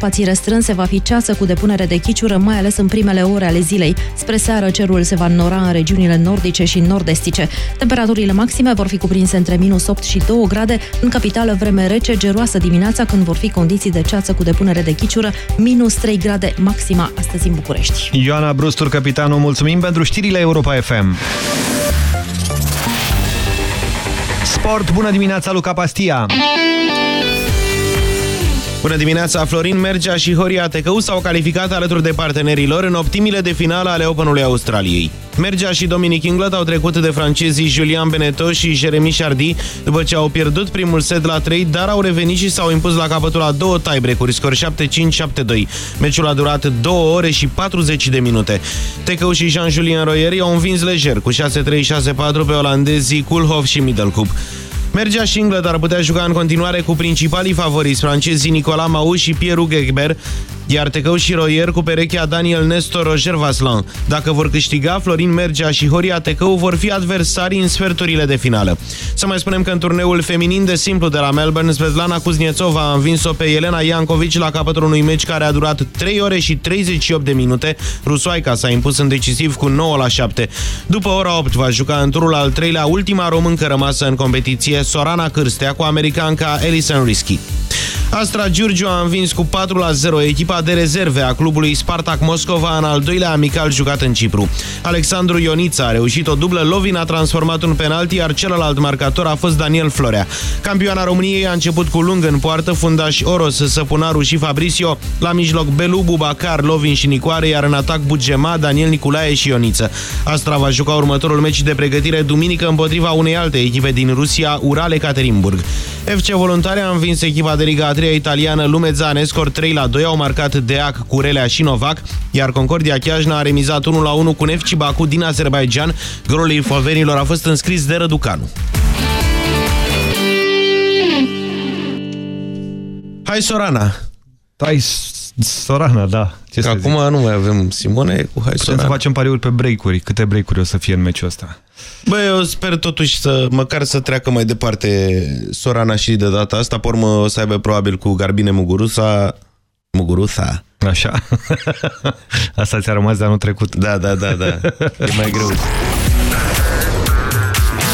Spații restrânse va fi ceasă cu depunere de chiciură, mai ales în primele ore ale zilei. Spre seară, cerul se va nora în regiunile nordice și nord-estice. Temperaturile maxime vor fi cuprinse între minus 8 și 2 grade. În capitală, vreme rece, geroasă dimineața, când vor fi condiții de ceață cu depunere de chiciură, minus 3 grade maxima astăzi în București. Ioana Brustur, capitanul, mulțumim pentru știrile Europa FM. Sport, bună dimineața, Luca Pastia! Bună dimineața! Florin Mergea și Horia Tecău s-au calificat alături de partenerii lor în optimile de finală ale Openului Australiei. Mergea și Dominic Inglet au trecut de francezii Julian Beneteau și Jeremy Chardy după ce au pierdut primul set la 3, dar au revenit și s-au impus la capătul la două tiebreak-uri, scor 7-5-7-2. Meciul a durat 2 ore și 40 de minute. Tecău și Jean-Julien Royer au învins lejer cu 6-3-6-4 pe olandezii Kulhoff și Middlecup. Mergea și Inglet ar putea juca în continuare cu principalii favoriți francezii Nicolas Mau și Pierre Hugues iar Tecău și Royer cu perechea Daniel Nestor Roger Vaslan. Dacă vor câștiga, Florin Mergea și Horia Tecău vor fi adversari în sferturile de finală. Să mai spunem că în turneul feminin de simplu de la Melbourne, Svetlana Kuznietsova a învins-o pe Elena Iancovici la capătul unui meci care a durat 3 ore și 38 de minute. Rusoaica s-a impus în decisiv cu 9 la 7. După ora 8 va juca în turul al treilea ultima româncă rămasă în competiție, Sorana Cârstea, cu americanca Alison Risky. Astra Giurgiu a învins cu 4 la 0 echipa de rezerve a clubului Spartak Moscova în al doilea amical jucat în Cipru. Alexandru Ionița a reușit o dublă, Lovin a transformat un penalti, iar celălalt marcator a fost Daniel Florea. Campioana României a început cu lung în poartă, fundași Oros, Săpunaru și Fabricio, la mijloc Belu, Bubacar, Lovin și Nicoare, iar în atac Bugema, Daniel Niculae și Ioniță. Astra va juca următorul meci de pregătire duminică împotriva unei alte echipe din Rusia, Urale Caterinburg. FC Voluntare a învins echipa de Liga a 3 italiană Lumezane, scor 3 la 2, au marcat Deac, Curelea și Novac, iar Concordia Chiajna a remizat 1 la 1 cu Nefci Baku din Azerbaijan. Golul infovenilor a fost înscris de Răducanu. Hai Sorana! Hai Sorana, da. Ce să acum zic? nu mai avem Simone cu Hai Putem Sorana. să facem pariuri pe break-uri. Câte break-uri o să fie în meciul ăsta? Bă, eu sper totuși să, măcar să treacă mai departe Sorana și de data asta. Pe urmă o să aibă probabil cu Garbine Mugurusa. Mugurusa. Așa. Asta ți-a rămas de anul trecut. Da, da, da, da. E mai greu.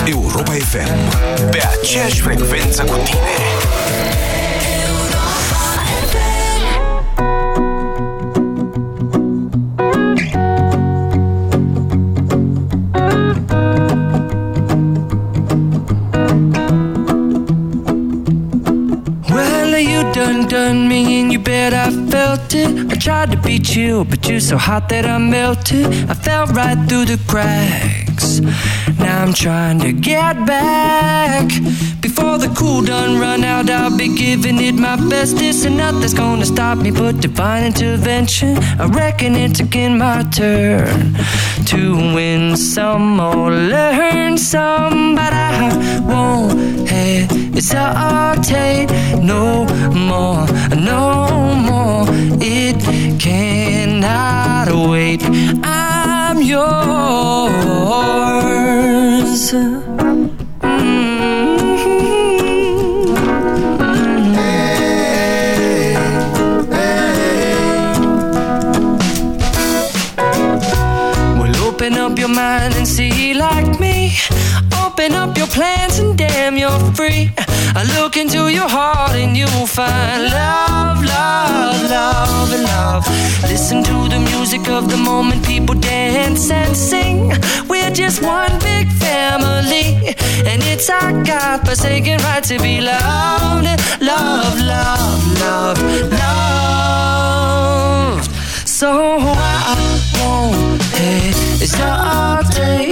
Europa FM. Pe aceeași frecvență cu tine. Done me and you bet I felt it. I tried to beat you but you're so hot that I melted. I fell right through the cracks. Now I'm trying to get back. Before the cool done run out I'll be giving it my bestest. And nothing's gonna stop me but divine intervention. I reckon it's again my turn To win some or learn some. But I won't hesitate no more, no more. It cannot wait. I'm yours. Mm-hmm. Well, open up your mind and see like me. Open up your plans and damn, you're free. I look into your heart and you will find love, love, love, love. Listen to the music of the moment, people dance and sing. We're just one big family, and it's our God forsaken right to be loved, love, love, love, loved. So I won't hesitate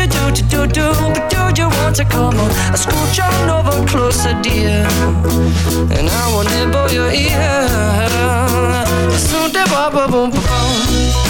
you do do do do, but do you want to come on? I scooch on over closer, dear, and I will nibble your ear. Soon ba ba boom boom.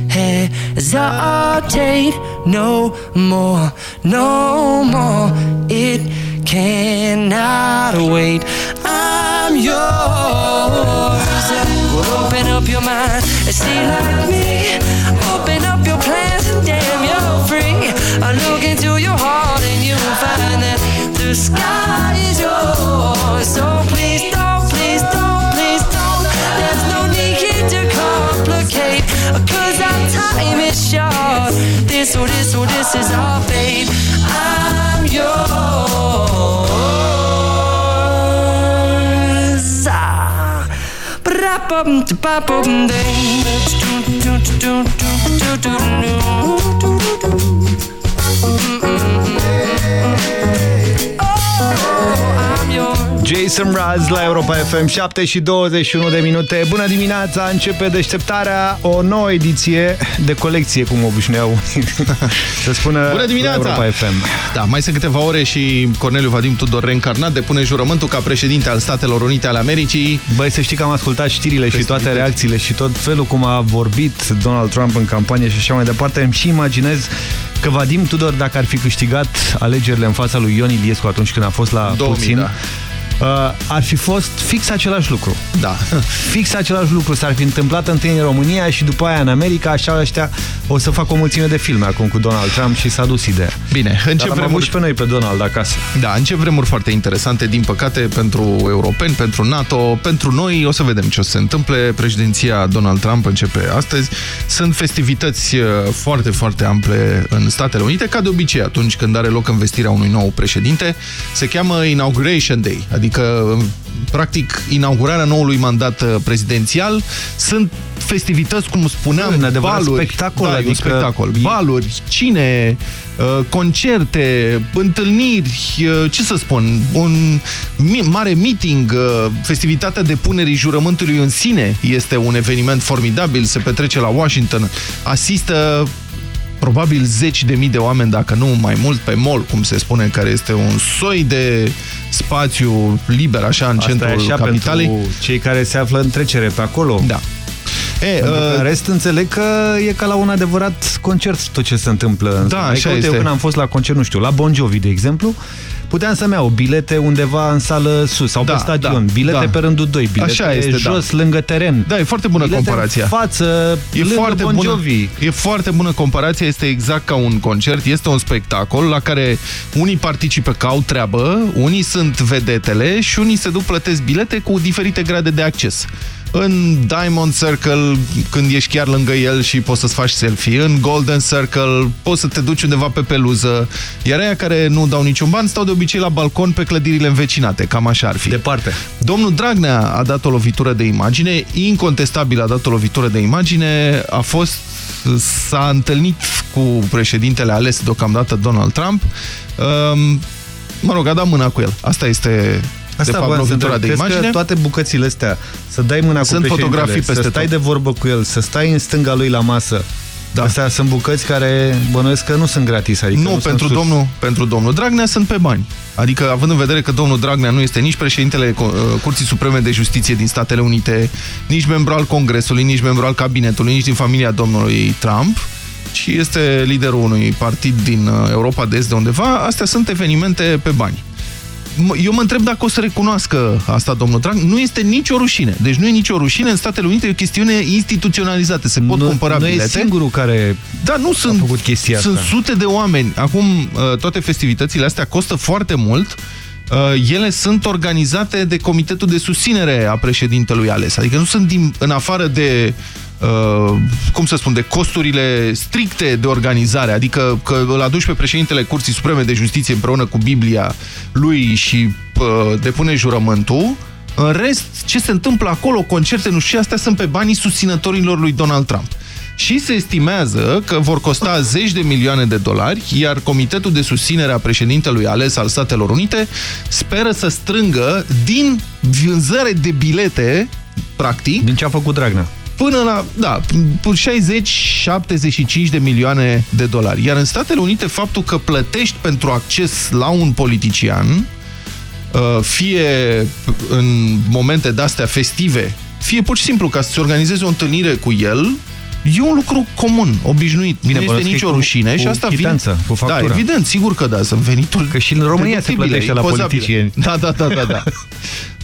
hesitate no more, no more. It cannot wait. I'm yours. Well, open up your mind and see like me. Open up your plans and damn, you're free. I look into your heart and you'll find that the sky is yours. So this or this is our fate. I'm yours. Ah. Ba-da-bum, da-ba-bum, ding. Oh, I'm yours. Jason Mraz la Europa FM 7 și 21 de minute. Bună dimineața! Începe deșteptarea, o nouă ediție de colecție, cum obișnuiau să spună Bună dimineața! la Europa FM. Da, mai sunt câteva ore și Corneliu Vadim Tudor reîncarnat depune jurământul ca președinte al Statelor Unite ale Americii. Băi, să știi că am ascultat știrile și toate reacțiile și tot felul cum a vorbit Donald Trump în campanie și așa mai departe. Îmi și imaginez că Vadim Tudor, dacă ar fi câștigat alegerile în fața lui Ion Iliescu atunci când a fost la 2000, puțin, da. Uh, ar fi fost fix același lucru. Da. Fix același lucru s-ar fi întâmplat întâi în România și după aia în America, așa ăștia o să fac o mulțime de filme acum cu Donald Trump și s-a dus ideea. Bine, în ce Dar am avut vremuri... și pe noi pe Donald acasă. Da, în ce vremuri foarte interesante, din păcate, pentru europeni, pentru NATO, pentru noi, o să vedem ce o să se întâmple. Președinția Donald Trump începe astăzi. Sunt festivități uh, foarte, foarte ample în Statele Unite, ca de obicei atunci când are loc învestirea unui nou președinte. Se cheamă Inauguration Day, adică, practic, inaugurarea noului mandat uh, prezidențial. Sunt festivități, cum spuneam, Un adevărat baluri, spectacol, da, e un adică- spectacol. Baluri, cine, uh, concerte, întâlniri, uh, ce să spun, un mi mare meeting, uh, festivitatea depunerii jurământului în sine este un eveniment formidabil, se petrece la Washington, asistă probabil zeci de mii de oameni, dacă nu mai mult, pe mall, cum se spune, care este un soi de spațiu liber, așa, în Asta e centrul așa capitalei. pentru cei care se află în trecere pe acolo. Da. E, Pentru că uh, în rest înțeleg că e ca la un adevărat concert tot ce se întâmplă. în Da, zonă. așa Adică, uite, este. Eu când am fost la concert, nu știu, la Bon Jovi, de exemplu, puteam să-mi iau bilete undeva în sală sus sau Da, pe stadion, da, bilete da. pe rândul 2, bilete Așa este, jos, da. lângă teren. Da, e foarte bună bilete comparația. în față, E lângă foarte, Bon bună, Jovi. e foarte bună comparația, este exact ca un concert, este un spectacol la care unii participă ca au treabă, unii sunt vedetele și unii se duc plătesc bilete cu diferite grade de acces. În Diamond Circle, când ești chiar lângă el și poți să-ți faci selfie, în Golden Circle poți să te duci undeva pe peluză, iar aia care nu dau niciun ban stau de obicei la balcon pe clădirile învecinate, cam așa ar fi. Departe. Domnul Dragnea a dat o lovitură de imagine, incontestabil a dat o lovitură de imagine, a fost, s-a întâlnit cu președintele ales deocamdată Donald Trump, um, mă rog, a dat mâna cu el. Asta este Asta de fapt voiam să lovitura întreb. de Crezi imagine. Că toate bucățile astea, să dai mâna Sunt cu președintele, fotografii peste să stai tot. de vorbă cu el, să stai în stânga lui la masă. Da. Astea sunt bucăți care bănuiesc că nu sunt gratis. Adică Nu, nu pentru sunt sus. domnul, pentru domnul Dragnea sunt pe bani. Adică, având în vedere că domnul Dragnea nu este nici președintele uh, Curții Supreme de Justiție din Statele Unite, nici membru al Congresului, nici membru al Cabinetului, nici din familia domnului Trump, ci este liderul unui partid din uh, Europa de Est de undeva, astea sunt evenimente pe bani. M- Eu mă întreb dacă o să recunoască asta domnul Dragnea. Nu este nicio rușine. Deci nu e nicio rușine. În Statele Unite e o chestiune instituționalizată. Se pot nu, cumpăra nu bilete. e singurul care Da, nu sunt, făcut chestia sunt asta. sute de oameni. Acum, uh, toate festivitățile astea costă foarte mult. Uh, Ele sunt organizate de Comitetul de Susținere a președintelui ales. Adică nu sunt din, în afară de uh, cum să spun, de costurile stricte de organizare, adică că îl aduci pe președintele Curții Supreme de Justiție împreună cu Biblia lui și uh, depune jurământul, în rest, ce se întâmplă acolo, concerte, nu știu, astea sunt pe banii susținătorilor lui Donald Trump. Și se estimează că vor costa zeci de milioane de dolari, iar Comitetul de Susținere a președintelui ales al Statelor Unite speră să strângă din vânzare de bilete, practic, Din ce a făcut Dragnea? până la da, 60-75 de milioane de dolari. Iar în Statele Unite, faptul că plătești pentru acces la un politician, uh, fie în momente de-astea festive, fie pur și simplu ca să-ți organizezi o întâlnire cu el, E un lucru comun, obișnuit. Bine, nu bănuiesc este că nicio cu- rușine cu și asta chitanță, vine... cu factură. Da, evident, sigur că da, sunt venituri Că și în România se deductibile, plătește la impozabile. politicieni. Da, da, da, da. Da.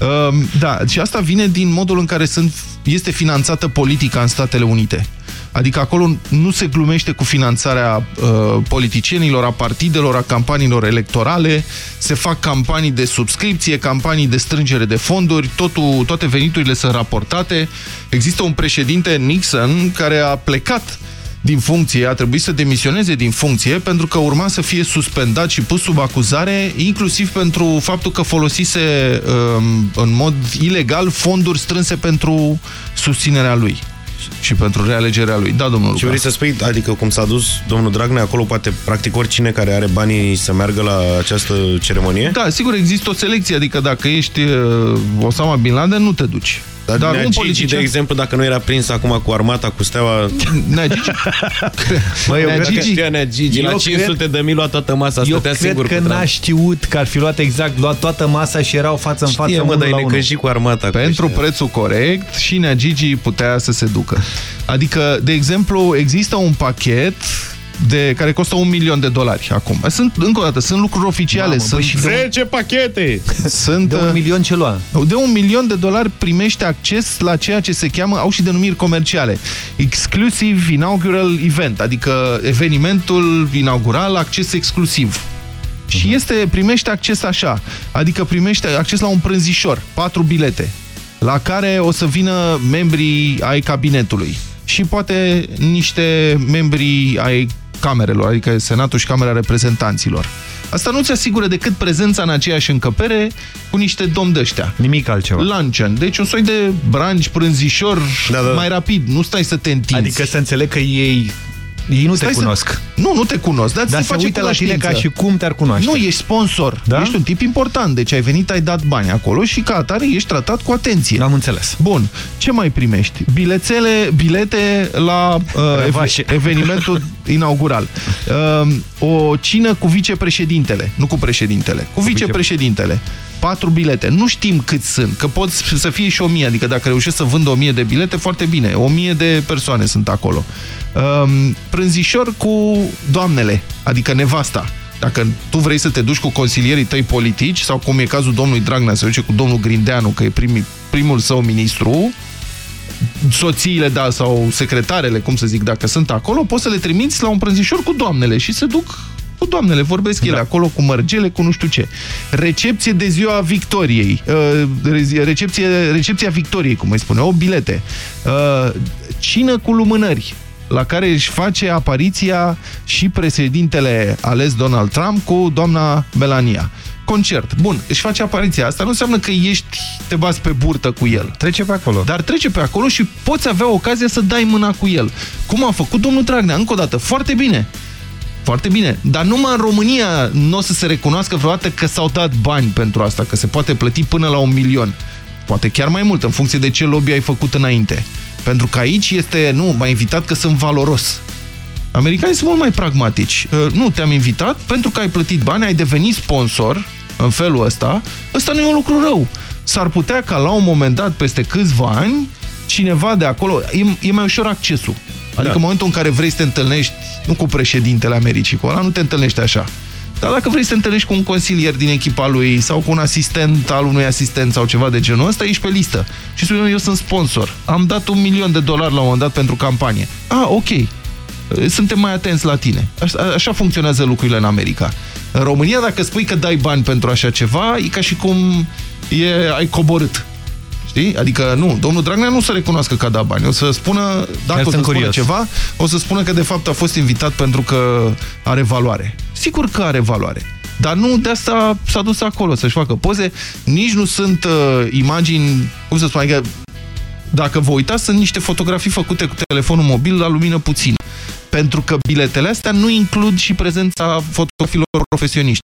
um, da, și asta vine din modul în care sunt, este finanțată politica în Statele Unite. Adică acolo nu se glumește cu finanțarea uh, politicienilor, a partidelor, a campaniilor electorale, se fac campanii de subscripție, campanii de strângere de fonduri, totul, toate veniturile sunt raportate. Există un președinte Nixon care a plecat din funcție, a trebuit să demisioneze din funcție pentru că urma să fie suspendat și pus sub acuzare, inclusiv pentru faptul că folosise um, în mod ilegal fonduri strânse pentru susținerea lui și pentru realegerea lui. Da, domnul Și vrei Luca. să spui, adică cum s-a dus domnul Dragnea acolo, poate practic oricine care are banii să meargă la această ceremonie? Da, sigur, există o selecție, adică dacă ești uh, Osama Bin Laden, nu te duci. Dar, Dar Nea un Gigi, politician... de exemplu, dacă nu era prins acum cu armata, cu steaua... Nea Gigi... Mă, eu Nea cred Dacă Gigi... știa Nea Gigi, Eu la cred- 500 de mii lua toată masa, Eu stătea cred singur că cu n-a Trump. știut că ar fi luat exact, luat toată masa și erau față în față Știe, mă, unul dar e la unul. necăjit cu armata. cu Pentru ăștia. prețul corect și Nea Gigi putea să se ducă. Adică, de exemplu, există un pachet de, care costă un milion de dolari acum. Sunt, încă o dată, sunt lucruri oficiale. Mamă, sunt, băi, și de 10 pachete! sunt, De un milion ce lua. de un milion de dolari primește acces la ceea ce se cheamă, au și denumiri comerciale, Exclusive Inaugural Event, adică evenimentul inaugural, acces exclusiv. Și este, primește acces așa, adică primește acces la un prânzișor, patru bilete, la care o să vină membrii ai cabinetului și poate niște membri ai camerelor, adică Senatul și Camera Reprezentanților. Asta nu ți asigură decât prezența în aceeași încăpere cu niște domni de-ăștia. Nimic altceva. Luncheon. Deci un soi de branci, prânzișor, Da, da, da. mai rapid. Nu stai să te întinzi. Adică să înțeleg că ei, ei nu Stai te să- cunosc. Nu, nu te cunosc, dar, Dar ți se face uită la tine ca cunoștință. și cum te-ar cunoaște. Nu, ești sponsor. Da? Ești un tip important. Deci ai venit, ai dat bani acolo și ca atare ești tratat cu atenție. Am înțeles. Bun. Ce mai primești? Bilețele, bilete la uh, Revașe. ev evenimentul inaugural. Uh, o cină cu vicepreședintele, nu cu președintele, cu vicepreședintele. Patru bilete. Nu știm cât sunt, că pot să fie și o mie, adică dacă reușesc să vând o mie de bilete, foarte bine. O mie de persoane sunt acolo. Um, prânzișor cu doamnele, adică nevasta. Dacă tu vrei să te duci cu consilierii tăi politici, sau cum e cazul domnului Dragnea, să duce cu domnul Grindeanu, că e primii, primul său ministru, soțiile, da, sau secretarele, cum să zic, dacă sunt acolo, poți să le trimiți la un prânzișor cu doamnele și se duc cu doamnele, vorbesc ele Da. acolo cu mărgele, cu nu știu ce. Recepție de ziua Victoriei, uh, re- recepție, recepția Victoriei, cum îi spune, o bilete. Uh, cină cu lumânări, la care își face apariția și președintele ales Donald Trump cu doamna Melania. Concert. Bun, își face apariția. Asta nu înseamnă că ești, te bați pe burtă cu el. Trece pe acolo. Dar trece pe acolo și poți avea ocazia să dai mâna cu el. Cum a făcut domnul Dragnea, încă o dată, foarte bine. Foarte bine. Dar numai în România nu o să se recunoască vreodată că s-au dat bani pentru asta, că se poate plăti până la un milion. Poate chiar mai mult, în funcție de ce lobby ai făcut înainte. Pentru că aici este, nu, m-ai invitat că sunt valoros. Americanii sunt mult mai pragmatici. Uh, Nu, te-am invitat pentru că ai plătit bani, ai devenit sponsor în felul ăsta. Ăsta nu e un lucru rău. S-ar putea ca la un moment dat, peste câțiva ani, cineva de acolo... E, e mai ușor accesul. Adică Da. în momentul în care vrei să te întâlnești, nu cu președintele Americii, cu ăla nu te întâlnești așa. Dar dacă vrei să te întâlnești cu un consilier din echipa lui sau cu un asistent al unui asistent sau ceva de genul ăsta, ești pe listă. Și spui, eu sunt sponsor. Am dat un milion de dolari la un moment dat pentru campanie. Ah, ok suntem mai atenți la tine. Așa, așa funcționează lucrurile în America. În România, dacă spui că dai bani pentru așa ceva, e ca și cum e, ai coborât. Știi? Adică nu, domnul Dragnea nu o să recunoască că a dat bani. O să spună, dacă o să sunt spună curios. ceva, o să spună că de fapt a fost invitat pentru că are valoare. Sigur că are valoare. Dar nu de asta s-a dus acolo să-și facă poze. Nici nu sunt uh, imagini, cum să spun, adică dacă vă uitați, sunt niște fotografii făcute cu telefonul mobil la lumină puțină. Pentru că biletele astea nu includ și prezența fotografilor profesioniști.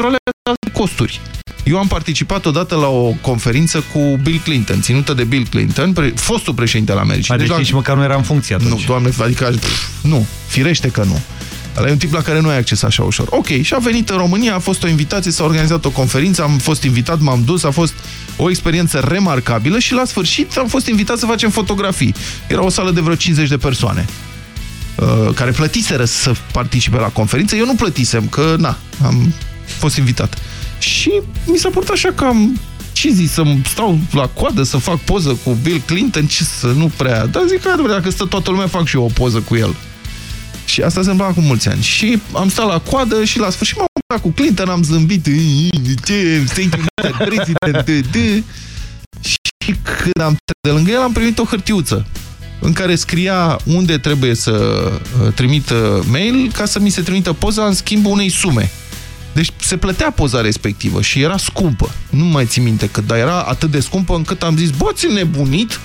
Pentru ale alte costuri. Eu am participat odată la o conferință cu Bill Clinton, ținută de Bill Clinton, pre fostul președinte al Americii. Deci, deci nici măcar nu era în funcție atunci. Nu, doamne, adică, pf, nu, firește că nu. Ăla e un tip la care nu ai acces așa ușor. Ok, și a venit în România, a fost o invitație, s-a organizat o conferință, am fost invitat, m-am dus, a fost o experiență remarcabilă și la sfârșit am fost invitat să facem fotografii. Era o sală de vreo 50 de persoane uh, care plătiseră să participe la conferință. Eu nu plătisem, că na, am fost invitat. Și mi s-a părut așa că am ce zi, să stau la coadă, să fac poză cu Bill Clinton, ce să nu prea... Dar zic că dacă stă toată lumea, fac și eu o poză cu el. Și asta se întâmpla acum mulți ani. Și am stat la coadă și la sfârșit m-am cu Clinton, am zâmbit. Thank you, president. Și când am de lângă el, am primit o hârtiuță în care scria unde trebuie să uh, trimită mail ca să mi se trimită poza în schimbul unei sume. Deci se plătea poza respectivă și era scumpă. Nu mai țin minte cât, dar era atât de scumpă încât am zis, bă, ți nebunit?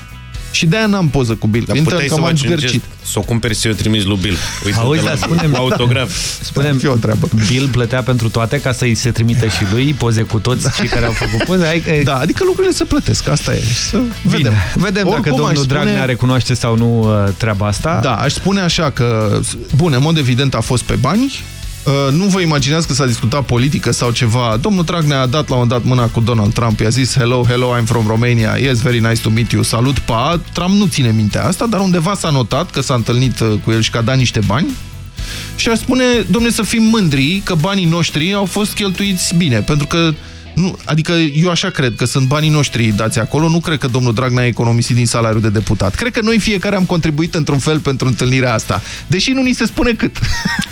Și de-aia n-am poză cu Bill Clinton, că m-am zgârcit. Să o cumperi să o trimis lui Bill. Uite, Auzi, la spunem, autograf. Spunem, o treabă. Bill plătea pentru toate ca să-i se trimite și lui poze cu toți cei care au făcut poze. Adică... Da, adică lucrurile se plătesc, asta e. Să Bine. vedem. Vedem Oricum dacă domnul spune... Dragnea recunoaște sau nu uh, treaba asta. Da, aș spune așa că, bun, în mod evident a fost pe bani, Uh, nu vă imaginați că s-a discutat politică sau ceva. Domnul Dragnea a dat la un dat mâna cu Donald Trump, i-a zis hello, hello, I'm from Romania, yes, very nice to meet you, salut, pa. Trump nu ține mintea asta, dar undeva s-a notat că s-a întâlnit uh, cu el și că a dat niște bani. Și aș spune, domnule, să fim mândri că banii noștri au fost cheltuiți bine, pentru că nu, adică eu așa cred că sunt banii noștri dați acolo, nu cred că domnul Dragnea a economisit din salariul de deputat. Cred că noi fiecare am contribuit într-un fel pentru întâlnirea asta, deși nu ni se spune cât.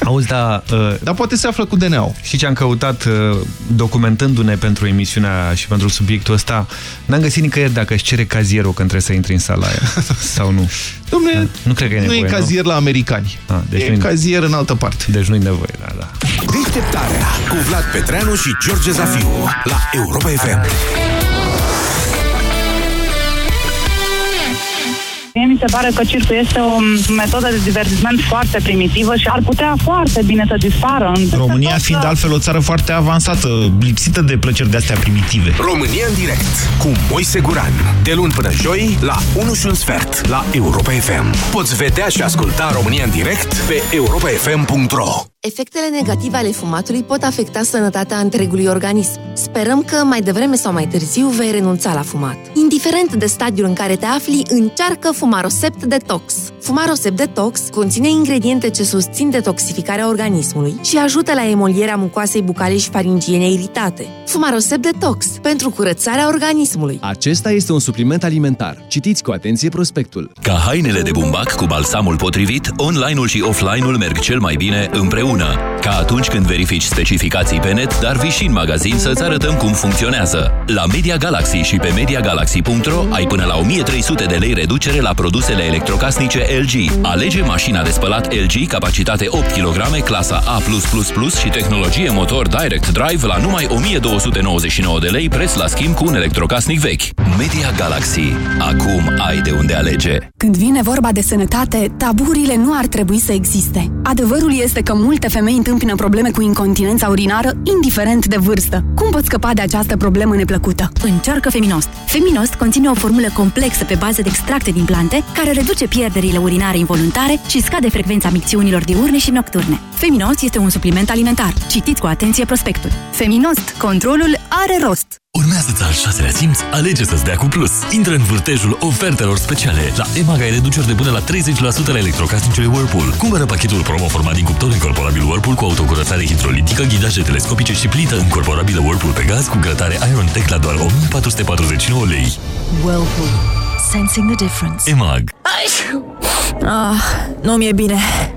Auzi, da... Uh, Dar poate se află cu DNA-ul. Și ce am căutat uh, documentându-ne pentru emisiunea și pentru subiectul ăsta, n-am găsit nicăieri dacă își cere cazierul când trebuie să intri în sala aia, sau nu. Dom'le, nu cred că e nevoie, nu e cazier nu? la americani. A, deci e cazier în altă parte. Deci nu e nevoie, da, da. Deșteptarea cu Vlad Petreanu și George Zafiu la Europa FM. Mie mi se pare că circul este o metodă de divertisment foarte primitivă și ar putea foarte bine să dispară. În România fiind altfel o țară foarte avansată, lipsită de plăceri de-astea primitive. România în direct cu Moise Guran. De luni până joi la 1 și un sfert la Europa FM. Poți vedea și asculta România în direct pe europafm.ro Efectele negative ale fumatului pot afecta sănătatea întregului organism. Sperăm că mai devreme sau mai târziu vei renunța la fumat. Indiferent de stadiul în care te afli, încearcă Fumarosept Detox. Fumarosept Detox conține ingrediente ce susțin detoxificarea organismului și ajută la emolierea mucoasei bucale și faringiene iritate. Fumarosept Detox pentru curățarea organismului. Acesta este un supliment alimentar. Citiți cu atenție prospectul. Ca hainele de bumbac cu balsamul potrivit, online-ul și offline-ul merg cel mai bine împreună. Ca atunci când verifici specificații pe net, dar vii și în magazin să-ți arătăm cum funcționează. La Media Galaxy și pe MediaGalaxy.ro ai până la 1300 de lei reducere la produsele electrocasnice LG. Alege mașina de spălat LG, capacitate 8 kg, clasa A+++ și tehnologie motor Direct Drive la numai 1299 de lei, preț la schimb cu un electrocasnic vechi. Media Galaxy. Acum ai de unde alege. Când vine vorba de sănătate, taburile nu ar trebui să existe. Adevărul este că multe femei întâmpină probleme cu incontinența urinară, indiferent de vârstă. Cum poți scăpa de această problemă neplăcută? Încearcă Feminost. Feminost conține o formulă complexă pe bază de extracte din plante, care reduce pierderile urinare involuntare și scade frecvența micțiunilor diurne și nocturne. Feminost este un supliment alimentar. Citiți cu atenție prospectul. Feminost. Controlul are rost. Urmează-ți al șaselea simț, alege să-ți dea cu plus. Intră în vârtejul ofertelor speciale. La EMAG ai reduceri de până la 30% la electrocasnicele Whirlpool. Cumpără pachetul promo format din cuptor incorporabil Whirlpool cu autocurățare hidrolitică, ghidaje telescopice și plită incorporabilă Whirlpool pe gaz cu grătare Iron Tech la doar 1449 lei. Whirlpool. Sensing the difference. EMAG. Ah, nu mi-e bine.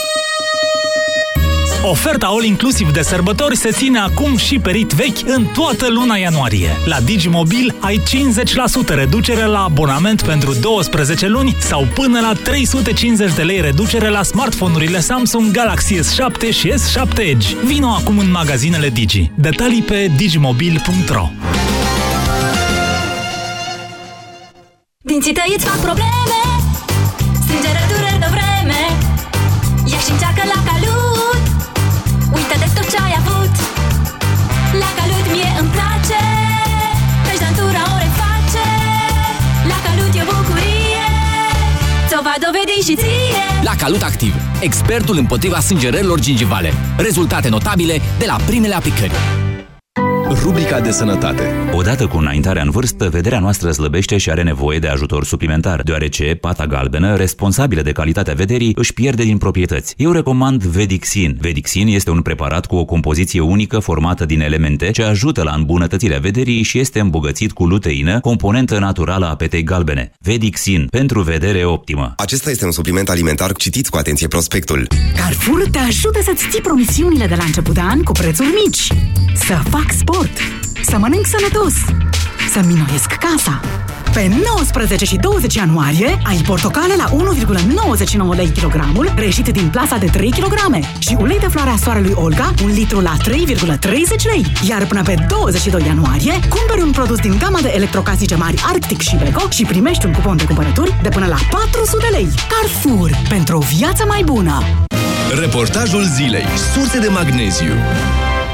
Oferta All Inclusiv de sărbători se ține acum și pe rit vechi în toată luna ianuarie. La Digimobil ai 50% reducere la abonament pentru 12 luni sau până la 350 de lei reducere la smartphone-urile Samsung Galaxy S7 și S7 Edge. Vino acum în magazinele Digi. Detalii pe digimobil.ro Dinții tăi îți fac probleme Strângere La Calut Activ, expertul împotriva sângerărilor gingivale. Rezultate notabile de la primele aplicări. Rubrica de sănătate. Odată cu înaintarea în vârstă, vederea noastră slăbește și are nevoie de ajutor suplimentar, deoarece pata galbenă, responsabilă de calitatea vederii, își pierde din proprietăți. Eu recomand Vedixin. Vedixin este un preparat cu o compoziție unică formată din elemente ce ajută la îmbunătățirea vederii și este îmbogățit cu luteină, componentă naturală a petei galbene. Vedixin, pentru vedere optimă. Acesta este un supliment alimentar. Citiți cu atenție prospectul. Carrefour te ajută să-ți ții promisiunile de la început de an cu prețuri mici. Să fac sport, să mănânc sănătos, să minoiesc casa. Pe 19 și 20 ianuarie ai portocale la 1,99 lei kilogramul, reșit din plasa de 3 kg și ulei de floarea soarelui Olga, un litru la 3,30 lei. Iar până pe 22 ianuarie, cumperi un produs din gama de electrocasnice mari Arctic și Beko și primești un cupon de cumpărături de până la 400 lei. Carrefour, pentru o viață mai bună! Reportajul zilei. Surse de magneziu.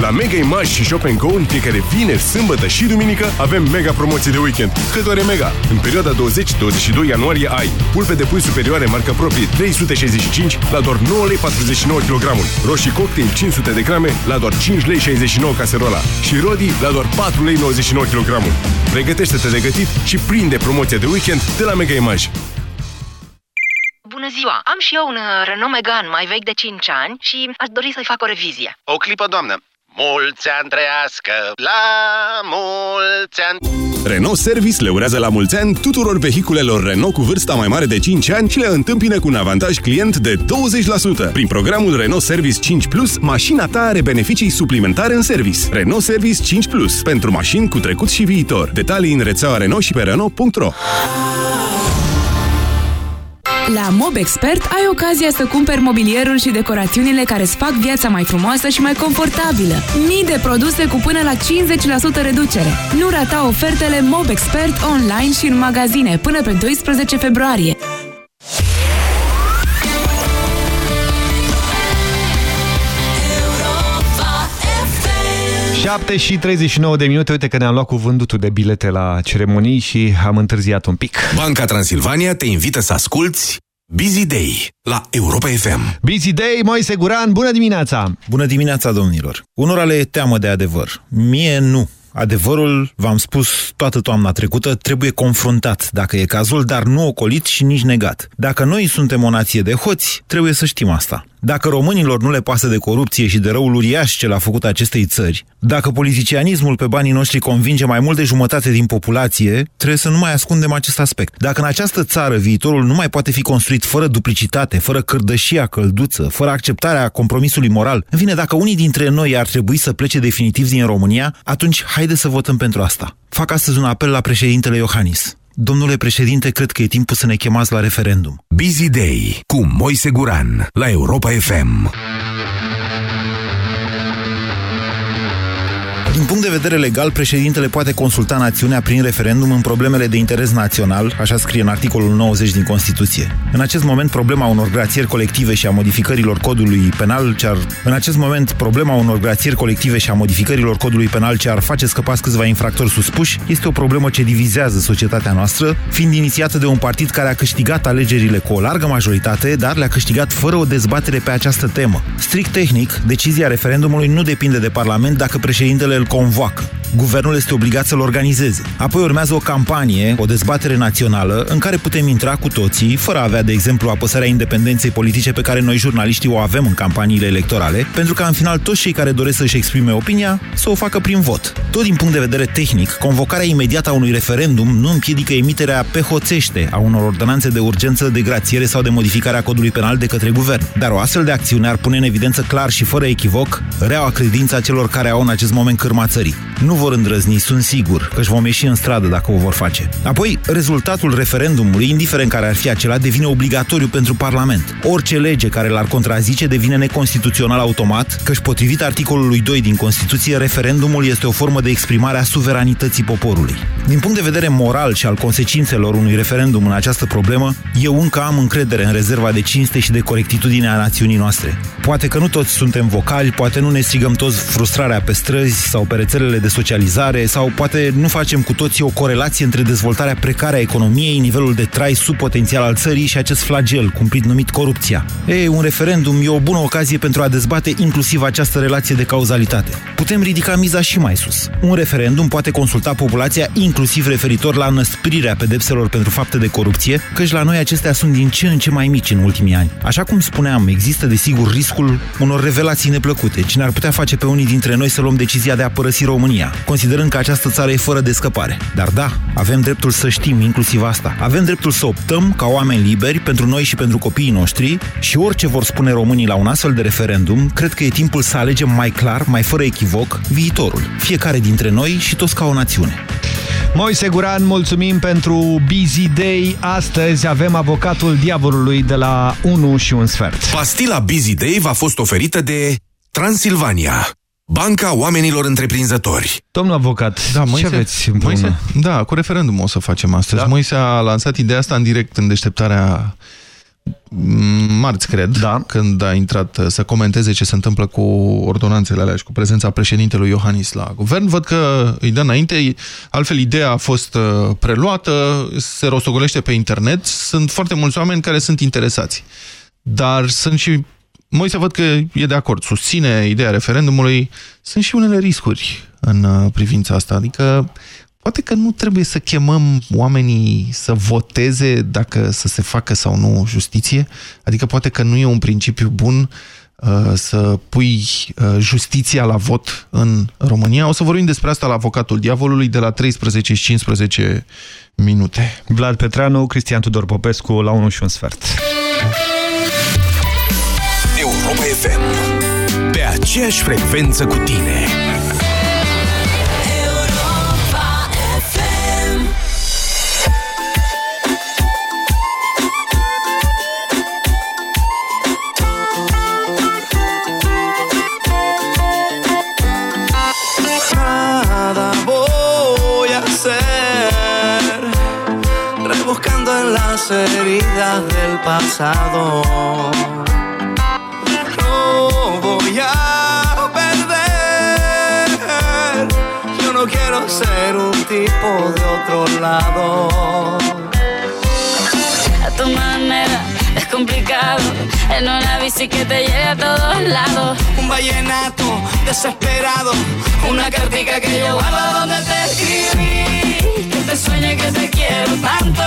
La Mega Image și Shop Go în fiecare vineri, sâmbătă și duminică avem mega promoții de weekend. Cât ore mega? În perioada 20-22 ianuarie ai pulpe de pui superioare marcă proprie 365 la doar 9 lei 49 kg, roșii cocktail 500 de grame la doar 5 lei 69 caserola și rodi la doar 4 lei 99 kg. Pregătește-te de gătit și prinde promoția de weekend de la Mega Image. Bună ziua! Am și eu un uh, Renault Megane mai vechi de 5 ani și aș dori să-i fac o revizie. O clipă, doamnă. Mulți ani trăiască, la mulți ani! Renault Service le urează la mulți ani tuturor vehiculelor Renault cu vârsta mai mare de 5 ani și le întâmpină cu un avantaj client de 20%. Prin programul Renault Service 5 Plus, mașina ta are beneficii suplimentare în service. Renault Service 5 Plus, pentru mașini cu trecut și viitor. Detalii în rețeaua Renault și pe Renault.ro La MobExpert ai ocazia să cumperi mobilierul și decorațiunile care îți fac viața mai frumoasă și mai confortabilă. Mii de produse cu până la 50% reducere. Nu rata ofertele MobExpert online și în magazine până pe 12 februarie. 7 și 39 de minute, uite că ne-am luat cuvântul de bilete la ceremonii și am întârziat un pic. Banca Transilvania te invită să asculti Busy Day la Europa FM. Busy Day, Moise Guran, bună dimineața! Bună dimineața, domnilor! Unora le e teamă de adevăr. Mie nu. Adevărul, v-am spus toată toamna trecută, trebuie confruntat, dacă e cazul, dar nu ocolit și nici negat. Dacă noi suntem o nație de hoți, trebuie să știm asta. Dacă românilor nu le pasă de corupție și de răul uriaș ce l-a făcut acestei țări, dacă politicianismul pe banii noștri convinge mai mult de jumătate din populație, trebuie să nu mai ascundem acest aspect. Dacă în această țară viitorul nu mai poate fi construit fără duplicitate, fără cărdășia călduță, fără acceptarea compromisului moral, în fine, dacă unii dintre noi ar trebui să plece definitiv din România, atunci haide să votăm pentru asta. Fac astăzi un apel la președintele Iohannis. Domnule președinte, cred că e timpul să ne chemați la referendum. Busy Day cu Moise Guran la Europa FM. Din punct de vedere legal, președintele poate consulta națiunea prin referendum în problemele de interes național, așa scrie în articolul 90 din Constituție. În acest moment, problema unor grațieri colective și a modificărilor codului penal ce ar... În acest moment, problema unor grațieri colective și a modificărilor codului penal ce ar face scăpați câțiva infractori suspuși este o problemă ce divizează societatea noastră, fiind inițiată de un partid care a câștigat alegerile cu o largă majoritate, dar le-a câștigat fără o dezbatere pe această temă. Strict tehnic, decizia referendumului nu depinde de Parlament dacă președintele îl convoque. Guvernul este obligat să-l organizeze. Apoi urmează o campanie, o dezbatere națională, în care putem intra cu toții, fără a avea, de exemplu, apăsarea independenței politice pe care noi, jurnaliștii, o avem în campaniile electorale, pentru ca, în final, toți cei care doresc să-și exprime opinia să o facă prin vot. Tot din punct de vedere tehnic, convocarea imediată a unui referendum nu împiedică emiterea pe hoțește a unor ordonanțe de urgență, de grațiere sau de modificare a codului penal de către guvern. Dar o astfel de acțiune ar pune în evidență clar și fără echivoc reaua credința celor care au în acest moment cârma țării. Nu vor îndrăzni, sunt sigur, că își vom ieși în stradă dacă o vor face. Apoi, rezultatul referendumului, indiferent care ar fi acela, devine obligatoriu pentru Parlament. Orice lege care l-ar contrazice devine neconstituțional automat, căci potrivit articolului 2 din Constituție, referendumul este o formă de exprimare a suveranității poporului. Din punct de vedere moral și al consecințelor unui referendum în această problemă, eu încă am încredere în rezerva de cinste și de corectitudine a națiunii noastre. Poate că nu toți suntem vocali, poate nu ne strigăm toți frustrarea pe străzi sau pe rețelele de socializare sau poate nu facem cu toții o corelație între dezvoltarea precară a economiei, nivelul de trai sub potențial al țării și acest flagel, cumplit numit corupția. Ei, un referendum e o bună ocazie pentru a dezbate inclusiv această relație de cauzalitate. Putem ridica miza și mai sus. Un referendum poate consulta populația inclusiv referitor la năsprirea pedepselor pentru fapte de corupție, căci la noi acestea sunt din ce în ce mai mici în ultimii ani. Așa cum spuneam, există desigur riscul unor revelații neplăcute, ce ne-ar putea face pe unii dintre noi să luăm decizia de a părăsi România, considerând că această țară e fără de scăpare. Dar da, avem dreptul să știm inclusiv asta. Avem dreptul să optăm ca oameni liberi pentru noi și pentru copiii noștri și orice vor spune românii la un astfel de referendum, cred că e timpul să alegem mai clar, mai fără echivoc, viitorul. Fiecare dintre noi și toți ca o națiune. Moise Guran, mulțumim pentru Busy Day. Astăzi avem avocatul diavolului de la 1 și un sfert. Pastila Busy Day v-a fost oferită de Transilvania, Banca Oamenilor Întreprinzători. Domnul avocat, Da, ce aveți împreună? Moise, da, cu referendum o să facem astăzi. Da? Moise a lansat ideea asta în direct în deșteptarea m, marți, cred, da. când a intrat uh, să comenteze ce se întâmplă cu ordonanțele alea și cu prezența președintelui Iohannis la guvern. Văd că îi dă înainte, altfel ideea a fost uh, preluată, se rostogolește pe internet, sunt foarte mulți oameni care sunt interesați. Dar sunt și Moise văd că e de acord, susține ideea referendumului. Sunt și unele riscuri în uh, privința asta. Adică poate că nu trebuie să chemăm oamenii să voteze dacă să se facă sau nu justiție. Adică poate că nu e un principiu bun uh, să pui uh, justiția la vot în România. O să vorbim despre asta la avocatul diavolului de la 13 și 15 minute. Vlad Petreanu, Cristian Tudor Popescu la 1 și un sfert. Europa FM. Pe aceeași frecvență cu tine. Nada voy a hacer rebuscando en las heridas del pasado. Ser un tipo de otro lado. a tu manera, es complicado. En una bici que te lleve a todos lados. Un vallenato desesperado, una cartica que yo guardo donde te escribí. Que te sueñe que te quiero tanto.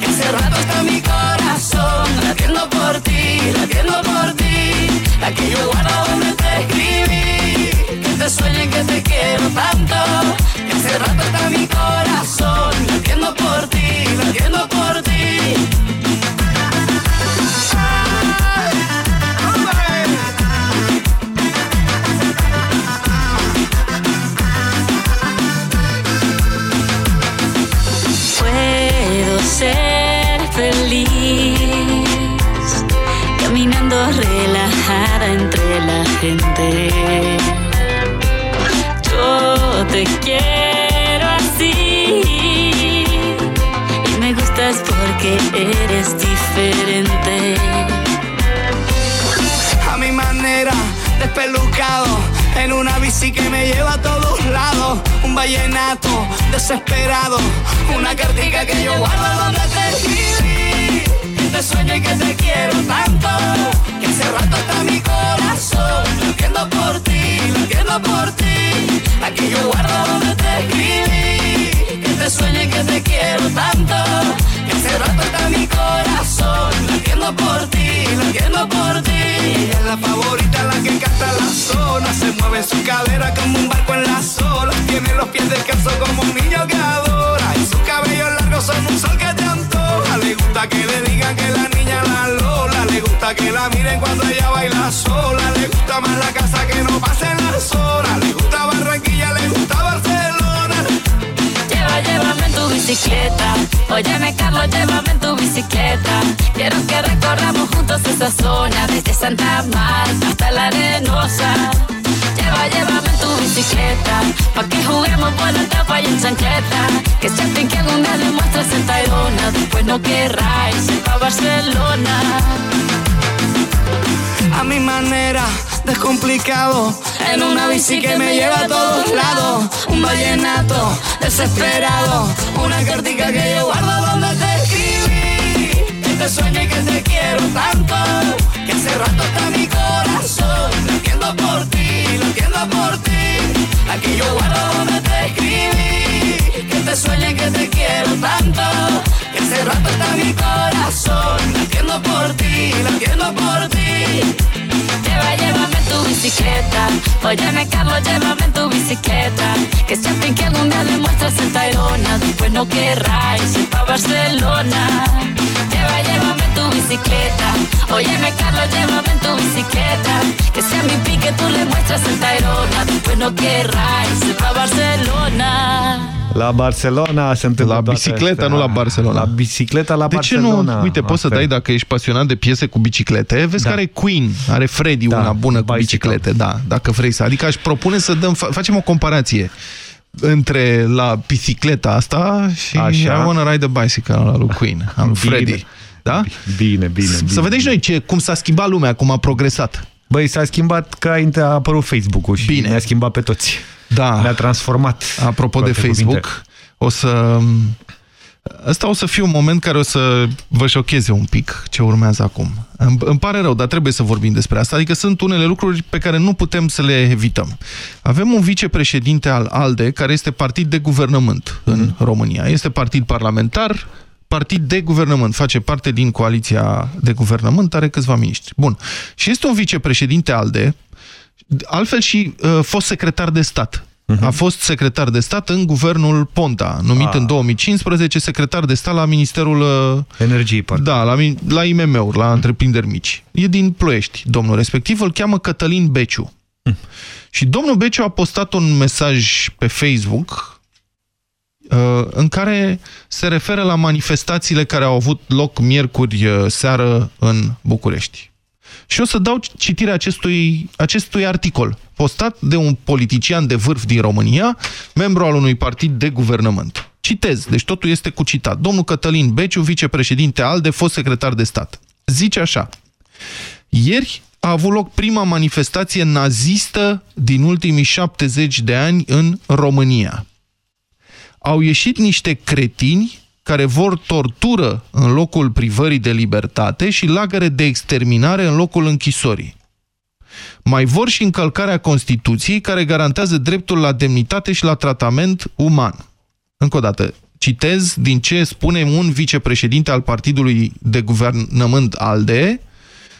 Que hace rato está mi corazón latiendo por ti, latiendo por ti. La que yo guardo donde te escribí. Que te sueñe que te quiero tanto. Que hace rato está mi corazón latiendo por ti, latiendo por ti. Puedo ser feliz caminando relajada entre la gente. Te quiero así y me gustas porque eres diferente. A mi manera, despelucado, en una bici que me lleva a todos lados. Un vallenato desesperado, una cartica que yo guardo donde te escribí. Te sueño y que te quiero tanto, rato está mi corazón latiendo por ti, latiendo por ti. Aquí yo guardo donde te escribí. Que te sueñe que te quiero tanto. Que rato está mi corazón latiendo por ti, latiendo por ti. Es la favorita, la que canta la zona. Se mueve su cadera como un barco en la sola. Tiene los pies descalzos como miren cuando ella baila sola. Le gusta más la casa que no pasen las horas. Le gusta Barranquilla, le gusta Barcelona. Lleva, llévame en tu bicicleta. Óyeme, Carlos, llévame en tu bicicleta. Quiero que recorramos juntos esa zona, desde Santa Marta hasta la arenosa. Lleva, llévame en tu bicicleta, pa' que juguemos por la tapa y en chancleta. Que siempre que algún día demuestres en Tayrona, después no querráis ir pa' Barcelona. A mi manera, descomplicado. En una bici que me lleva a todos lados. Un vallenato desesperado. Una cartica que yo guardo donde te escribí. Que te sueño y que te quiero tanto. Que hace rato está mi corazón. Latiendo por ti, latiendo por ti. Aquí yo guardo donde te escribí. Que te sueñe y que te quiero tanto. Hace rato está mi corazón. Latiendo por ti, latiendo por ti. Lleva, llévame en tu bicicleta. Óyeme, Carlos, llévame en tu bicicleta. Que siempre que algún día demuestres en Tayrona, después no querráis ir pa' Barcelona. Lleva, llévame en tu bicicleta. Óyeme, Carlos, llévame en tu bicicleta. Que sea mi pique, tú le muestras en Tayrona, después no querráis ir pa' Barcelona. La Barcelona se întâmplă La toate bicicletă, astea. nu la Barcelona. La bicicleta la de Barcelona. ce nu? Uite, poți să Asta e. dai dacă ești pasionat de piese cu biciclete. Vezi Da. că are Queen, are Freddy Da, una bună cu Bicycle. biciclete. Da, dacă vrei să. Adică aș propune să dăm, fa- facem o comparație între la bicicleta asta și Așa. I Wanna Ride a Bicycle al lui Queen, al lui Bine. Freddy. Da? Bine, bine, Să bine. vedem și noi ce, cum s-a schimbat lumea, cum a progresat. Băi, s-a schimbat că înainte a apărut Facebook-ul și Bine. ne-a schimbat pe toți. Da. Ne-a transformat. Apropo Cu de alte Facebook, cuvinte. o să... Ăsta o să fie un moment care o să vă șocheze un pic ce urmează acum. Îmi, îmi pare rău, dar trebuie să vorbim despre asta. Adică sunt unele lucruri pe care nu putem să le evităm. Avem un vicepreședinte al ALDE, care este partid de guvernământ în România. Este partid parlamentar, partid de guvernământ. Face parte din coaliția de guvernământ, are câțiva miniștri. Bun. Și este un vicepreședinte ALDE, altfel și uh, fost secretar de stat. A fost secretar de stat în guvernul Ponta, numit Ah. în 2015 secretar de stat la Ministerul uh, Energiei, parcă. Da, la, min- la IMM-uri, la întreprinderi mici. E din Ploiești, domnul respectiv, îl cheamă Cătălin Beciu. Și domnul Beciu a postat un mesaj pe Facebook uh, în care se referă la manifestațiile care au avut loc miercuri uh, seară în București. Și o să dau citirea acestui, acestui articol, postat de un politician de vârf din România, membru al unui partid de guvernământ. Citez, deci totul este cu citat. Domnul Cătălin Beciu, vicepreședinte ALDE, fost secretar de stat. Zice așa. Ieri a avut loc prima manifestație nazistă din ultimii 70 de ani în România. Au ieșit niște cretini care vor tortură în locul privării de libertate și lagăre de exterminare în locul închisorii. Mai vor și încălcarea Constituției care garantează dreptul la demnitate și la tratament uman. Încă o dată, citez din ce spune un vicepreședinte al Partidului de Guvernământ ALDE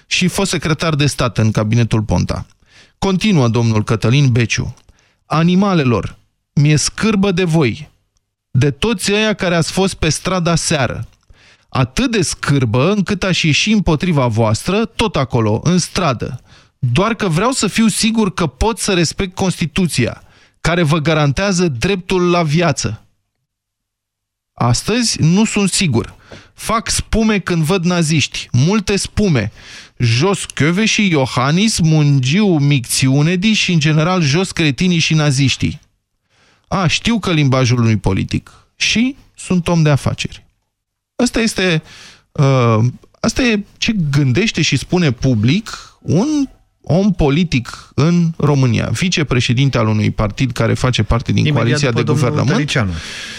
și fost secretar de stat în cabinetul Ponta. Continuă domnul Cătălin Beciu. Animalelor, mi-e scârbă de voi, de toți ăia care ați fost pe strada seară. Atât de scârbă încât aș ieși împotriva voastră, tot acolo, în stradă. Doar că vreau să fiu sigur că pot să respect Constituția, care vă garantează dreptul la viață. Astăzi nu sunt sigur. Fac spume când văd naziști, multe spume. Jos Chiove și Iohannis, Mungiu Micțiunedi și în general jos cretinii și naziștii. A, știu că limbajul unui politic. Și sunt om de afaceri. Asta este, uh, asta e ce gândește și spune public un om politic în România, vicepreședinte al unui partid care face parte din Imediat coaliția de guvernământ. Tăricianu,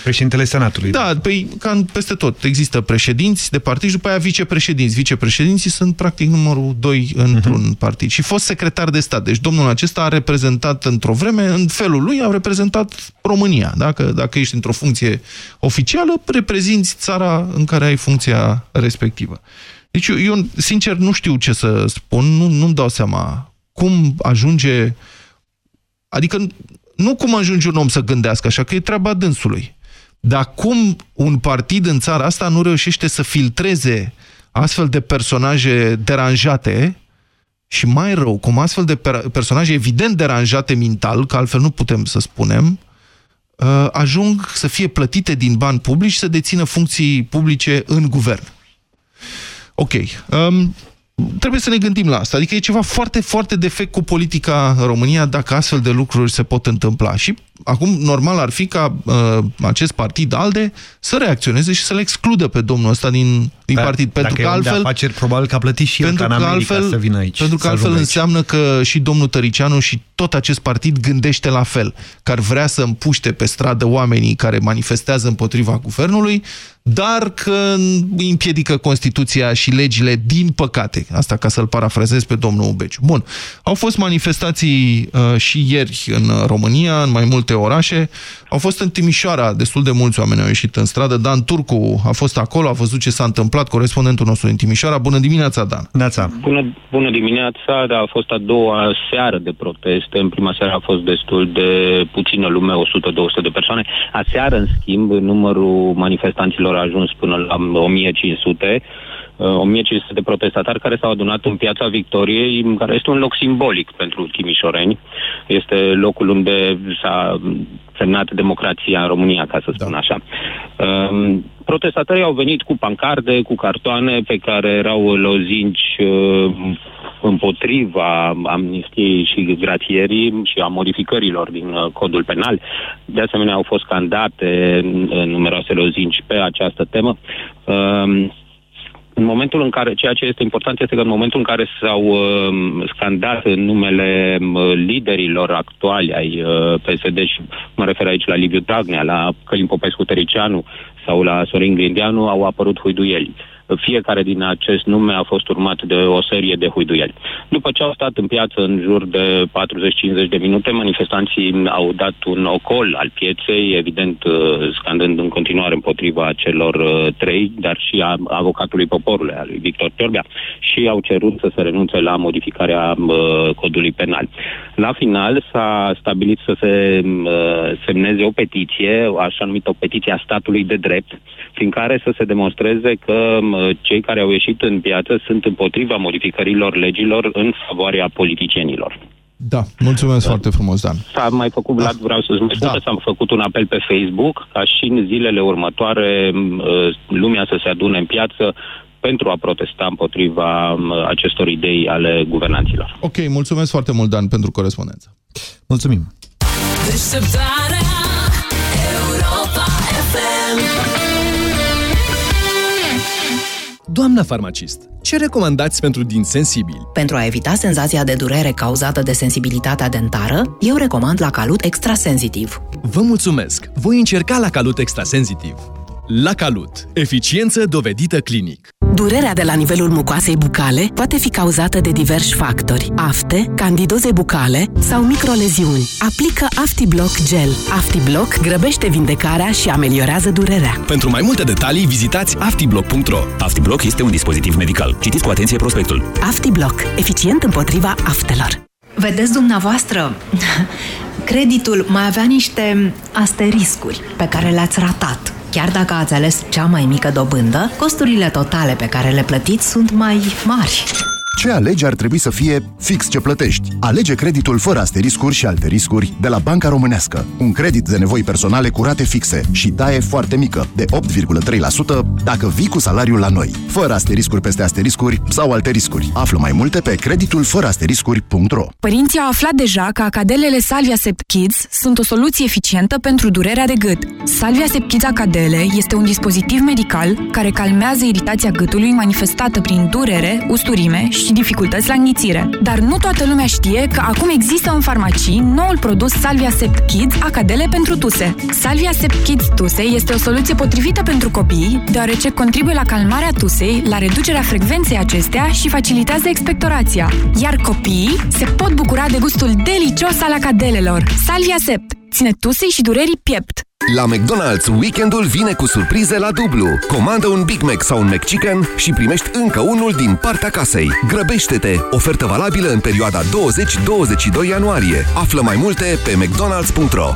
președintele Senatului. Da, păi, ca peste tot. Există președinți de partid și după aia vicepreședinți. Vicepreședinții sunt practic numărul 2 într-un uh mhm. -huh. partid. Și fost secretar de stat. Deci domnul acesta a reprezentat într-o vreme, în felul lui, a reprezentat România. Dacă, dacă ești într-o funcție oficială, reprezinți țara în care ai funcția respectivă. Deci eu, eu sincer, nu știu ce să spun, nu, nu-mi dau seama cum ajunge... Adică nu cum ajunge un om să gândească așa, că e treaba dânsului. Dar cum un partid în țara asta nu reușește să filtreze astfel de personaje deranjate și mai rău, cum astfel de personaje evident deranjate mental, că altfel nu putem să spunem, uh, ajung să fie plătite din bani publici și să dețină funcții publice în guvern. Ok. Um, trebuie să ne gândim la asta. Adică e ceva foarte, foarte defect cu politica în România dacă astfel de lucruri se pot întâmpla. Și acum normal ar fi ca uh, acest partid ALDE să reacționeze și să-l excludă pe domnul ăsta din, din da, partid. Pentru că altfel, afaceri, probabil că a plătit și el pentru ca în America altfel, să vină aici. Pentru că altfel înseamnă că și domnul Tăricianu și tot acest partid gândește la fel. Că ar vrea să împuște pe stradă oamenii care manifestează împotriva guvernului, dar că îi împiedică Constituția și legile, din păcate. Asta ca să-l parafrazez pe domnul Ubeciu. Bun. Au fost manifestații uh, și ieri în România, în mai multe orașe. Au fost în Timișoara, destul de mulți oameni au ieșit în stradă. Dan Turcu a fost acolo, a văzut ce s-a întâmplat, corespondentul nostru în Timișoara. Bună dimineața, Dan! Neața. Bună, bună dimineața, da, a fost a doua seară de proteste. În prima seară a fost destul de puțină lume, 100-200 de persoane. Aseară, în schimb, numărul manifestanților a ajuns până la 1500. 1500 uh, de protestatari care s-au adunat în Piața Victoriei, care este un loc simbolic pentru timișoreni. Este locul unde s-a semnat democrația în România, ca să spun da. așa. Um, protestatarii au venit cu pancarde, cu cartoane pe care erau lozinci uh, împotriva amnistiei și gratierii și a modificărilor din uh, codul penal. De asemenea, au fost scandate numeroase lozinci pe această temă. Um, în momentul în care, ceea ce este important este că în momentul în care s-au uh, scandat numele uh, liderilor actuali ai uh, PSD și mă refer aici la Liviu Dragnea, la Călim Popescu Tericianu sau la Sorin Grindeanu, au apărut huiduieli. Uh, fiecare din acest nume a fost urmat de o serie de huiduieli. După ce au stat în piață în jur de 40-50 de minute, manifestanții au dat un ocol al pieței, evident uh, scandând în continuare împotriva celor uh, trei, dar și a avocatului poporului, al lui Victor Ciorbea, și au cerut să se renunțe la modificarea uh, codului penal. La final s-a stabilit să se semneze o petiție, așa numită o petiție a statului de drept, prin care să se demonstreze că cei care au ieșit în piață sunt împotriva modificărilor legilor în favoarea politicienilor. Da, mulțumesc da. foarte frumos, Dan. S-a mai făcut, Vlad, vreau să-ți mai spun da. că s-a făcut un apel pe Facebook ca și în zilele următoare lumea să se adune în piață pentru a protesta împotriva acestor idei ale guvernanților. Ok, mulțumesc foarte mult, Dan, pentru corespondență. Mulțumim. Europa Doamna farmacist, ce recomandați pentru din sensibili? Pentru a evita senzația de durere cauzată de sensibilitatea dentară, eu recomand la Calut Extrasensitiv. Vă mulțumesc! Voi încerca la Calut Extrasensitiv. Lacalut. Eficiență dovedită clinic. Durerea de la nivelul mucoasei bucale poate fi cauzată de diversi factori. Afte, candidoze bucale sau microleziuni. Aplică AftiBlock Gel. AftiBlock grăbește vindecarea și ameliorează durerea. Pentru mai multe detalii, vizitați aftiblock.ro. AftiBlock este un dispozitiv medical. Citiți cu atenție prospectul. AftiBlock. Eficient împotriva aftelor. Vedeți dumneavoastră, creditul mai avea niște asteriscuri pe care le-ați ratat. Chiar dacă ați ales cea mai mică dobândă, costurile totale pe care le plătiți sunt mai mari. Ce alegi ar trebui să fie fix ce plătești. Alege creditul fără asteriscuri și alte riscuri de la Banca Românească. Un credit de nevoi personale cu rate fixe și taie foarte mică, de 8,3% dacă vii cu salariul la noi. Fără asteriscuri peste asteriscuri sau alte riscuri. Află mai multe pe creditul fără asteriscuri.ro Părinții au aflat deja că acadelele Salvia Sept Kids sunt o soluție eficientă pentru durerea de gât. Salvia Sept Kids Acadele este un dispozitiv medical care calmează iritația gâtului manifestată prin durere, usturime și dificultăți la înghițire. Dar nu toată lumea știe că acum există în farmacii noul produs Salvia Sept Kids Acadele pentru tuse. Salvia Sept Kids Tuse este o soluție potrivită pentru copii, deoarece contribuie la calmarea tusei, la reducerea frecvenței acestea și facilitează expectorația. Iar copiii se pot bucura de gustul delicios al acadelelor. Salvia Sept ține tusei și durerii piept. La McDonald's, weekendul vine cu surprize la dublu. Comandă un Big Mac sau un McChicken și primești încă unul din partea casei. Grăbește-te! Ofertă valabilă în perioada 20-22 ianuarie. Află mai multe pe mcdonalds.ro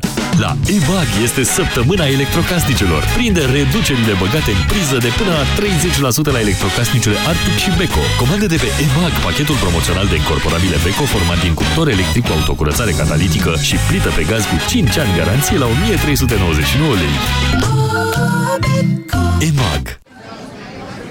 La EMAG este săptămâna electrocasnicelor. Prinde reducerile băgate în priză de până la 30% la electrocasnicele Arctic și Beko. Comandă de pe EMAG pachetul promoțional de incorporabile Beko format din cuptor electric cu autocurățare catalitică și plită pe gaz cu 5 ani garanție la 1399 lei. EMAG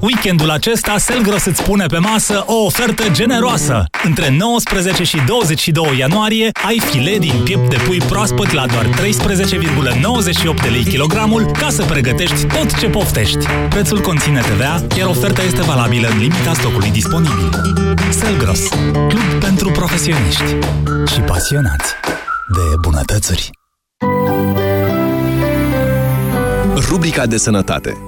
Weekendul acesta, Selgros îți pune pe masă o ofertă generoasă. Între 19 și 22 ianuarie ai filet din piept de pui proaspăt la doar 13,98 de lei kilogramul ca să pregătești tot ce poftești. Prețul conține TVA, iar oferta este valabilă în limita stocului disponibil. Selgros, club pentru profesioniști și pasionați de bunătățuri. Rubrica de sănătate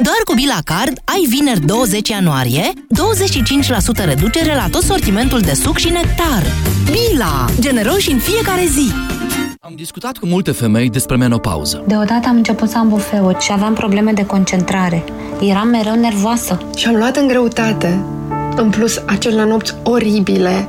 Doar cu Bila Card ai vineri 20 ianuarie 25% reducere la tot sortimentul de suc și nectar. Bila! Generoși în fiecare zi! Am discutat cu multe femei despre menopauză. Deodată am început să am bufeuri și aveam probleme de concentrare. Eram mereu nervoasă. Și am luat în greutate. În plus, acele nopți oribile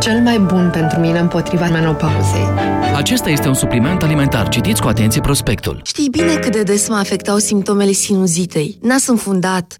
Cel mai bun pentru mine împotriva menopauzei. Acesta este un supliment alimentar. Citiți cu atenție prospectul. Știi bine cât de des mă afectau simptomele sinuzitei. Nas înfundat,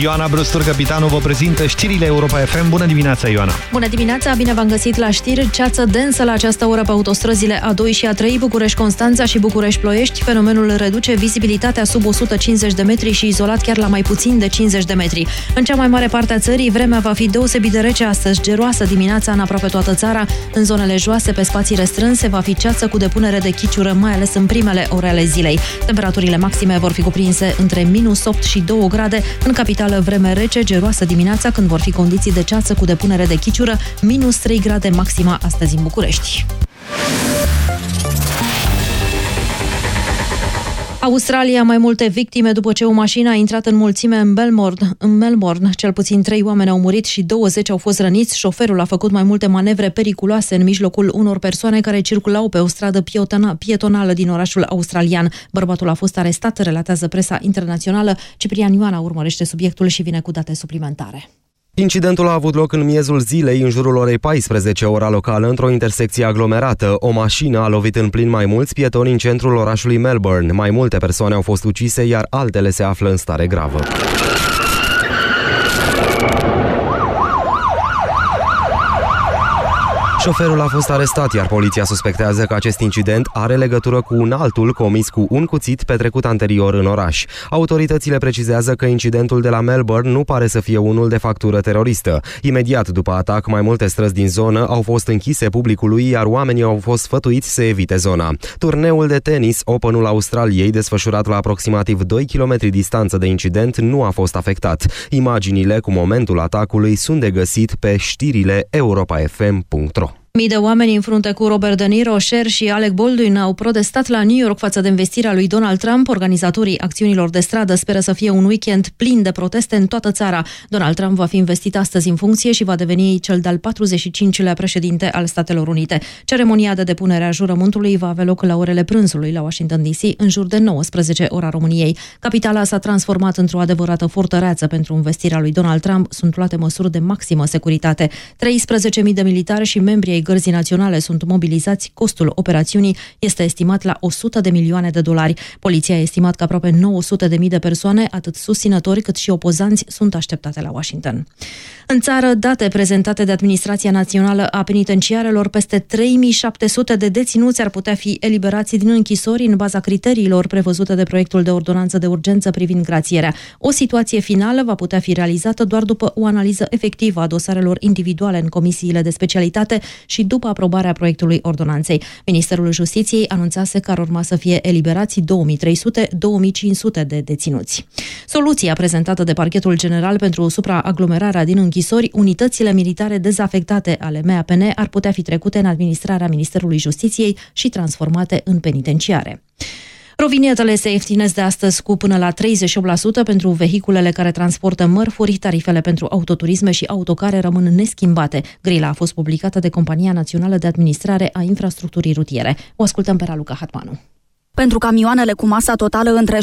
Ioana Brustur, capitanul, vă prezintă știrile Europa FM. Bună dimineața, Ioana! Bună dimineața, bine v-am găsit la știri. Ceață densă la această oră pe autostrăzile A2 și A3, București-Constanța și București-Ploiești. Fenomenul reduce vizibilitatea sub 150 de metri și izolat chiar la mai puțin de 50 de metri. În cea mai mare parte a țării, vremea va fi deosebit de rece astăzi, geroasă dimineața în aproape toată țara. În zonele joase, pe spații restrânse, va fi ceață cu depunere de chiciură, mai ales în primele ore ale zilei. Temperaturile maxime vor fi cuprinse între minus 8 și 2 grade. În capitală vreme rece, geroasă dimineața, când vor fi condiții de ceață cu depunere de chiciură, minus 3 grade maxima astăzi în București. Australia, mai multe victime după ce o mașină a intrat în mulțime în Melbourne. În Melbourne, cel puțin trei oameni au murit și 20 au fost răniți. Șoferul a făcut mai multe manevre periculoase în mijlocul unor persoane care circulau pe o stradă pietona, pietonală din orașul australian. Bărbatul a fost arestat, relatează presa internațională. Ciprian Ioana urmărește subiectul și vine cu date suplimentare. Incidentul a avut loc în miezul zilei, în jurul orei 14, ora locală, într-o intersecție aglomerată. O mașină a lovit în plin mai mulți pietoni în centrul orașului Melbourne. Mai multe persoane au fost ucise, iar altele se află în stare gravă. Șoferul a fost arestat, iar poliția suspectează că acest incident are legătură cu un altul comis cu un cuțit petrecut anterior în oraș. Autoritățile precizează că incidentul de la Melbourne nu pare să fie unul de factură teroristă. Imediat după atac, mai multe străzi din zonă au fost închise publicului, iar oamenii au fost sfătuiți să evite zona. Turneul de tenis Openul Australiei, desfășurat la aproximativ 2 km distanță de incident, nu a fost afectat. Imaginile cu momentul atacului sunt de găsit pe știrile europafm.ro. Mii de oameni în frunte cu Robert De Niro, Cher și Alec Baldwin au protestat la New York față de investirea lui Donald Trump. Organizatorii acțiunilor de stradă speră să fie un weekend plin de proteste în toată țara. Donald Trump va fi investit astăzi în funcție și va deveni cel de-al 45-lea președinte al Statelor Unite. Ceremonia de depunere a jurământului va avea loc la orele prânzului la Washington DC, în jur de 19 ora României. Capitala s-a transformat într-o adevărată fortăreață pentru investirea lui Donald Trump. Sunt luate măsuri de maximă securitate. 13.000 de militari și membri ai gărzii naționale sunt mobilizați, costul operațiunii este estimat la 100 de milioane de dolari. Poliția a estimat că aproape 900 de mii de persoane, atât susținători cât și opozanți, sunt așteptate la Washington. În țară, date prezentate de Administrația Națională a Penitenciarelor, peste 3700 de deținuți ar putea fi eliberați din închisori în baza criteriilor prevăzute de proiectul de ordonanță de urgență privind grațierea. O situație finală va putea fi realizată doar după o analiză efectivă a dosarelor individuale în comisiile de specialitate și după aprobarea proiectului ordonanței. Ministerul Justiției anunțase că ar urma să fie eliberați 2300-2500 de deținuți. Soluția prezentată de Parchetul General pentru supraaglomerarea din închisori, unitățile militare dezafectate ale MAPN ar putea fi trecute în administrarea Ministerului Justiției și transformate în penitenciare. Rovinietele se ieftinesc de astăzi cu până la 38% pentru vehiculele care transportă mărfuri. Tarifele pentru autoturisme și autocare rămân neschimbate. Grila a fost publicată de Compania Națională de Administrare a Infrastructurii Rutiere. O ascultăm pe Raluca Hatmanu. Pentru camioanele cu masa totală între 7,5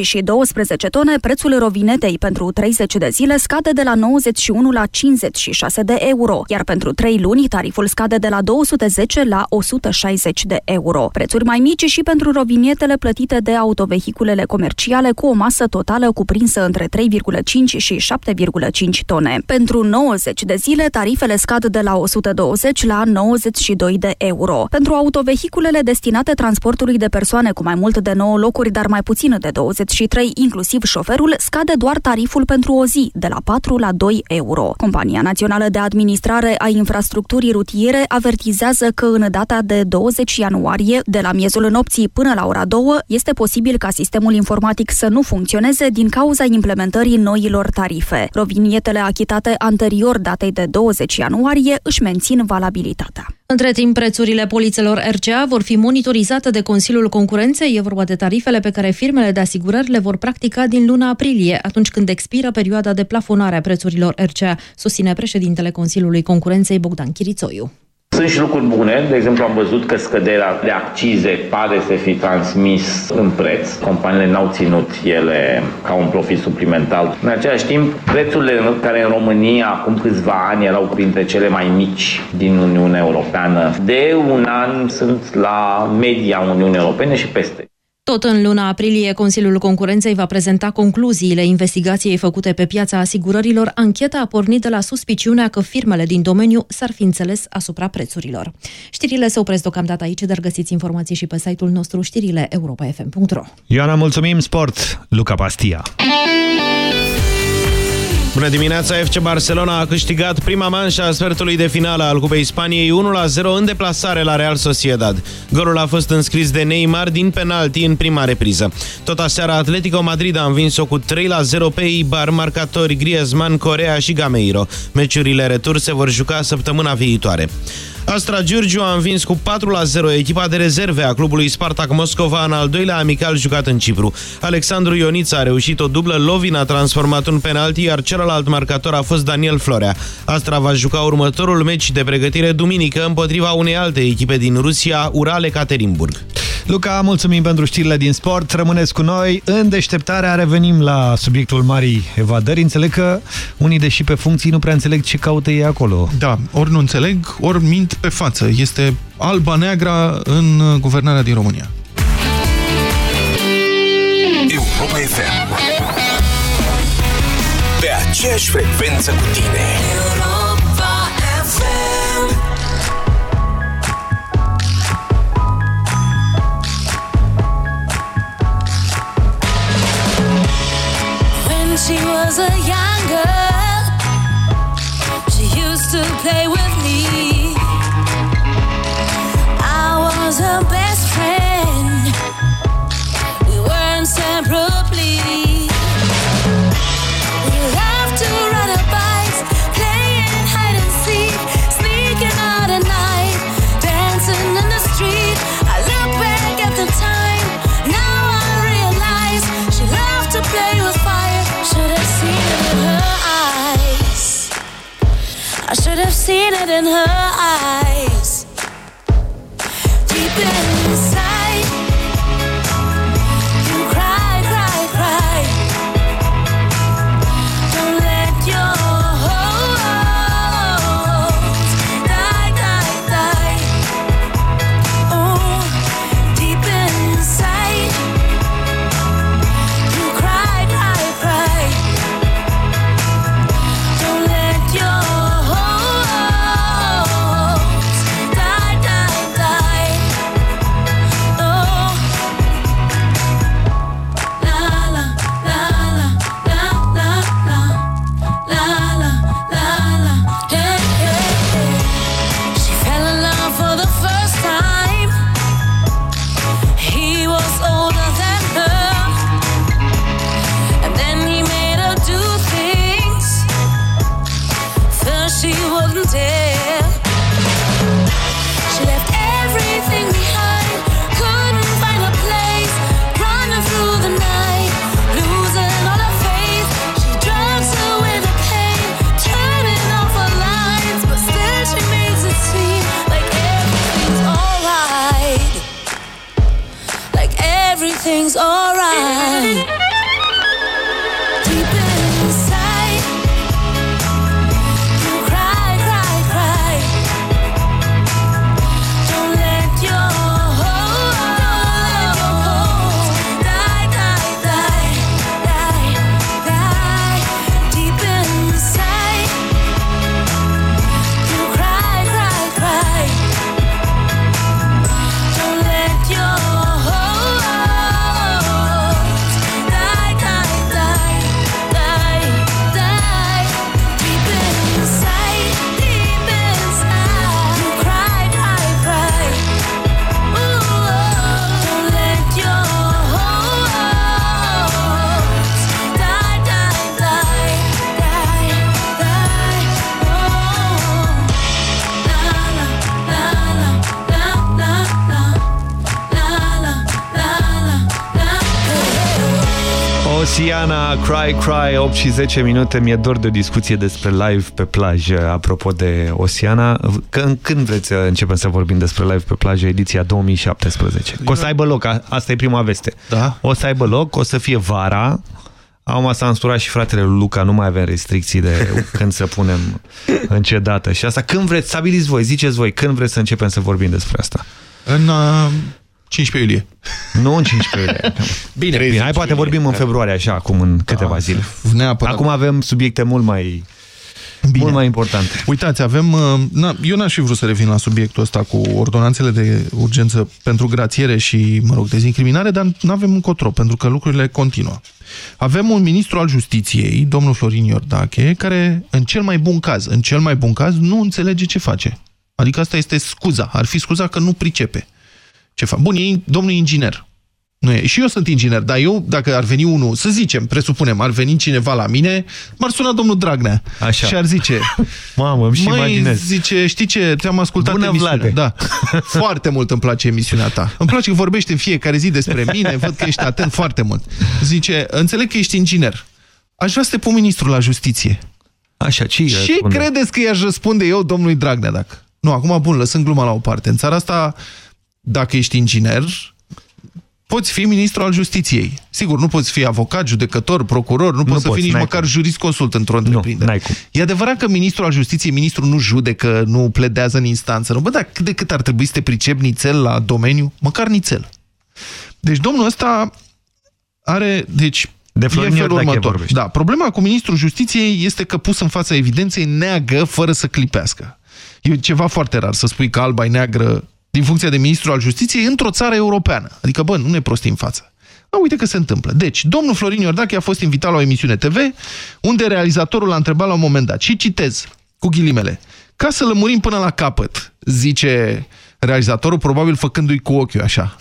și 12 tone, prețul rovinetei pentru 30 de zile scade de la 91 la 56 de euro, iar pentru 3 luni tariful scade de la 210 la 160 de euro. Prețuri mai mici și pentru rovinetele plătite de autovehiculele comerciale cu o masă totală cuprinsă între 3,5 și 7,5 tone. Pentru 90 de zile, tarifele scad de la 120 la 92 de euro. Pentru autovehiculele destinate transportului de persoane cu mai mult de 9 locuri, dar mai puțin de 23, inclusiv șoferul, scade doar tariful pentru o zi, de la 4 la 2 euro. Compania Națională de Administrare a Infrastructurii Rutiere avertizează că în data de 20 ianuarie, de la miezul nopții până la ora 2, este posibil ca sistemul informatic să nu funcționeze din cauza implementării noilor tarife. Rovinietele achitate anterior datei de 20 ianuarie își mențin valabilitatea. Între timp, prețurile polițelor RCA vor fi monitorizate de Consiliul Concurenței. E vorba de tarifele pe care firmele de asigurări le vor practica din luna aprilie, atunci când expiră perioada de plafonare a prețurilor RCA, susține președintele Consiliului Concurenței Bogdan Chirițoiu. Sunt și lucruri bune, de exemplu am văzut că scăderea de accize pare să fi transmis în preț. Companiile n-au ținut ele ca un profit suplimentar. În același timp, prețurile care în România acum câțiva ani erau printre cele mai mici din Uniunea Europeană, de un an sunt la media Uniunii Europene și peste. Tot în luna aprilie, Consiliul Concurenței va prezenta concluziile investigației făcute pe piața asigurărilor. Ancheta a pornit de la suspiciunea că firmele din domeniu s-ar fi înțeles asupra prețurilor. Știrile se opresc deocamdată aici, dar găsiți informații și pe site-ul nostru știrile europa.fm.ro Ioana, mulțumim, sport, Luca Pastia. Bună dimineața! FC Barcelona a câștigat prima manșă a sfertului de finală al Cupei Spaniei 1-0 în deplasare la Real Sociedad. Golul a fost înscris de Neymar din penalti în prima repriză. Tot aseară Atletico Madrid a învins-o cu 3-0 pe Ibar, marcatori Griezmann, Corea și Gameiro. Meciurile retur se vor juca săptămâna viitoare. Astra Giurgiu a învins cu 4-0 echipa de rezerve a clubului Spartak Moscova în al doilea amical jucat în Cipru. Alexandru Ionița a reușit o dublă, Lovin a transformat un penalti, iar celălalt marcator a fost Daniel Florea. Astra va juca următorul meci de pregătire duminică împotriva unei alte echipe din Rusia, Urale Caterinburg. Luca, mulțumim pentru știrile din sport. Rămâneți cu noi. În deșteptarea revenim la subiectul marii evadări. Înțeleg că unii, deși pe funcții, nu prea înțeleg ce caută ei acolo. Da, ori nu înțeleg, ori mint pe față. Este alba-neagra în guvernarea din România. Europa FM Pe aceeași frecvență cu tine she was a young girl, she used to play with me. I was her best friend. We weren't inseparably. I should have seen it in her eyes. Siana, Cry Cry, 8 și 10 minute. Mi-e dor de o discuție despre live pe plajă, apropo de Oceana. Când, când vreți să începem să vorbim despre live pe plajă, ediția 2017? Că o să aibă loc, a- asta e prima veste. Da. O să aibă loc, o să fie vara. Acum s-a însurat și fratele lui Luca, nu mai avem restricții de când să punem în ce dată. Și asta, când vreți, stabiliți voi, ziceți voi, când vreți să începem să vorbim despre asta? În uh, 15 iulie. Nu în 15 iulie. Bine, Bine, hai poate vorbim în februarie, așa, acum în câteva zile. Neapărat. Acum avem subiecte mult mai, Bine. mult mai importante. Uitați, avem... uh, Na, eu n-aș fi vrut să revin la subiectul ăsta cu ordonanțele de urgență pentru grațiere și, mă rog, dezincriminare, dar nu avem încotro, pentru că lucrurile continuă. Avem un ministru al justiției, domnul Florin Iordache, care, în cel mai bun caz, în cel mai bun caz, nu înțelege ce face. Adică asta este scuza. Ar fi scuza că nu pricepe. Ce fac? Bun, e domnul inginer. Nu e. Și eu sunt inginer, dar eu, dacă ar veni unul, să zicem, presupunem, ar veni cineva la mine, m-ar suna domnul Dragnea. Așa. Și ar zice... Mamă, îmi și Măi, imaginez. zice, știi ce, te-am ascultat Bună, emisiunea. Vlade. Da. Foarte mult îmi place emisiunea ta. Îmi place că vorbești în fiecare zi despre mine, văd că ești atent foarte mult. Zice, înțeleg că ești inginer. Aș vrea să te pun ministrul la justiție. Așa, ce Ce credeți că i-aș răspunde eu domnului Dragnea dacă? Nu, acum bun, lăsând gluma la o parte. În țara asta, dacă ești inginer, poți fi ministru al justiției. Sigur, nu poți fi avocat, judecător, procuror, nu, nu poți să poți, fii nici n-ai măcar cum. jurist consult într-o întreprindere. n-ai cum. E adevărat că ministrul al justiției, ministrul nu judecă, nu pledează în instanță. Nu? Bă, dar cât de cât ar trebui să te pricepi nițel la domeniu? Măcar nițel. Deci domnul ăsta are, deci, De e Florin felul Iordache următor. vorbești. Da, problema cu ministrul justiției este că pus în fața evidenței neagă fără să clipească. E ceva foarte rar să spui că alba e neagră din funcția de ministru al justiției într-o țară europeană. Adică, bă, nu ne prosti în față. A, uite că se întâmplă. Deci, domnul Florin Iordache a fost invitat la o emisiune TV, unde realizatorul l-a întrebat la un moment dat, și citez, cu ghilimele, ca să lămurim până la capăt, zice realizatorul, probabil făcându-i cu ochiul așa,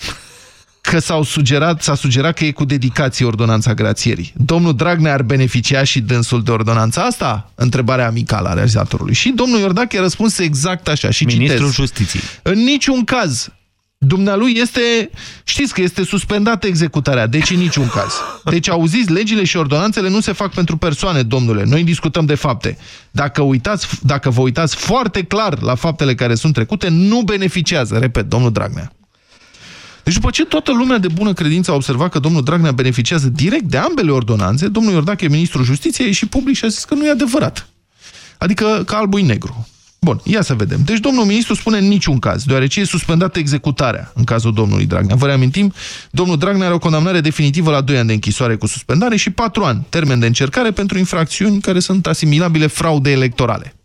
că s-au sugerat, s-a sugerat că e cu dedicație ordonanța grațierii. Domnul Dragnea ar beneficia și dânsul de ordonanța asta? Întrebarea amicală a realizatorului. Și domnul Iordache a răspuns exact așa și Ministrul citez. Justiției. În niciun caz. Dumnealui este, știți că este suspendată executarea, deci în niciun caz. Deci auziți, legile și ordonanțele nu se fac pentru persoane, domnule. Noi discutăm de fapte. Dacă, uitați, dacă vă uitați foarte clar la faptele care sunt trecute, nu beneficiază, repet, domnul Dragnea. Deci după ce toată lumea de bună credință a observat că domnul Dragnea beneficiază direct de ambele ordonanțe, domnul Iordache, ministrul justiției, a ieșit public și a zis că nu e adevărat. Adică că albul e negru. Bun, ia să vedem. Deci domnul ministru spune în niciun caz, deoarece e suspendată executarea în cazul domnului Dragnea. Vă reamintim, domnul Dragnea are o condamnare definitivă la 2 ani de închisoare cu suspendare și 4 ani, termen de încercare pentru infracțiuni care sunt asimilabile fraude electorale.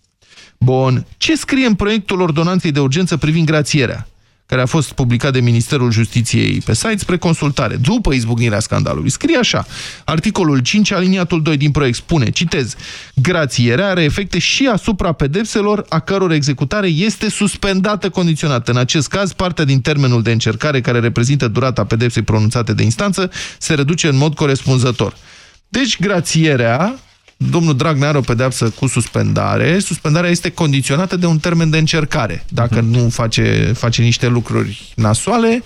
Bun. Ce scrie în proiectul ordonanței de urgență privind grațierea? Care a fost publicat de Ministerul Justiției pe site spre consultare, după izbucnirea scandalului. Scrie așa, articolul 5, aliniatul 2 din proiect spune, citez, grațierea are efecte și asupra pedepselor a căror executare este suspendată condiționată. În acest caz, partea din termenul de încercare care reprezintă durata pedepsei pronunțate de instanță se reduce în mod corespunzător. Deci, grațierea domnul Dragnea are o pedeapsă cu suspendare. Suspendarea este condiționată de un termen de încercare. Dacă nu face, face niște lucruri nasoale,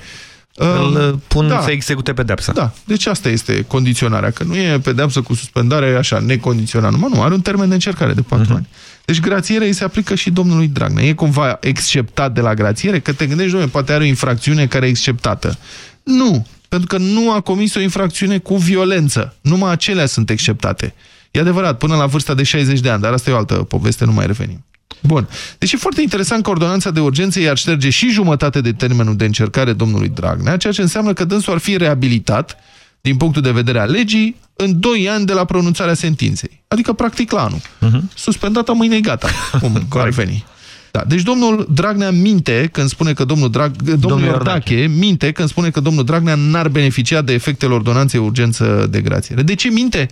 Îl pun da. să execute pedepsa. Da, deci asta este condiționarea, că nu e pedeapsă cu suspendare așa, necondiționat, numai nu, are un termen de încercare de 4 ani. Deci grațierea îi se aplică și domnului Dragnea. E cumva exceptat de la grațiere? Că te gândești, domnule, poate are o infracțiune care e exceptată. Nu, pentru că nu a comis o infracțiune cu violență. Numai acelea sunt exceptate. E adevărat, până la vârsta de 60 de ani, dar asta e o altă poveste, nu mai revenim. Bun. Deci e foarte interesant că ordonanța de urgență i-ar șterge și jumătate de termenul de încercare domnului Dragnea, ceea ce înseamnă că dânsul ar fi reabilitat, din punctul de vedere al legii, în 2 ani de la pronunțarea sentinței. Adică, practic, la anul. Uh-huh. Suspendată mâine e gata, cum ar veni. Da, deci domnul Dragnea minte când spune că domnul, Drag... domnul, domnul Iordache minte când spune că domnul Dragnea n-ar beneficia de efectele ordonanței urgență de grațiere. De ce minte?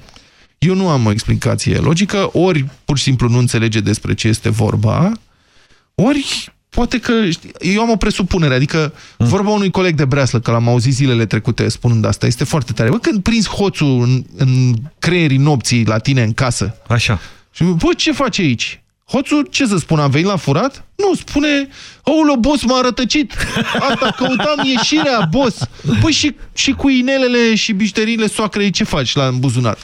Eu nu am o explicație logică, ori pur și simplu nu înțelege despre ce este vorba, ori poate că... Eu am o presupunere, adică mm. vorba unui coleg de breaslă, că l-am auzit zilele trecute spunând asta, este foarte tare. Bă, când prinzi hoțul în, în creierii nopții la tine în casă... Așa. Și bă, ce face aici? Hoțul, ce să spun, am venit la furat? Nu, spune, aulă, boss, m-a rătăcit. Asta, căutam ieșirea, boss. Păi și, și cu inelele și bișterile soacrei ce faci la în buzunar?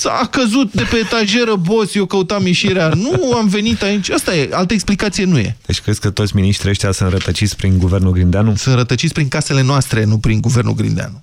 S-a căzut de pe etajeră, boss, eu căutam ieșirea. Nu am venit aici. Asta e, altă explicație nu e. Deci crezi că toți miniștrii ăștia sunt rătăciți prin guvernul Grindeanu? Sunt rătăciți prin casele noastre, nu prin guvernul Grindeanu.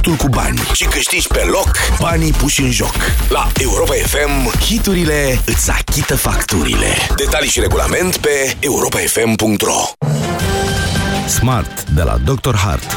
hitul cu bani. Și câștigi pe loc banii puși în joc. La Europa FM, hiturile îți achită facturile. Detalii și regulament pe europafm.ro Smart de la Dr. Hart.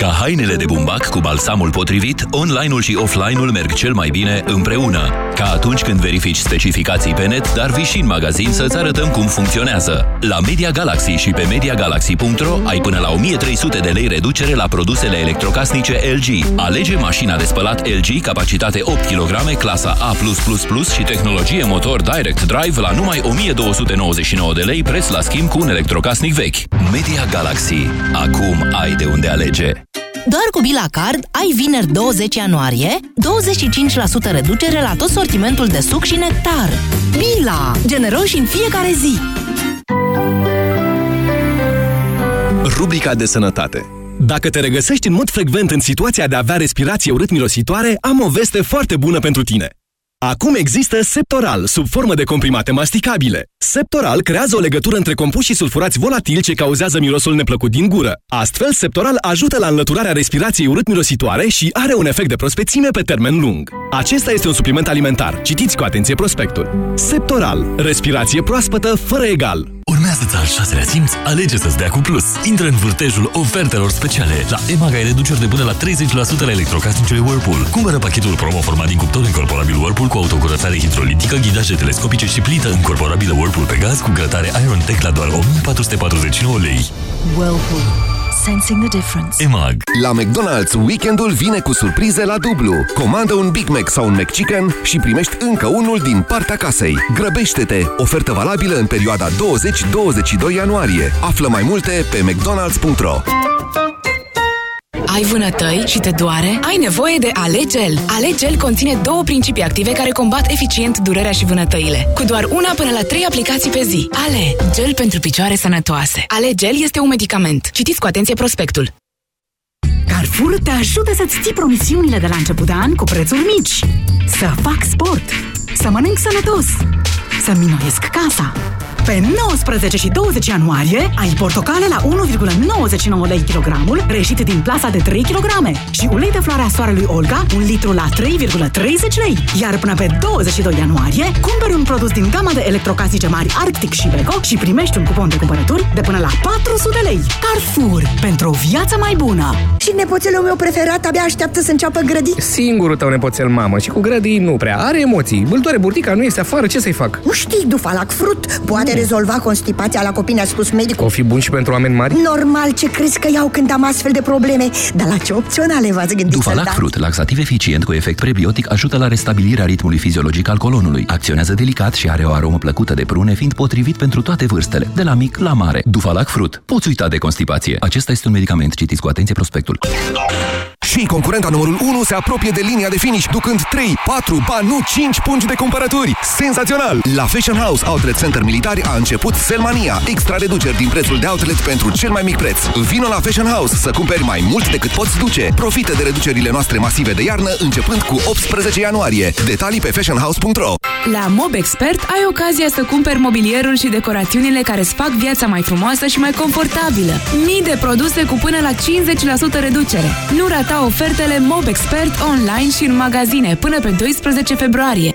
Ca hainele de bumbac cu balsamul potrivit, online-ul și offline-ul merg cel mai bine împreună. Ca atunci când verifici specificații pe net, dar vii și în magazin să-ți arătăm cum funcționează. La Media Galaxy și pe MediaGalaxy.ro ai până la 1300 de lei reducere la produsele electrocasnice LG. Alege mașina de spălat LG, capacitate 8 kg, clasa A+++ și tehnologie motor Direct Drive la numai 1299 de lei, preț la schimb cu un electrocasnic vechi. Media Galaxy. Acum ai de unde alege. Doar cu Bila Card ai vineri 20 ianuarie 25% reducere la tot sortimentul de suc și nectar. Bila! Generoși în fiecare zi! Rubrica de sănătate dacă te regăsești în mod frecvent în situația de a avea respirație urât-mirositoare, am o veste foarte bună pentru tine. Acum există Septoral, sub formă de comprimate masticabile. Septoral creează o legătură între compuși sulfurați volatili ce cauzează mirosul neplăcut din gură. Astfel, Septoral ajută la înlăturarea respirației urât-mirositoare și are un efect de prospețime pe termen lung. Acesta este un supliment alimentar. Citiți cu atenție prospectul. Septoral. Respirație proaspătă fără egal. Urmează-ți al șaselea simț, alege să-ți dea cu plus. Intră în vârtejul ofertelor speciale. La EMAG ai reduceri de până la 30% la electrocasnicele Whirlpool. Cumpără pachetul promo format din cuptor incorporabil Whirlpool cu autocurățare hidrolitică, ghidaje telescopice și plită incorporabilă Whirlpool pe gaz cu grătare Iron Tech la doar 1449 lei. Whirlpool. Sensing the difference. EMAG. La McDonald's, weekendul vine cu surprize la dublu. Comandă un Big Mac sau un McChicken și primești încă unul din partea casei. Grăbește-te! Ofertă valabilă în perioada 20-22 ianuarie. Află mai multe pe mcdonalds.ro Ai vânătăi și te doare? Ai nevoie de Alegel. Alegel conține două principii active care combat eficient durerea și vânătăile. Cu doar una până la trei aplicații pe zi. Ale, gel pentru picioare sănătoase. Alegel este un medicament. Citiți cu atenție prospectul. Carrefour te ajută să-ți ții promisiunile de la început de an cu prețuri mici. Să fac sport, să mănânc sănătos, să minoiesc casa. Pe 19 și 20 ianuarie ai portocale la 1,99 lei kilogramul, reșit din plasa de 3 kg și ulei de floarea soarelui Olga, un litru la 3,30 lei. Iar până pe 22 ianuarie, cumperi un produs din gama de electrocasnice mari Arctic și Beko și primești un cupon de cumpărături de până la 400 lei. Carrefour, pentru o viață mai bună! Și nepoțelul meu preferat abia așteaptă să înceapă grădii. Singurul tău nepoțel mamă și cu grădii nu prea. Are emoții. Îl doare burtica, nu este afară, ce să-i fac? Nu știi, Dufalac Frut poate rezolva constipația la copii, ne-a spus medicul. O fi bun și pentru oameni mari? Normal, ce crezi că iau când am astfel de probleme? Dar la ce opționale v-ați gândit să-l Dufalac dați? Fruit, laxativ eficient cu efect prebiotic, ajută la restabilirea ritmului fiziologic al colonului. Acționează delicat și are o aromă plăcută de prune, fiind potrivit pentru toate vârstele, de la mic la mare. Dufalac Fruit. Poți uita de constipație. Acesta este un medicament. Citiți cu atenție prospectul. Și concurenta numărul 1 se apropie de linia de finish, ducând 3, 4, ba nu 5 pungi de cumpărături. Senzațional! La Fashion House Outlet Center Militari a început Selmania, extra reduceri din prețul de outlet pentru cel mai mic preț. Vino la Fashion House să cumperi mai mult decât poți duce. Profită de reducerile noastre masive de iarnă începând cu 18 ianuarie. Detalii pe fashionhouse.ro La MobExpert ai ocazia să cumperi mobilierul și decorațiunile care îți fac viața mai frumoasă și mai confortabilă. Mii de produse cu până la 50% reducere. Nu rata ofertele MobExpert online și în magazine până pe 12 februarie.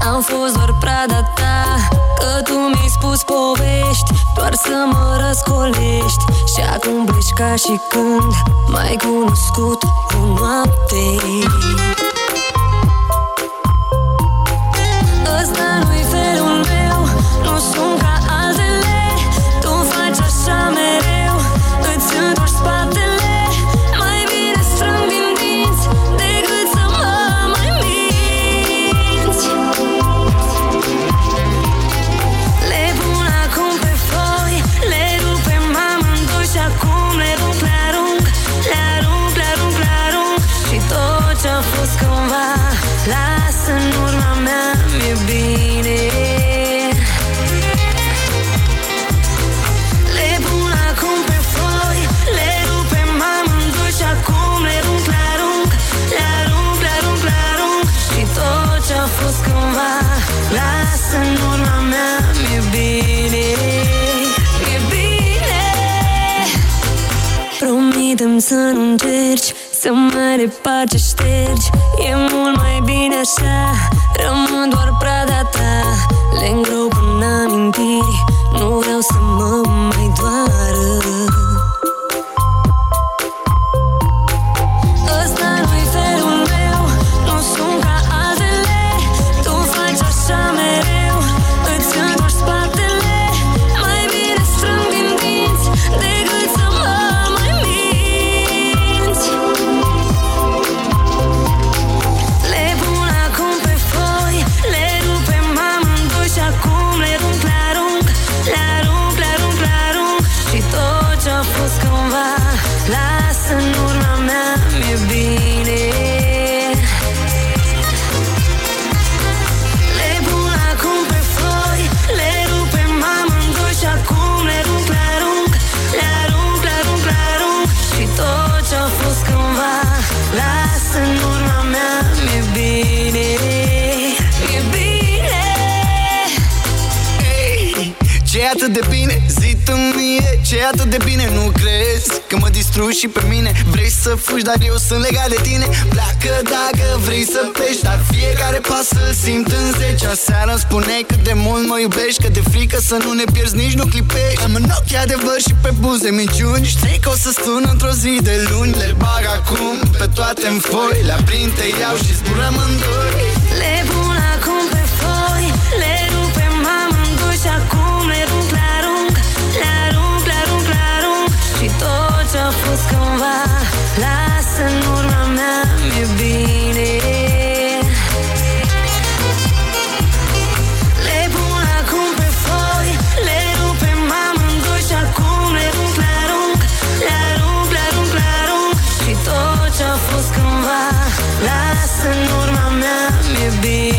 Am fost doar prada ta Că tu mi-ai spus povești. Doar să mă răscolești. Și acum pleci ca și când M-ai cunoscut o noapte. Ăsta nu-i felul meu Nu sunt ca altele. Tu faci așa mereu Îți întorci spatele să nu încerci Să mă repar ce ștergi. E mult mai bine așa Rămân doar prada ta. Le îngrop în amintiri Nu vreau să mă mai doară dar eu sunt legat de tine. Pleacă dacă vrei să pleci Dar fiecare pas îl simt în zece. Aseară îmi spuneai cât de mult mă iubești Că de frică să nu ne pierzi, nici nu clipești. Am în ochi adevăr și pe buze minciuni. Știi că o să stun într-o zi de luni. Le bag acum pe toate în foi. Le aprind, te iau și zburăm în doi Le pun acum pe foi Le rupem amândoi și acum le rup, ce-a fost cândva Las în urma mea, mi-e bine. Le pun acum pe foi Le rupem amândoi și acum le rup, le arunc Le arunc, le arunc, le arunc. Și tot ce-a fost cândva Las în urma mea, mi-e bine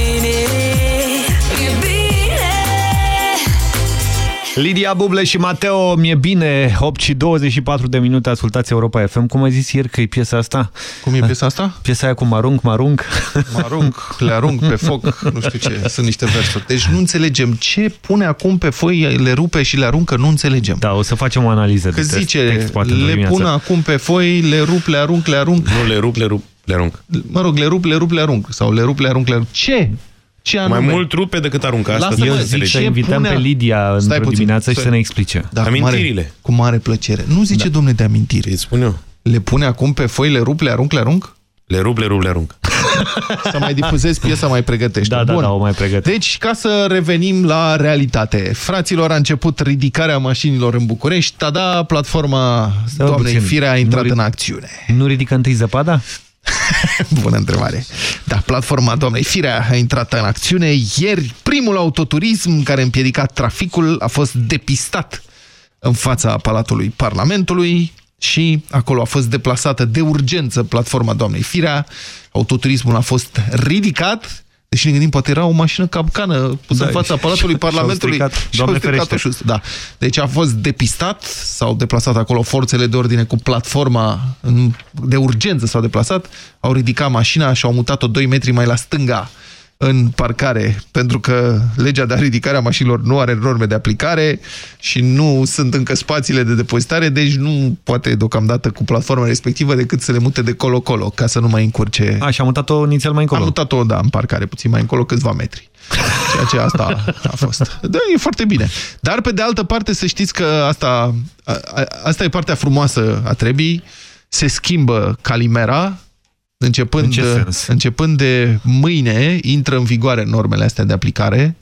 Lidia Buble și Mateo, mi-e bine, 8 și 24 de minute, ascultați Europa FM. Cum ai zis ieri că e piesa asta? Cum e piesa asta? Piesa aia cu marunc, marunc. Mă arunc, le arunc pe foc, nu știu ce, sunt niște versuri. Deci nu înțelegem ce pune acum pe foi, le rupe și le aruncă, nu înțelegem. Da, o să facem o analiză Că de text, zice, text, poate, le dimineață. pun acum pe foi, le rup, le arunc, le arunc. Nu, le rup, le rup, le arunc. Mă rog, le rup, le rup, le arunc. Sau le rup, le arunc, le arunc. Ce? Ce anume? Mai mult rupe decât aruncă. Asta Lasă-mă, Eu zic, zic Să ce invităm punea- pe Lidia Stai într-o puțin, dimineață și stai. să ne explice. Da, Amintirile. Cu mare, cu mare plăcere. Nu zice, da. domne, de amintiri. Îți spun eu. Le pune acum pe foi, le rup, le arunc, le arunc? Le rup, le rup, le arunc. să mai difuzezi piesa, mai pregătește. Da, da, da, o mai pregătește. Deci, ca să revenim la realitate. Fraților, a început ridicarea mașinilor în București. Tada, platforma Stai doamnei puțin. Firea a intrat Nu în ri- acțiune. Nu ridică întâi zăpada? Bună întrebare. Da, platforma doamnei Firea a intrat în acțiune. Ieri, primul autoturism care împiedica traficul a fost depistat în fața Palatului Parlamentului și acolo a fost deplasată de urgență platforma doamnei Firea. Autoturismul a fost ridicat Deși ne gândim, poate era o mașină capcană pusă Da, în fața și- Palatului și-au Parlamentului. stricat, și-au Doamne stricat-o ferește. și- Da. Deci a fost depistat, s-au deplasat acolo forțele de ordine cu platforma în- de urgență s-au deplasat, au ridicat mașina și au mutat-o 2 metri mai la stânga în parcare, pentru că legea de ridicare a mașinilor nu are norme de aplicare și nu sunt încă spațiile de depozitare, deci nu poate deocamdată cu platforma respectivă decât să le mute de colo-colo, ca să nu mai încurce... A, și a mutat-o inițial mai încolo. Am mutat-o, da, în parcare, puțin mai încolo, câțiva metri. Ceea ce asta a fost. Da, e foarte bine. Dar, pe de altă parte, să știți că asta, a, a, asta e partea frumoasă a trebii. Se schimbă calimera, începând, În ce sens? începând de mâine, intră în vigoare normele astea de aplicare.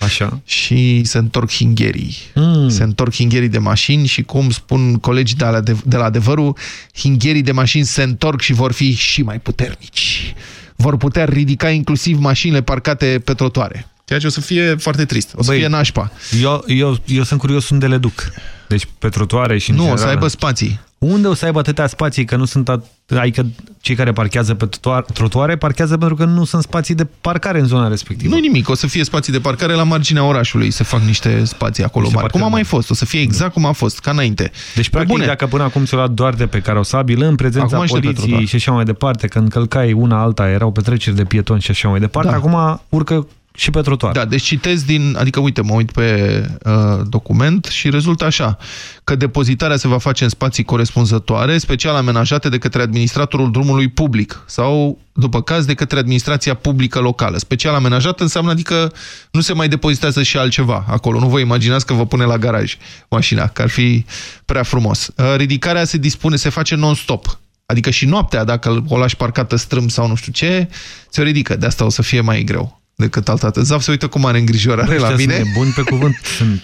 Așa. Și se întorc hingherii. Mm. Se întorc hingherii de mașini și, cum spun colegii de la, de la adevărul, hingherii de mașini se întorc și vor fi și mai puternici. Vor putea ridica inclusiv mașinile parcate pe trotuare. Ceea ce o să fie foarte trist. O să Băi, fie nașpa. Eu, eu, eu sunt curios unde le duc. Deci pe trotuare și în Nu, o să general. aibă spații. Unde o să aibă atâtea spații? Că nu sunt at... Adică cei care parchează pe trotuar- trotuare parchează pentru că nu sunt spații de parcare în zona respectivă. Nu nimic, o să fie spații de parcare la marginea orașului, se fac niște spații acolo Niște mari. Cum a parcări mai fost? O să fie exact cum a fost, ca înainte. Deci, practic, bune. dacă până acum ți-o luat doar de pe carosabil, în prezența Acum și de pe poliției trotuar. și așa mai departe, când încălcai una alta, erau petreceri de pietoni și așa mai departe, Da. acum urcă și pe trotuar. Da, deci citez din, adică uite, mă uit pe uh, document și rezultă așa, că depozitarea se va face în spații corespunzătoare, special amenajate de către administratorul drumului public sau, după caz, de către administrația publică locală. Special amenajat înseamnă adică nu se mai depozitează și altceva acolo. Nu vă imaginați că vă pune la garaj mașina, că ar fi prea frumos. Uh, ridicarea se dispune, se face non-stop. Adică și noaptea, dacă o lași parcată strâmb sau nu știu ce, ți-o ridică. De asta o să fie mai greu decât altă dată. Zaf se uită cum are îngrijorare la Ăștia mine. sunt nebuni pe cuvânt. Sunt...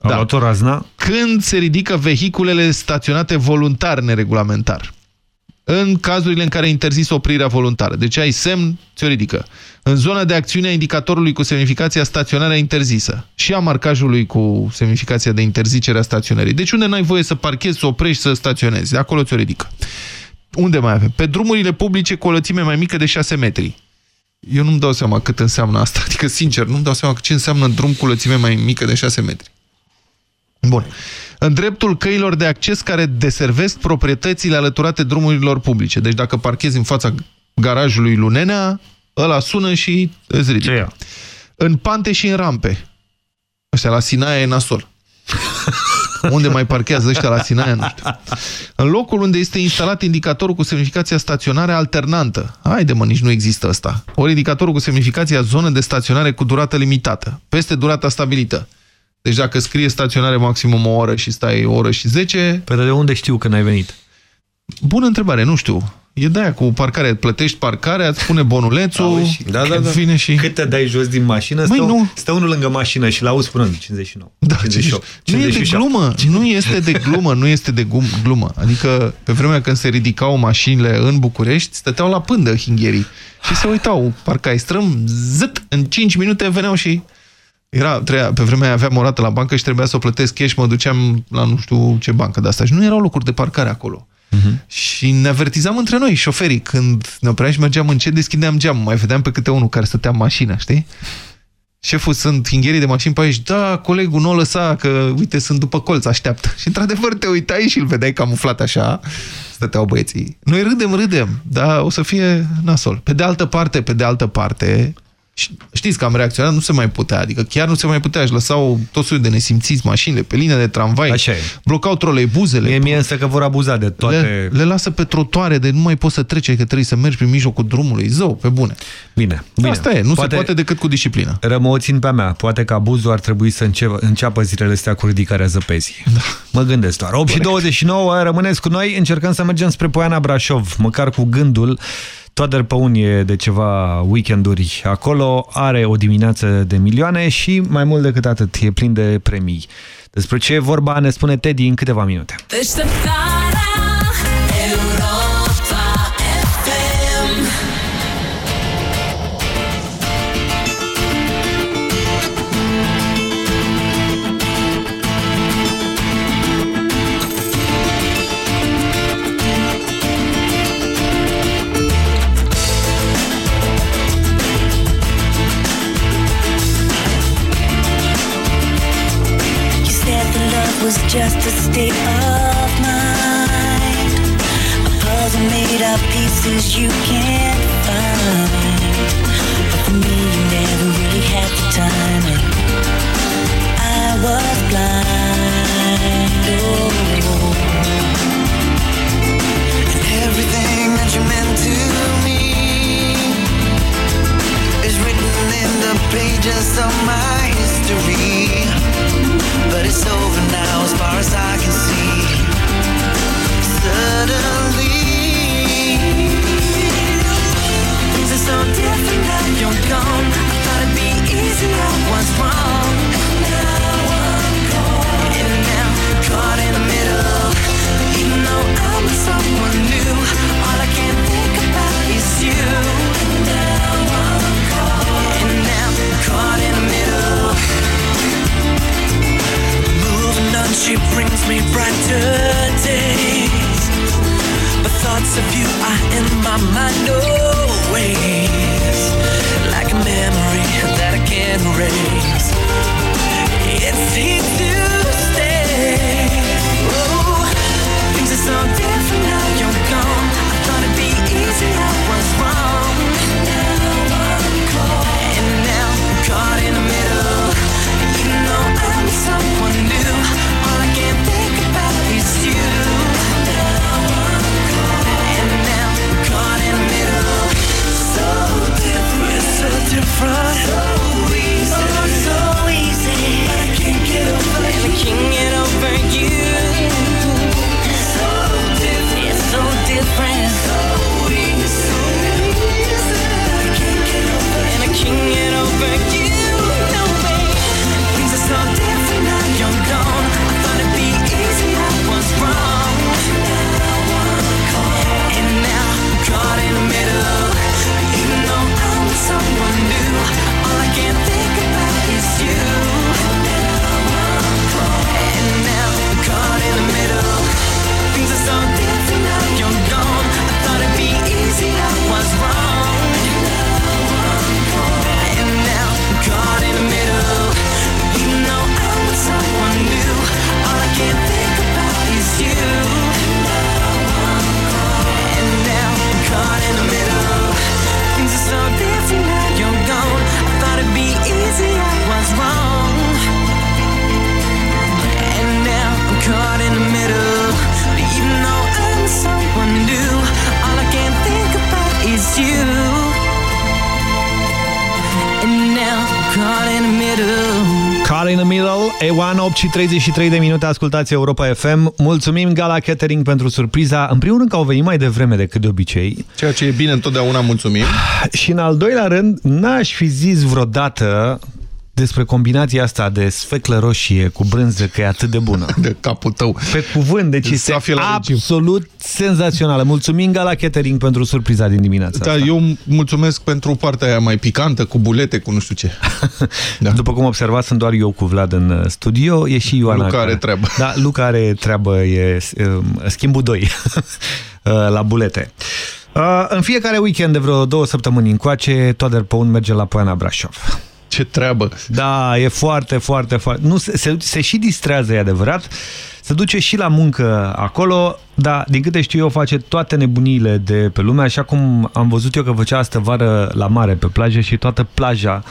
Au Da. luat o razna. Când se ridică vehiculele staționate voluntar neregulamentar. În cazurile în care interzis oprirea voluntară. Deci ai semn, ți-o ridică. În zona de acțiune a indicatorului cu semnificația staționarea interzisă. Și a marcajului cu semnificația de interzicere a staționării. Deci unde n-ai voie să parchezi, să oprești, să staționezi. De acolo ți-o ridică. Unde mai avem? Pe drumurile publice cu o lățime mai mică de 6 metri. Eu nu-mi dau seama cât înseamnă asta. Adică, sincer, nu-mi dau seama ce înseamnă drum cu lățime mai mică de 6 metri. Bun. În dreptul căilor de acces care deservesc proprietățile alăturate drumurilor publice. Deci dacă parchezi în fața garajului Lunenea, ăla sună și îți ridică. În pante și în rampe. Ăștia la Sinaia e nasol. Unde mai parchează ăștia la Sinaia, nu știu. În locul unde este instalat indicatorul cu semnificația staționare alternantă. Haide mă, nici nu există ăsta. Ori indicatorul cu semnificația zonă de staționare cu durată limitată. Peste durata stabilită. Deci dacă scrie staționare maximum o oră și stai o oră și 10... Pe de unde știu că n-ai venit? Bună întrebare, nu știu. E de aia cu parcare, plătești parcarea, îți pune bonulețul, Da, da, da. vine și... Cât te dai jos din mașină, Băi, stă, nu. stă unul lângă mașină și l-auzi spunând 59, Da, 58, nu e de 57. glumă, nu este de glumă, nu este de gum- glumă. Adică, pe vremea când se ridicau mașinile în București, stăteau la pândă hingherii și se uitau, parcă ai strâm, zât, în 5 minute veneau și... Era, treia, pe vremea aia aveam o rată la bancă și trebuia să o plătesc cash, mă duceam la nu știu ce bancă de asta și nu erau locuri de parcare acolo. Și ne avertizam între noi, șoferii, când ne opream și mergeam încet, deschideam geamul, mai vedeam pe câte unul care stătea în mașină, știi? Șeful sunt hingherii de mașini pe aici, da, colegul, nu o lăsa, că uite, sunt după colț, așteaptă. Și într-adevăr te uitai și îl vedeai camuflat așa, stăteau băieții. Noi râdem, râdem, dar o să fie nasol. Pe de altă parte, pe de altă parte, ș- știți că am reacționat, nu se mai putea, adică chiar nu se mai putea, își lăsau tot soiul de nesimțiți mașinile pe linia de tramvai, Așa e. blocau troleibuzele. Mie, mie însă că vor abuza de toate... Le, le lasă pe trotuare, de nu mai poți să treci, că trebuie să mergi prin mijlocul drumului. Zău, pe bune. Bine, bine. Asta e, nu Poate- se poate decât cu disciplină. Rămă o țin pe mea. Poate că abuzul ar trebui să înceapă, înceapă zilele astea cu ridicarea zăpezii. Da. Mă gândesc doar. 8 și 29, rămâneți cu noi, încercăm să mergem spre Poiana Brașov, măcar cu gândul. Toader Păun e de ceva weekenduri acolo, are o dimineață de milioane și mai mult decât atât, e plin de premii. Despre ce e vorba ne spune Teddy în câteva minute. Deșteptarea și 33 de minute, ascultați Europa FM. Mulțumim Gala Catering pentru surpriza. În primul rând că au venit mai devreme decât de obicei. Ceea ce e bine, întotdeauna mulțumim. Și în al doilea rând, n-aș fi zis vreodată despre combinația asta de sfeclă roșie cu brânză, că e atât de bună. De capul tău. Pe cuvânt, deci este absolut senzațională. Mulțumim Gala Catering pentru surpriza din dimineața Da, asta. eu mulțumesc pentru partea aia mai picantă, cu bulete, cu nu știu ce. Da. După cum observați, sunt doar eu cu Vlad în uh, studio, e și Ioana. Luca are care- treabă. Da, Luca are treabă, e um, schimbul 2 la bulete. Uh, În fiecare weekend de vreo două săptămâni încoace, Toader Păun merge la Poiana Brașov. Ce treabă! Da, e foarte, foarte, foarte... Nu, se, se, se și distrează, e adevărat. Se duce și la muncă acolo, dar din câte știu eu face toate nebuniile de pe lume, așa cum am văzut eu că făcea astă vară la mare pe plajă și toată plaja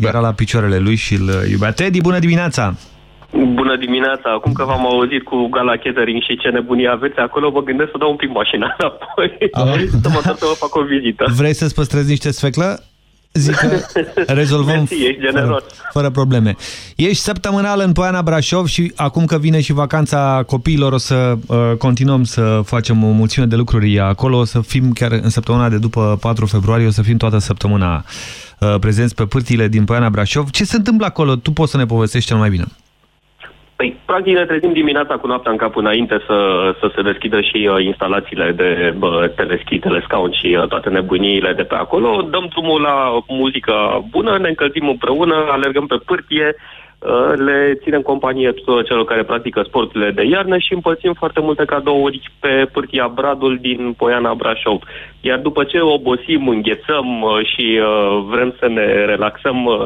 era la picioarele lui și îl iubea. Teddy, bună dimineața! Bună dimineața! Acum că v-am auzit cu Gala Catering și ce nebunie aveți acolo, vă gândesc să dau un prim mașina înapoi. să mă întorc să vă fac o vizită. Vrei să-ți păstrezi niște sfeclă? Zic că rezolvăm Mersi, ești generos. Fără, fără probleme. Ești săptămânal în Poiana Brașov și acum că vine și vacanța copiilor o să uh, continuăm să facem o mulțime de lucruri acolo. O să fim chiar în săptămâna de după 4 februarie, o să fim toată săptămâna uh, prezenți pe pârtiile din Poiana Brașov. Ce se întâmplă acolo? Tu poți să ne povestești cel mai bine. Păi, practic ne trezim dimineața cu noaptea în cap înainte să, să se deschidă și uh, instalațiile de bă, teleschi, telescaun și uh, toate nebuniile de pe acolo. Dăm drumul la muzică bună, ne încălzim împreună, alergăm pe pârtie, uh, le ținem companie tuturor celor care practică sporturile de iarnă și împărțim foarte multe cadouri pe pârtia Bradul din Poiana Brașov. Iar după ce obosim, înghețăm uh, și uh, vrem să ne relaxăm uh,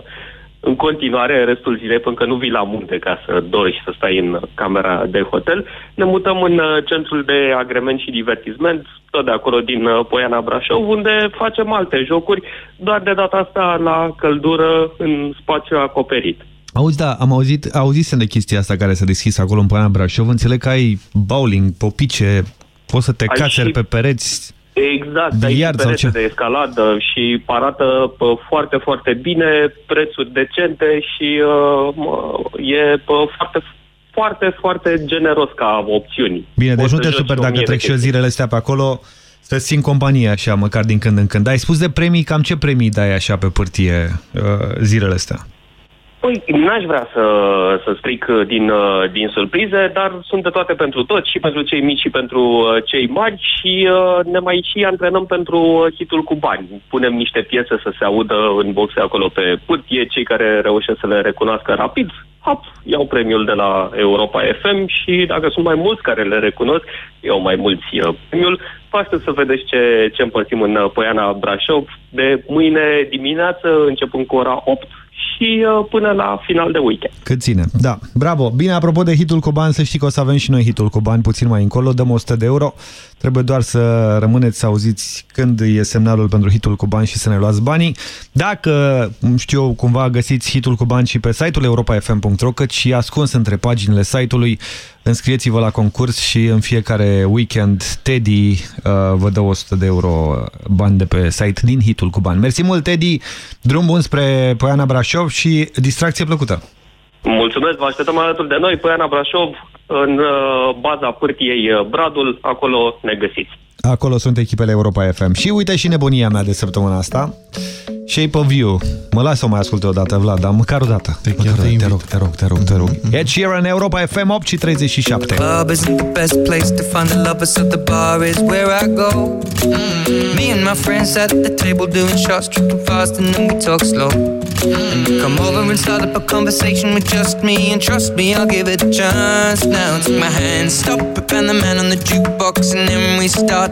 în continuare restul zilei până că nu vii la munte ca să dori și să stai în camera de hotel. Ne mutăm în uh, centrul de agrement și divertisment, tot de acolo din uh, Poiana Brașov, unde facem alte jocuri, doar de data asta la căldură în spațiu acoperit. Auzi, da, am auzit, auzisem de chestia asta care s-a deschis acolo în Poiana Brașov. Înțeleg că ai bowling, popice, poți să te Ai caseri și- pe pereți. Exact, ai Biliard sau perete ce? de escaladă și arată pă, foarte, foarte bine, prețuri decente și uh, mă, e pă, foarte, foarte, foarte generos ca opțiuni. Bine, deci Poți nu să te joci super o dacă mie de trec și eu chestii. zilele astea pe acolo să-ți țin companie așa, măcar din când în când. Ai spus de premii, cam ce premii dai așa pe pârtie uh, zilele astea? Păi, n-aș vrea să, să stric uh, din, uh, din surprize, dar sunt de toate pentru toți, și pentru cei mici și pentru uh, cei mari și uh, ne mai și antrenăm pentru uh, hitul cu bani. Punem niște piese să se audă în boxe acolo pe pârtie, cei care reușesc să le recunoască rapid, hop, iau premiul de la Europa FM și dacă sunt mai mulți care le recunosc, iau mai mulți uh, premiul. Astăzi să vedeți ce, ce împărțim în uh, Poiana Brașov de mâine dimineață, începând cu ora 8 și uh, până la final de weekend. Cât ține. Da, bravo. Bine, apropo de hitul cu bani, să știi că o să avem și noi hitul cu bani puțin mai încolo, dăm 100 de euro. Trebuie doar să rămâneți să auziți când e semnalul pentru hitul cu bani și să ne luați banii. Dacă, știu eu, cumva găsiți hitul cu bani și pe site-ul europa.fm.ro, cât și ascuns între paginile site-ului, înscrieți-vă la concurs și în fiecare weekend Teddy uh, vă dă 100 de euro bani de pe site din hitul cu bani. Mersi mult, Teddy! Drum bun spre Poiana Brașov și distracție plăcută! Mulțumesc, vă așteptăm alături de noi, Poiana Brașov, în uh, baza pârtiei uh, Bradul, acolo ne găsiți. Acolo sunt echipele Europa FM. Și uite și nebunia mea de săptămâna asta. Shape of You. Mă las să o mai ascult o dată, Vlad, dar măcar o dată. Măcar o dată. Te rog, te rog, te rog, te rog. Ed Sheeran, Europa FM 8 și 37. Club isn't the best place to find the lovers, so the bar is where I go. Mm. Me and my friends at the table doing shots, tripping fast, and then we talk slow. And you come over and start up a conversation with just me, and trust me, I'll give it a chance. Now take my hand, stop it, and the man on the jukebox, and then we start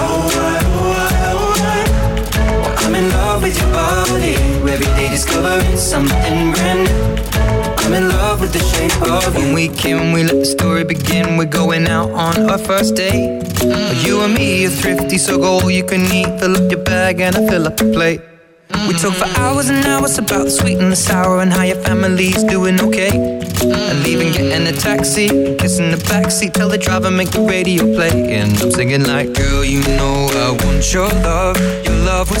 with your body. Every day discovering something brand new. I'm in love with the shape of you. When we came, we let the story begin. We're going out on our first date. Mm. You and me are thrifty, so go all you can eat. Fill up your bag and I fill up the plate. We talk for mm. hours and hours about the sweet and the sour and how your family's doing okay. Mm. And leaving, getting a taxi, kissing the backseat, tell the driver make the radio play. And I'm singing like, girl, you know I want your love. Your love was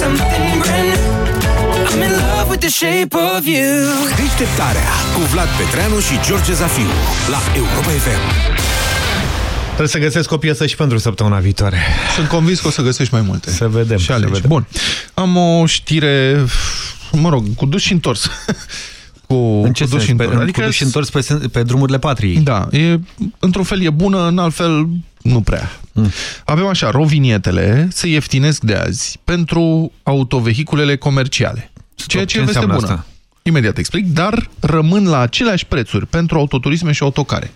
Something brand new. I'm in love with the shape of you. Deșteptarea cu Vlad Petreanu și George Zafiu la Europa FM. Trebuie să găsesc o piesă și pentru săptămâna viitoare. Sunt convins că o să găsești mai multe. Să vedem. Și să alegi. vedem. Bun. Am o știre, mă rog, cu dus și întors. cu, În ce cu dus sens? și întors. Pe, adică cu dus și întors pe, sen- pe drumurile patriei. Da, e, într-un fel e bună, în alt fel nu prea. Mm. Avem așa, rovinietele se ieftinesc de azi pentru autovehiculele comerciale. Ceea ce, ce e veste înseamnă bună. asta? Imediat explic, dar rămân la aceleași prețuri pentru autoturisme și autocare.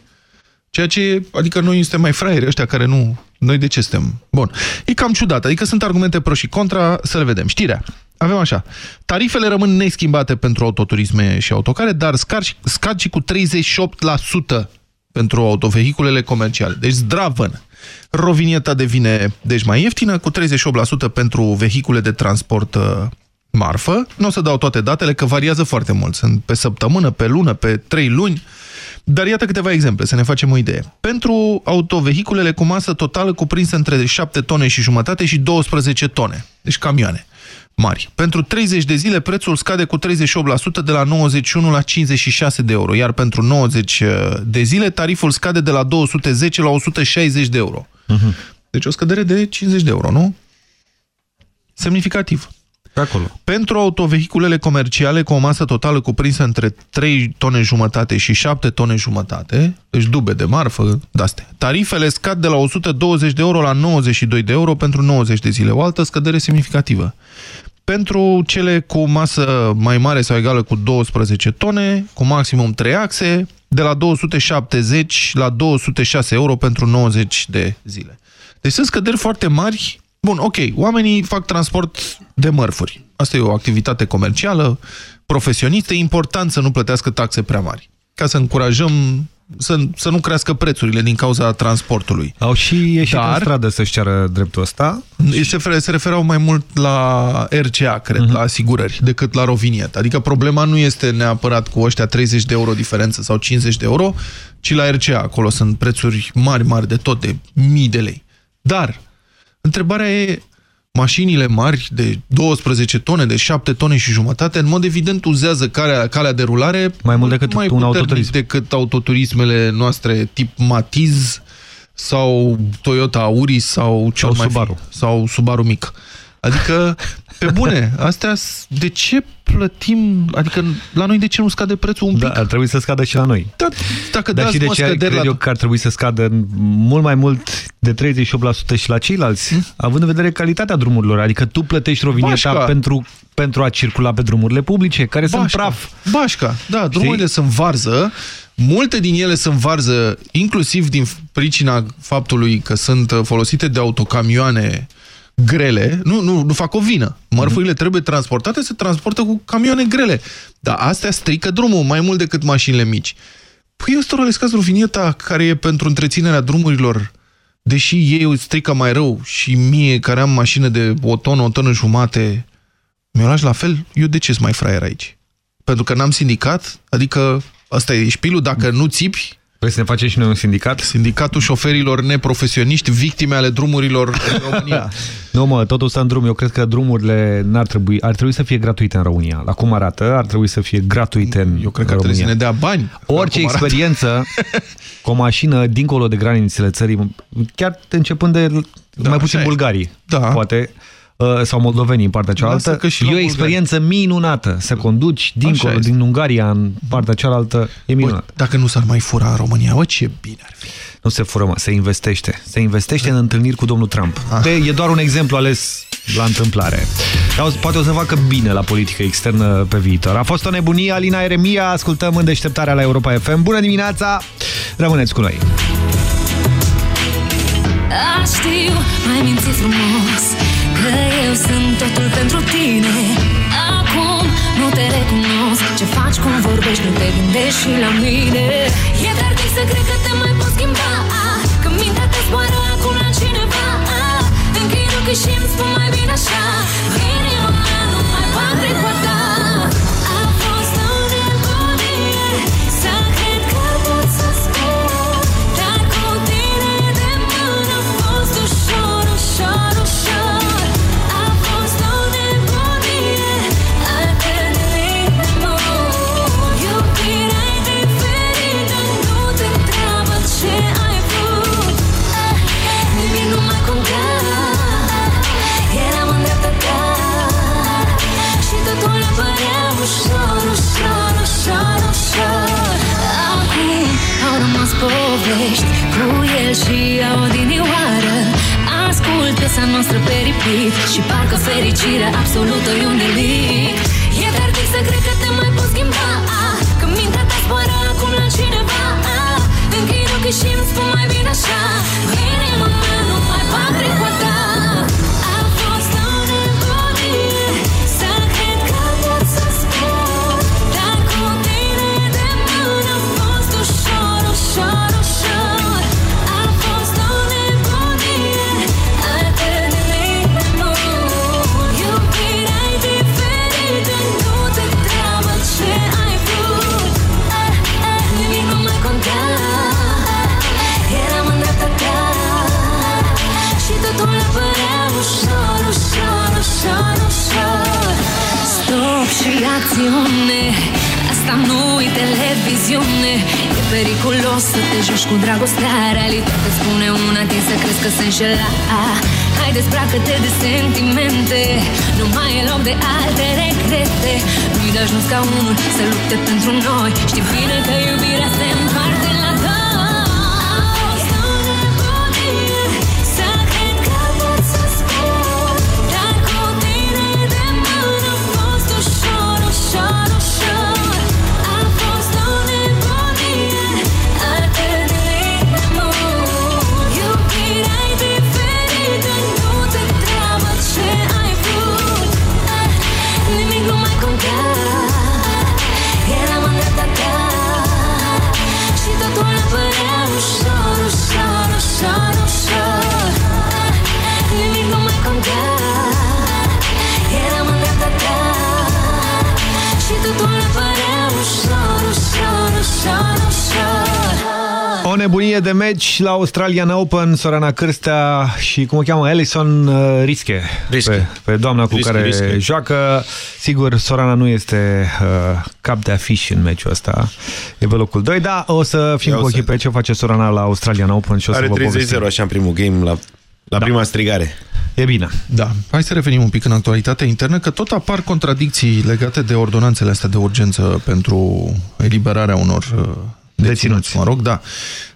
Ceea ce, adică noi suntem mai fraieri ăștia care nu... Noi de ce suntem? Bun. E cam ciudat, adică sunt argumente pro și contra, să le vedem. Știrea. Avem așa. Tarifele rămân neschimbate pentru autoturisme și autocare, dar scad și, scad și cu 38% pentru autovehiculele comerciale. Deci zdravăn. Rovinieta devine deci mai ieftină, cu 38% pentru vehicule de transport uh, marfă. Nu o să dau toate datele, că variază foarte mult. Sunt pe săptămână, pe lună, pe trei luni. Dar iată câteva exemple, să ne facem o idee. Pentru autovehiculele cu masă totală cuprinsă între 7 tone și jumătate și 12 tone, deci camioane mari. Pentru 30 de zile prețul scade cu 38% de la 91 la 56 de euro, iar pentru 90 de zile tariful scade de la 210 la 160 de euro. Deci o scădere de 50 de euro, nu? Semnificativ. Pe acolo. Pentru autovehiculele comerciale cu o masă totală cuprinsă între 3 tone jumătate și 7 tone jumătate, deci dube de marfă, de-astea, tarifele scad de la 120 de euro la 92 de euro pentru 90 de zile, o altă scădere semnificativă. Pentru cele cu masă mai mare sau egală cu 12 tone, cu maximum 3 axe, de la 270 la 206 euro pentru 90 de zile. Deci sunt scăderi foarte mari. Bun, ok, oamenii fac transport de mărfuri. Asta e o activitate comercială, profesionistă, e important să nu plătească taxe prea mari. Ca să încurajăm să, să nu crească prețurile din cauza transportului. Au și ieșit Dar- în stradă să-și ceară dreptul ăsta. Se, fere- se referau mai mult la RCA, cred, uh -huh. la asigurări, decât la roviniet. Adică problema nu este neapărat cu ăștia 30 de euro diferență sau 50 de euro, ci la RCA. Acolo sunt prețuri mari, mari de tot, de mii de lei. Dar, întrebarea e, mașinile mari de 12 tone, de 7 tone și jumătate, în mod evident uzează calea, calea de rulare mai mult decât mai un puternic autoturism. decât autoturismele noastre tip Matiz sau Toyota Auris sau cel Sau mai Subaru. Fi, sau Subaru mic. Adică, pe bune, astea, s- de ce plătim, adică la noi de ce nu scade prețul un Da, pic? ar trebui să scadă și la noi. Da, dacă Dar dați și de mă ce scăderi cred la... eu că ar trebui să scadă mult mai mult de 38% și la ceilalți, Hmm? având în vedere calitatea drumurilor. Adică tu plătești rovinieta Bașca. pentru, pentru a circula pe drumurile publice, care sunt Bașca. praf. Bașca, da, drumurile sunt varză, multe din ele sunt varză, inclusiv din pricina faptului că sunt uh, folosite de autocamioane grele, nu, nu, nu fac o vină. Mărfurile trebuie transportate, se transportă cu camioane grele. Dar astea strică drumul mai mult decât mașinile mici. Păi ăsta rolescați ruvinieta care e pentru întreținerea drumurilor, deși ei o strică mai rău și mie care am mașină de o tonă, o tonă jumate, mi-o lași la fel, eu de ce sunt mai fraier aici? pentru că n-am sindicat, adică asta e șpilul, dacă nu țipi, Vrei să ne facem și noi un sindicat? Sindicatul șoferilor neprofesioniști, victime ale drumurilor în România. Nu mă, totul stă în drum. Eu cred că drumurile n-ar trebui, ar trebui să fie gratuite în România. La cum arată, ar trebui să fie gratuite în Eu cred că trebuie să ne dea bani. Orice La cum arată. experiență cu o mașină dincolo de granițele țării, chiar începând de da, mai puțin așa e. bulgarii, Da. poate, uh, sau moldovenii în partea cealaltă, Lasă că și e la o bulgari. experiență minunată. Să conduci dincolo, este. din Ungaria în partea cealaltă, e minunat. Dacă nu s-ar mai fura în România, bă, ce bine ar fi. Nu se fură, mă, se investește. Se investește în întâlniri cu domnul Trump. Ah. E, e doar un exemplu ales la întâmplare. Dar o- poate o să facă bine la politică externă pe viitor. A fost o nebunie, Alina Eremia, ascultăm în deșteptarea la Europa FM. Bună dimineața! Rămâneți cu noi! Da, știu, mai minți frumos Că eu sunt totul pentru tine. Acum nu te recunosc. Ce faci, cum vorbești, nu te gândești și la mine. E tardin să cred că te mai pot schimba. Că mintea te zboară acum la cineva. Închid ochii și îmi spun mai bine așa. Inima și ea odinioară. Ascult piesa noastră pe repeat Și parcă fericirea absolută e un delict. E tardin să cred că te mai pot schimba. Că mintea ta zboară acum la cineva. Închid ochii și îmi spun mai bine așa. Inima mea nu mai bate cu și acțiune Asta nu-i televiziune. E periculos să te joci cu dragostea Realitatea spune una, tin să crezi că se înșela Hai dezbracă-te de sentimente. Nu mai e loc de alte regrete. Nu-i dai jos ca unul să lupte pentru noi. Știi bine că iubirea se împarte nebunie de meci la Australian Open, Sorana Cârstea și, cum o cheamă, Alison uh, Rische. Rische. Pe, pe doamna cu Rische, care Rische. joacă. Sigur, Sorana nu este uh, cap de afiș în meciul ăsta. E pe locul 2, dar o să fim Ia cu o ochii să- pe ce face Sorana la Australian Open și o să Are vă 30-0 povestim. așa în primul game la, la prima strigare. E bine. Da. Hai să revenim un pic în actualitatea internă, că tot apar contradicții legate de ordonanțele astea de urgență pentru eliberarea unor uh, deținuți. Mă rog, da.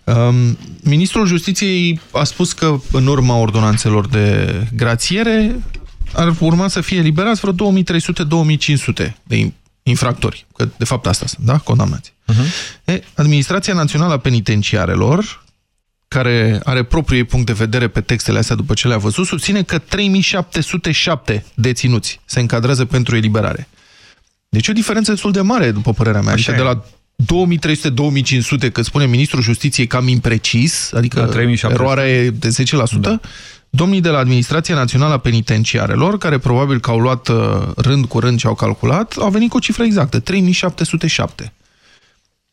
Um, Ministrul Justiției a spus că în urma ordonanțelor de grațiere ar urma să fie eliberați vreo 2300-2500 de in- infractori, că de fapt asta sunt, da? Condamnați. Uh-huh. E, Administrația Națională a Penitenciarelor, care are propriul ei punct de vedere pe textele astea după ce le-a văzut, susține că 3707 deținuți se încadrează pentru eliberare. Deci e o diferență destul de mare, după părerea mea. Așa Adică de la 2300-2500, că spune Ministrul Justiției cam imprecis, adică La 3700. eroarea e de 10%, da. domnii de la Administrația Națională a Penitenciarelor, care probabil că au luat uh, rând cu rând și au calculat, au venit cu o cifră exactă, 3707.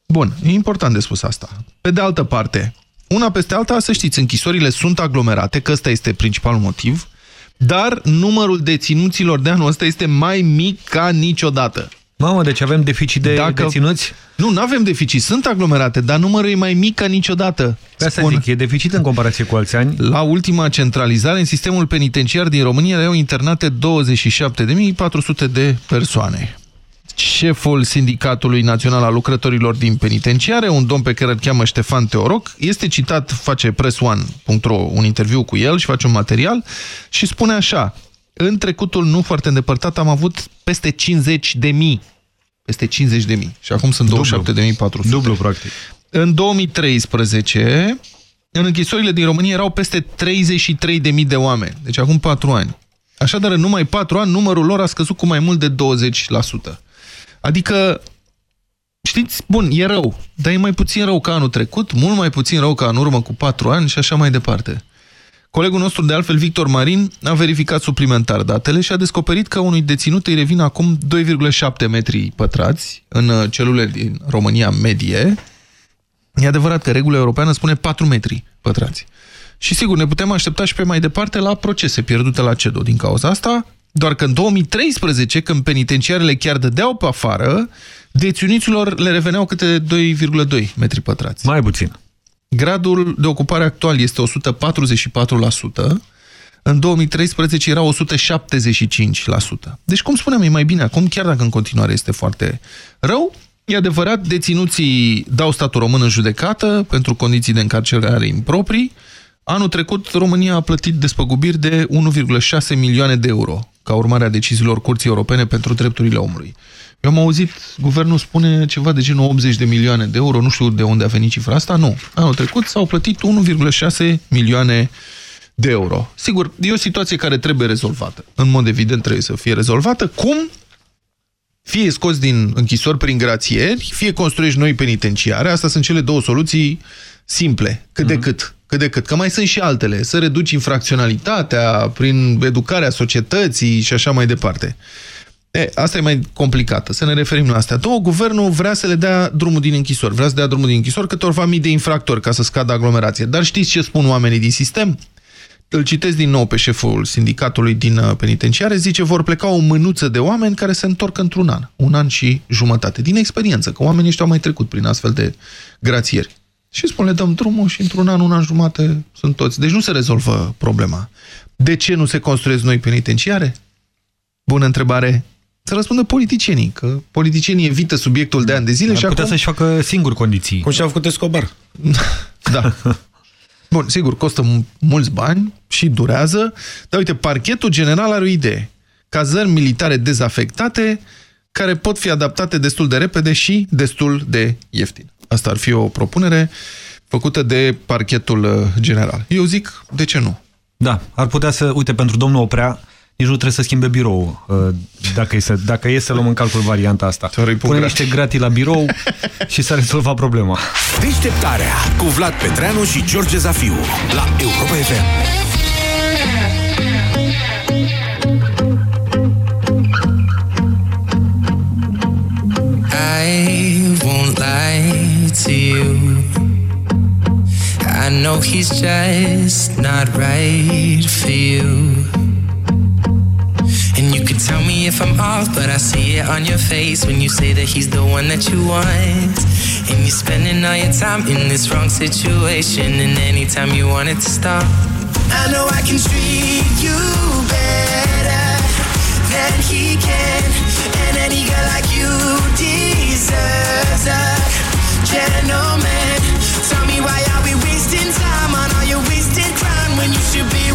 Bun, e important de spus asta. Pe de altă parte, una peste alta, să știți, închisorile sunt aglomerate, că ăsta este principalul motiv, dar numărul deținuților de anul ăsta este mai mic ca niciodată. Mamă, deci avem deficit de Dacă... deținuți? Nu, nu avem deficit, sunt aglomerate, dar numărul e mai mic ca niciodată. Pe asta zic, e deficit în comparație cu alți ani. La ultima centralizare, în sistemul penitenciar din România erau internate 27.400 de persoane. Șeful Sindicatului Național al Lucrătorilor din Penitenciare, un domn pe care îl cheamă Ștefan Teoroc, este citat, face press1.ro un interviu cu el și face un material și spune așa, în trecutul nu foarte îndepărtat am avut peste 50 de mii. Peste 50 de mii. Și acum sunt 27.400. Dublu, practic. În 2013, în închisorile din România erau peste 33.000 de oameni. Deci acum 4 ani. Așadar, în numai 4 ani, numărul lor a scăzut cu mai mult de 20%. Adică, știți, bun, e rău, dar e mai puțin rău ca anul trecut, mult mai puțin rău ca în urmă cu 4 ani și așa mai departe. Colegul nostru, de altfel, Victor Marin, a verificat suplimentar datele și a descoperit că unui deținut îi revin acum 2,7 metri pătrați în uh, celule din România medie. E adevărat că regula europeană spune 4 metri pătrați. Și sigur, ne putem aștepta și pe mai departe la procese pierdute la CEDO din cauza asta, doar că în 2013, când penitenciarele chiar dădeau pe afară, dețiuniților le reveneau câte 2,2 metri pătrați. Mai puțin. Gradul de ocupare actual este 144%, în 2013 era 175%. Deci, cum spuneam, e mai bine acum, chiar dacă în continuare este foarte rău. E adevărat, deținuții dau statul român în judecată pentru condiții de încarcerare improprii. Anul trecut, România a plătit despăgubiri de 1,6 milioane de euro, ca urmare a deciziilor Curții Europene pentru Drepturile Omului. Eu am auzit, guvernul spune ceva de genul 80 de milioane de euro, nu știu de unde a venit cifra asta, nu. Anul trecut s-au plătit 1,6 milioane de euro. Sigur, e o situație care trebuie rezolvată. În mod evident trebuie să fie rezolvată. Cum? Fie scoți din închisori prin grațieri, fie construiești noi penitenciare. Asta sunt cele două soluții simple, cât de cât. Cât de cât. Că mai sunt și altele. Să reduci infracționalitatea prin educarea societății și așa mai departe. E, asta e mai complicată, să ne referim la asta. Două, guvernul vrea să le dea drumul din închisori, vrea să dea drumul din închisori câtorva mii de infractori ca să scadă aglomerație. Dar știți ce spun oamenii din sistem? Îl citesc din nou pe șeful sindicatului din uh, penitenciare, zice vor pleca o mânuță de oameni care se întorc într-un an, un an și jumătate, din experiență, că oamenii ăștia au mai trecut prin astfel de grațieri. Și spun, le dăm drumul și într-un an, un an jumate sunt toți. Deci nu se rezolvă problema. De ce nu se construiesc noi penitenciare? Bună întrebare. Să răspundă politicienii, că politicienii evită subiectul de ani de zile Ar și putea acum... să-și facă singur condiții. Cum și-a făcut Escobar. da. Bun, sigur, costă mulți bani și durează, dar uite, parchetul general are o idee. Cazări militare dezafectate care pot fi adaptate destul de repede și destul de ieftin. Asta ar fi o propunere făcută de parchetul uh, general. Eu zic, de ce nu? Da, ar putea să, uite, pentru domnul Oprea, nici nu trebuie să schimbe birou dacă e să, dacă e să luăm în calcul varianta asta. Pune niște gratii la birou și s-a rezolvat problema. Deșteptarea cu Vlad Petreanu și George Zafiu la Europa FM. I won't lie to you. I know he's just not right for you. Tell me if I'm off, but I see it on your face when you say that he's the one that you want. And you're spending all your time in this wrong situation, and anytime you want it to stop. I know I can treat you better than he can, and any girl like you deserves a gentleman. Tell me why are we wasting time on all your wasted crime when you should be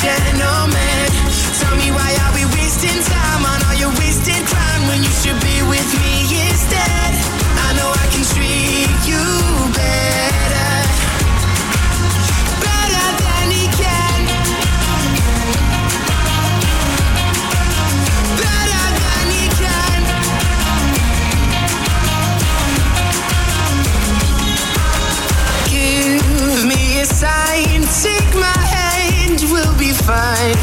chance we'll be fine.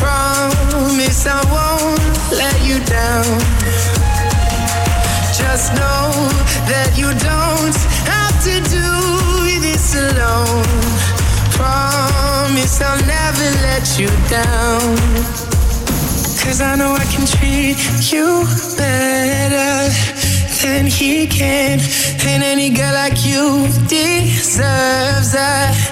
Promise I won't let you down. Just know that you don't have to do this alone. Promise I'll never let you down. Cause I know I can treat you better than he can. And any girl like you deserves a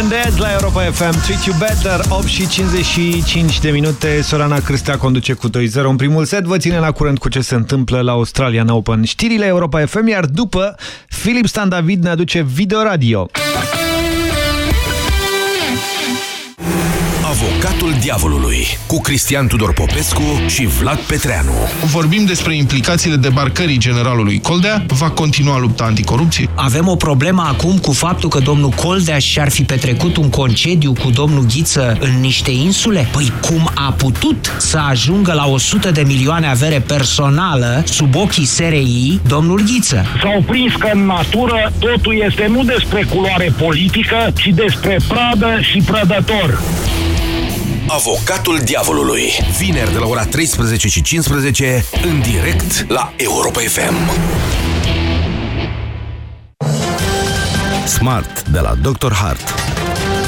Shawn Mendes la Europa FM Treat You Better. 8 și 55 de minute. Sorana Cristea conduce cu 2-0 în primul set Vă ține la curent cu ce se întâmplă la Australian Open. Știrile Europa FM Iar după Filip Stan David ne aduce Video Radio Avocatul diavolului cu Cristian Tudor Popescu și Vlad Petreanu. Vorbim despre implicațiile debarcării generalului Coldea. Va continua lupta anticorupție? Avem o problemă acum cu faptul că domnul Coldea și-ar fi petrecut un concediu cu domnul Ghiță în niște insule? Păi cum a putut să ajungă la 100 de milioane avere personală sub ochii SRI domnul Ghiță? S-au prins că în natură totul este nu despre culoare politică, ci despre pradă și prădător. Avocatul diavolului. Vineri de la ora 13 și 15 în direct la Europa FM. Smart de la Dr. Hart.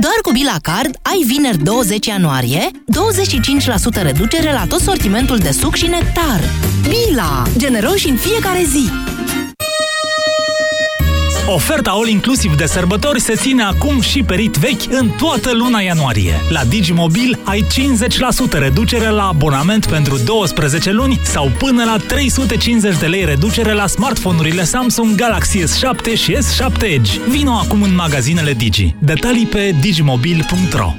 Doar cu Bila Card ai vineri 20 ianuarie 25% reducere la tot sortimentul de suc și nectar. Bila! Generoși în fiecare zi! Oferta All Inclusiv de sărbători se ține acum și pe rit vechi în toată luna ianuarie. La Digimobil ai 50% reducere la abonament pentru 12 luni sau până la 350 de lei reducere la smartphone-urile Samsung Galaxy S7 și S7 Edge. Vino acum în magazinele Digi. Detalii pe digimobil.ro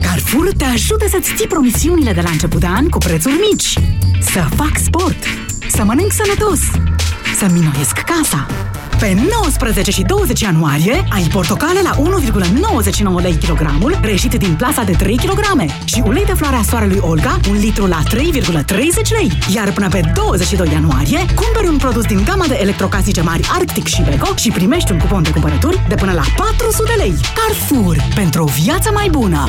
Carrefour te ajută să-ți ții promisiunile de la început de an cu prețuri mici. Să fac sport. Să mănânc sănătos. Să minoiesc casa. Pe 19 și 20 ianuarie ai portocale la 1,99 lei kilogramul, reșit din plasa de 3 kg și ulei de floarea soarelui Olga, un litru la 3,30 lei. Iar până pe 22 ianuarie, cumperi un produs din gama de electrocasnice mari Arctic și Beko și primești un cupon de cumpărături de până la 400 lei. Carrefour. Pentru o viață mai bună.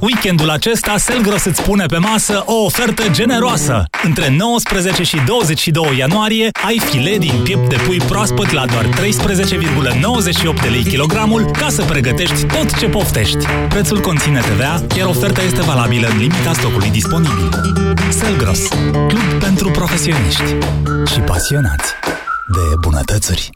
Weekendul acesta, Selgros îți pune pe masă o ofertă generoasă. Între 19 și 22 ianuarie ai filet din piept de pui proaspăt la doar 13,98 de lei kilogramul ca să pregătești tot ce poftești. Prețul conține TVA, iar oferta este valabilă în limita stocului disponibil. Selgros, club pentru profesioniști și pasionați de bunătățuri.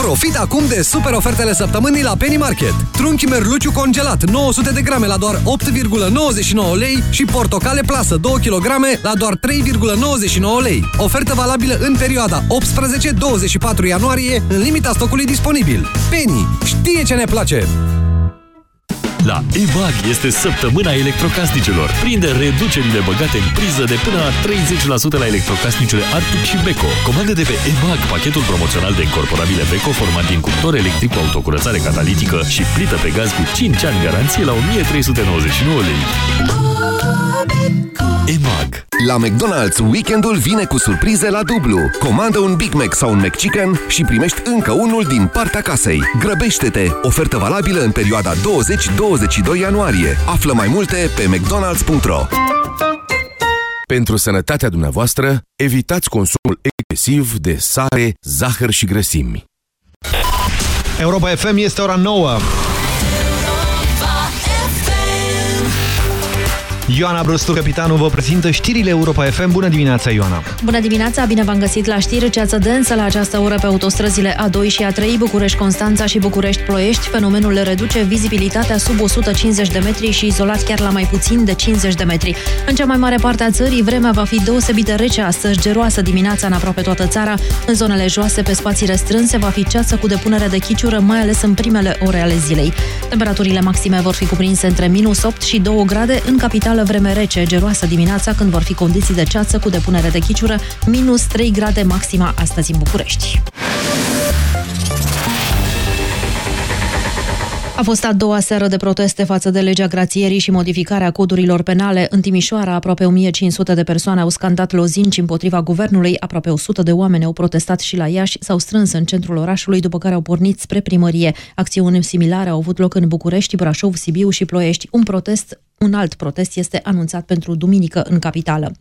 Profit acum de super ofertele săptămânii la Penny Market. Trunchi merluciu congelat 900 de grame la doar 8,99 lei și portocale plasă 2 kg la doar 3,99 lei. Ofertă valabilă în perioada 18-24 ianuarie în limita stocului disponibil. Penny știe ce ne place! La EMAG este săptămâna electrocasnicelor. Prinde reducerile băgate în priză de până la 30% la electrocasnicele Arctic și Beko. Comandă de pe EMAG pachetul promoțional de incorporabile Beko format din cuptor electric cu autocurățare catalitică și plită pe gaz cu 5 ani garanție la 1399 lei. EMAG La McDonald's, weekendul vine cu surprize la dublu. Comandă un Big Mac sau un McChicken și primești încă unul din partea casei. Grăbește-te! Ofertă valabilă în perioada 20-22 ianuarie. Află mai multe pe mcdonalds.ro Pentru sănătatea dumneavoastră, evitați consumul excesiv de sare, zahăr și grăsimi. Europa FM este ora 9. Ioana Brustu, capitanul, vă prezintă știrile Europa FM. Bună dimineața, Ioana! Bună dimineața, bine v-am găsit la știri. Ceață densă la această oră pe autostrăzile A2 și A3, București-Constanța și București-Ploiești. Fenomenul reduce vizibilitatea sub 150 de metri și izolat chiar la mai puțin de 50 de metri. În cea mai mare parte a țării, vremea va fi deosebit de rece astăzi, geroasă dimineața în aproape toată țara. În zonele joase, pe spații restrânse, va fi ceață cu depunere de chiciură, mai ales în primele ore ale zilei. Temperaturile maxime vor fi cuprinse între minus 8 și 2 grade, în capitală vreme rece, geroasă dimineața când vor fi condiții de ceață cu depunere de chiciură, minus 3 grade maxima astăzi în București. A fost a doua seară de proteste față de legea grațierii și modificarea codurilor penale. În Timișoara, aproape 1500 de persoane au scandat lozinci împotriva guvernului, aproape 100 de oameni au protestat și la Iași, s-au strâns în centrul orașului, după care au pornit spre primărie. Acțiuni similare au avut loc în București, Brașov, Sibiu și Ploiești. Un protest un alt protest este anunțat pentru duminică în capitală.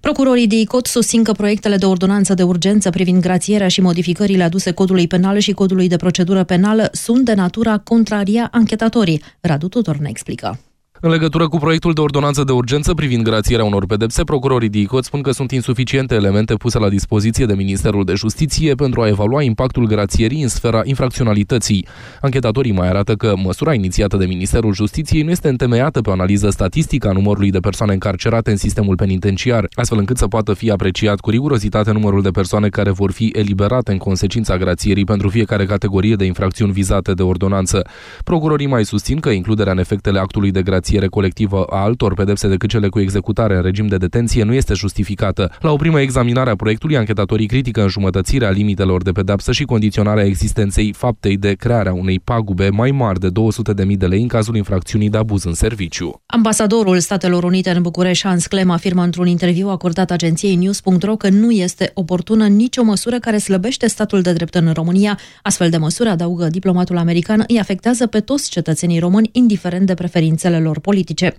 Procurorii de ICOT susțin că proiectele de ordonanță de urgență privind grațierea și modificările aduse codului penal și codului de procedură penală sunt de natura contraria anchetatorii. Radu Tudor ne explică. În legătură cu proiectul de ordonanță de urgență privind grațierea unor pedepse, procurorii DICOT spun că sunt insuficiente elemente puse la dispoziție de Ministerul de Justiție pentru a evalua impactul grațierii în sfera infracționalității. Anchetatorii mai arată că măsura inițiată de Ministerul Justiției nu este întemeiată pe o analiză statistică a numărului de persoane încarcerate în sistemul penitenciar, astfel încât să poată fi apreciat cu rigurozitate numărul de persoane care vor fi eliberate în consecința grațierii pentru fiecare categorie de infracțiuni vizate de ordonanță. Procurorii mai susțin că includerea în efectele actului de grație grațiere colectivă a altor pedepse decât cele cu executare în regim de detenție nu este justificată. La o primă examinare a proiectului, anchetatorii critică înjumătățirea limitelor de pedepsă și condiționarea existenței faptei de crearea unei pagube mai mari de 200.000 de lei în cazul infracțiunii de abuz în serviciu. Ambasadorul Statelor Unite în București, Hans Clem, afirmă într-un interviu acordat agenției News.ro că nu este oportună nicio măsură care slăbește statul de drept în România. Astfel de măsuri, adaugă diplomatul american, îi afectează pe toți cetățenii români, indiferent de preferințele lor politice.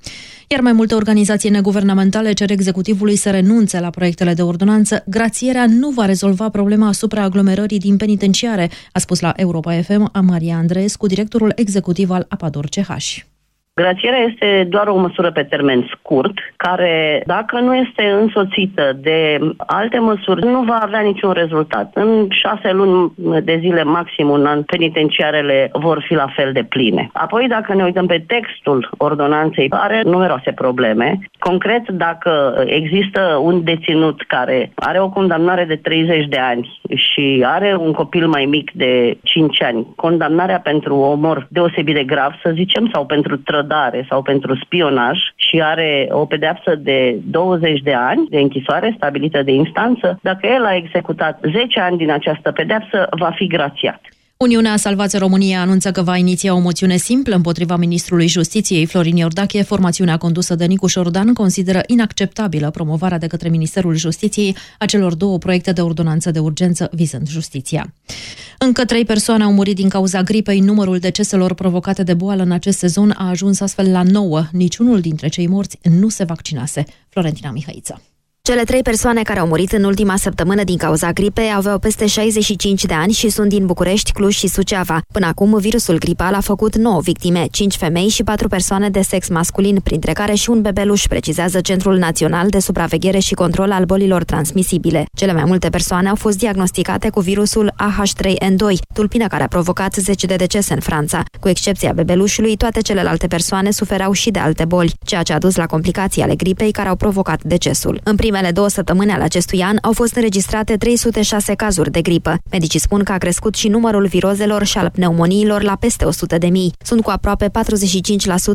Iar mai multe organizații neguvernamentale cer executivului să renunțe la proiectele de ordonanță. Grațierea nu va rezolva problema asupra aglomerării din penitenciare, a spus la Europa FM a Maria Andreescu, directorul executiv al Apador CH. Grațierea este doar o măsură pe termen scurt, care, dacă nu este însoțită de alte măsuri, nu va avea niciun rezultat. În șase luni de zile maxim un an, penitenciarele vor fi la fel de pline. Apoi, dacă ne uităm pe textul ordonanței, are numeroase probleme. Concret, dacă există un deținut care are o condamnare de 30 de ani și are un copil mai mic de 5 ani, condamnarea pentru omor deosebit de grav, să zicem, sau pentru trădare sau pentru spionaj și are o pedeapsă de 20 de ani de închisoare stabilită de instanță, dacă el a executat 10 ani din această pedeapsă, va fi grațiat. Uniunea Salvați România anunță că va iniția o moțiune simplă împotriva ministrului Justiției Florin Iordache. Formațiunea condusă de Nicu Șordan consideră inacceptabilă promovarea de către Ministerul Justiției a celor două proiecte de ordonanță de urgență vizând justiția. Încă trei persoane au murit din cauza gripei. Numărul deceselor provocate de boală în acest sezon a ajuns astfel la 9. Niciunul dintre cei morți nu se vaccinase. Florentina Mihaiță. Cele trei persoane care au murit în ultima săptămână din cauza gripei aveau peste 65 de ani și sunt din București, Cluj și Suceava. Până acum, virusul gripal a făcut 9 victime, 5 femei și 4 persoane de sex masculin, printre care și un bebeluș, precizează Centrul Național de Supraveghere și Control al Bolilor Transmisibile. Cele mai multe persoane au fost diagnosticate cu virusul AH3N2, tulpină care a provocat 10 de decese în Franța. Cu excepția bebelușului, toate celelalte persoane suferau și de alte boli, ceea ce a dus la complicații ale gripei care au provocat decesul. În primele două săptămâni ale acestui an au fost înregistrate 306 cazuri de gripă. Medicii spun că a crescut și numărul virozelor și al pneumoniilor la peste 100 de mii. Sunt cu aproape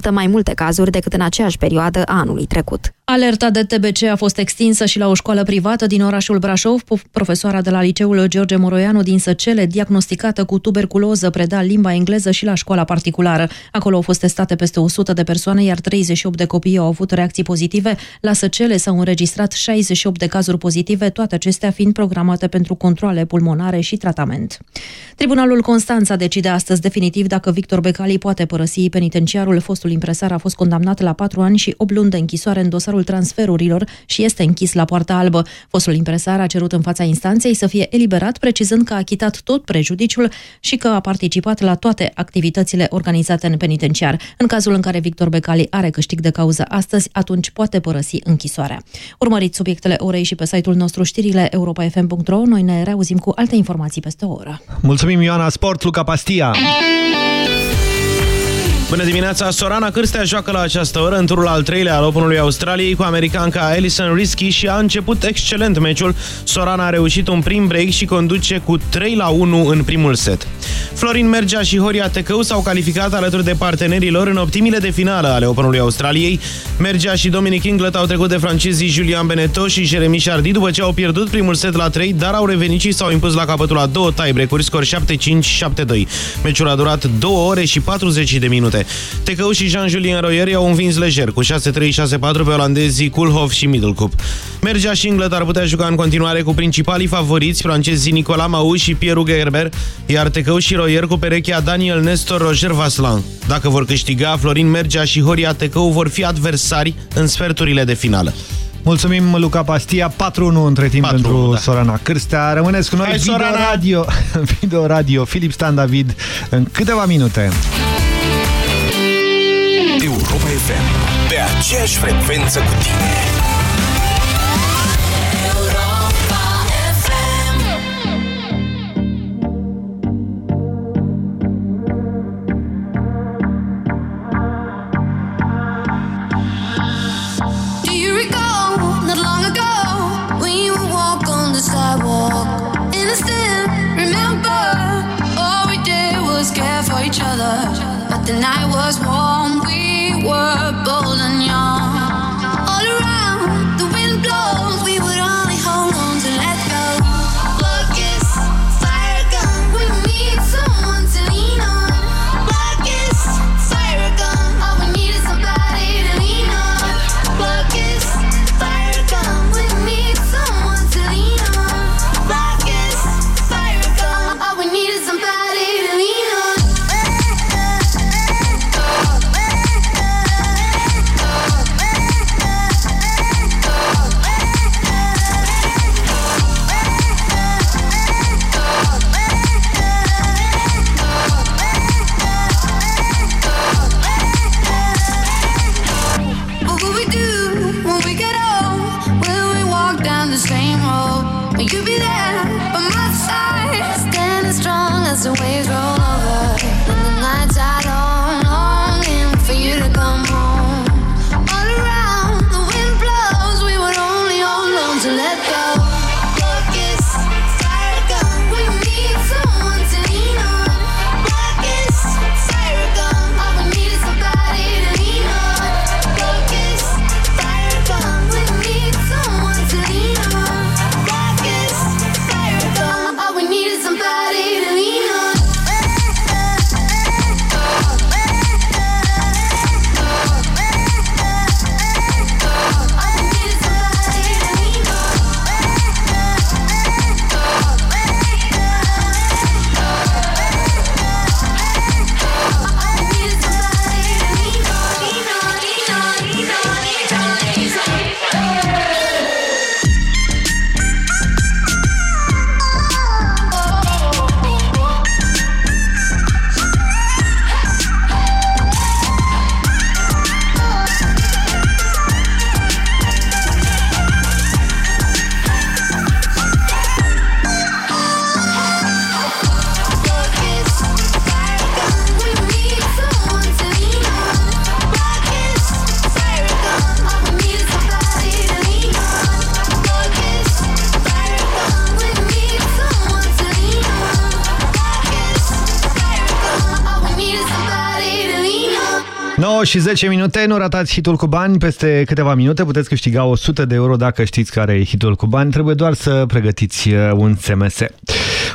45% mai multe cazuri decât în aceeași perioadă a anului trecut. Alerta de TBC a fost extinsă și la o școală privată din orașul Brașov. Profesoara de la liceul George Moroianu din Săcele, diagnosticată cu tuberculoză, preda limba engleză și la școala particulară. Acolo au fost testate peste 100 de persoane, iar 38 de copii au avut reacții pozitive. La Săcele s-au înregistrat 68 de cazuri pozitive, toate acestea fiind programate pentru controle pulmonare și tratament. Tribunalul Constanța decide astăzi definitiv dacă Victor Becali poate părăsi penitenciarul. Fostul impresar a fost condamnat la 4 ani și 8 luni de închisoare în dosarul transferurilor și este închis la poarta albă. Fostul impresar a cerut în fața instanței să fie eliberat, precizând că a achitat tot prejudiciul și că a participat la toate activitățile organizate în penitenciar. În cazul în care Victor Becali are câștig de cauză astăzi, atunci poate părăsi închisoarea. Urmăriți subiectele orei și pe site-ul nostru știrile europa.fm.ro. Noi ne reauzim cu alte informații peste o oră. Mulțumim, Ioana Sport, Luca Pastia! Bună dimineața! Sorana Cârstea joacă la această oră în turul al treilea al Openului Australiei cu americanca Alison Risky și a început excelent meciul. Sorana a reușit un prim break și conduce cu 3 la 1 în primul set. Florin Mergea și Horia Tecău s-au calificat alături de partenerii lor în optimile de finală ale Openului Australiei. Mergea și Dominic Inglet au trecut de francezii Julian Beneteau și Jeremy Chardy după ce au pierdut primul set la 3, dar au revenit și s-au impus la capătul la două tiebreak-uri, scor 7-5-7-2. Meciul a durat 2 ore și 40 de minute. Tecău și Jean-Julien Royer i-au învins lejer cu 6-3-6-4 pe olandezii Kulhoff și Middlecup. Mergea și Inglet ar putea juca în continuare cu principalii favoriți, francezii Nicolas Mau și Pierre Gerber, iar Tecău și Royer cu perechea Daniel Nestor Roger Vaslan. Dacă vor câștiga, Florin Mergea și Horia Tecău vor fi adversari în sferturile de finală. Mulțumim, Luca Pastia. 4-1 între timp 4-1, pentru da. Sorana Cârstea. Rămâneți cu noi. Hai, Video Sorana! radio, video radio, Filip Stan David, în câteva minute. Europa FM. Pe aceeași frecvență cu tine. Do you recall not by my side? Standing strong as the waves roll over. Și 10 minute, nu ratați hitul cu bani, peste câteva minute puteți câștiga 100 de euro dacă știți care e hitul cu bani, trebuie doar să pregătiți uh, un SMS.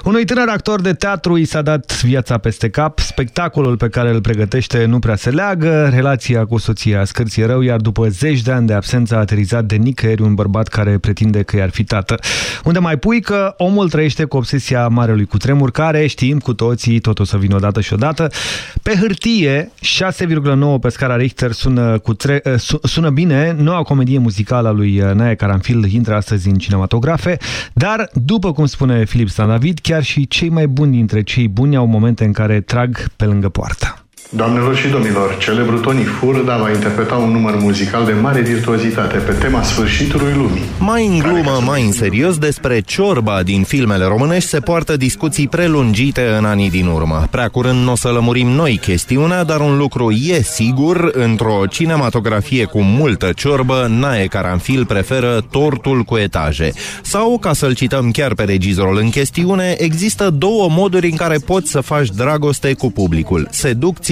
Unui tânăr actor de teatru i s-a dat viața peste cap, spectacolul pe care îl pregătește nu prea se leagă, relația cu soția scârție rău, iar după zeci de ani de absență a aterizat de nicăieri un bărbat care pretinde că i-ar fi tată. Unde mai pui că omul trăiește cu obsesia marelui cutremur, care știm cu toții, tot o să vină odată și odată. Pe hârtie, 6,9 pe scara Richter sună, cu tre sună bine, noua comedie muzicală a lui Nae Caranfil intră astăzi în cinematografe, dar, după cum spune Filip Stan David, chiar și cei mai buni dintre cei buni au momente în care trag pe lângă poartă. Doamnelor și domnilor, celebrul Tony Furda va interpreta un număr muzical de mare virtuozitate pe tema sfârșitului lumii. Mai în glumă, mai în serios, despre ciorba din filmele românești se poartă discuții prelungite în anii din urmă. Prea curând nu o să lămurim noi chestiunea, dar un lucru e sigur, într-o cinematografie cu multă ciorbă, Nae Caranfil preferă tortul cu etaje. Sau, ca să-l cităm chiar pe regizorul în chestiune, există două moduri în care poți să faci dragoste cu publicul.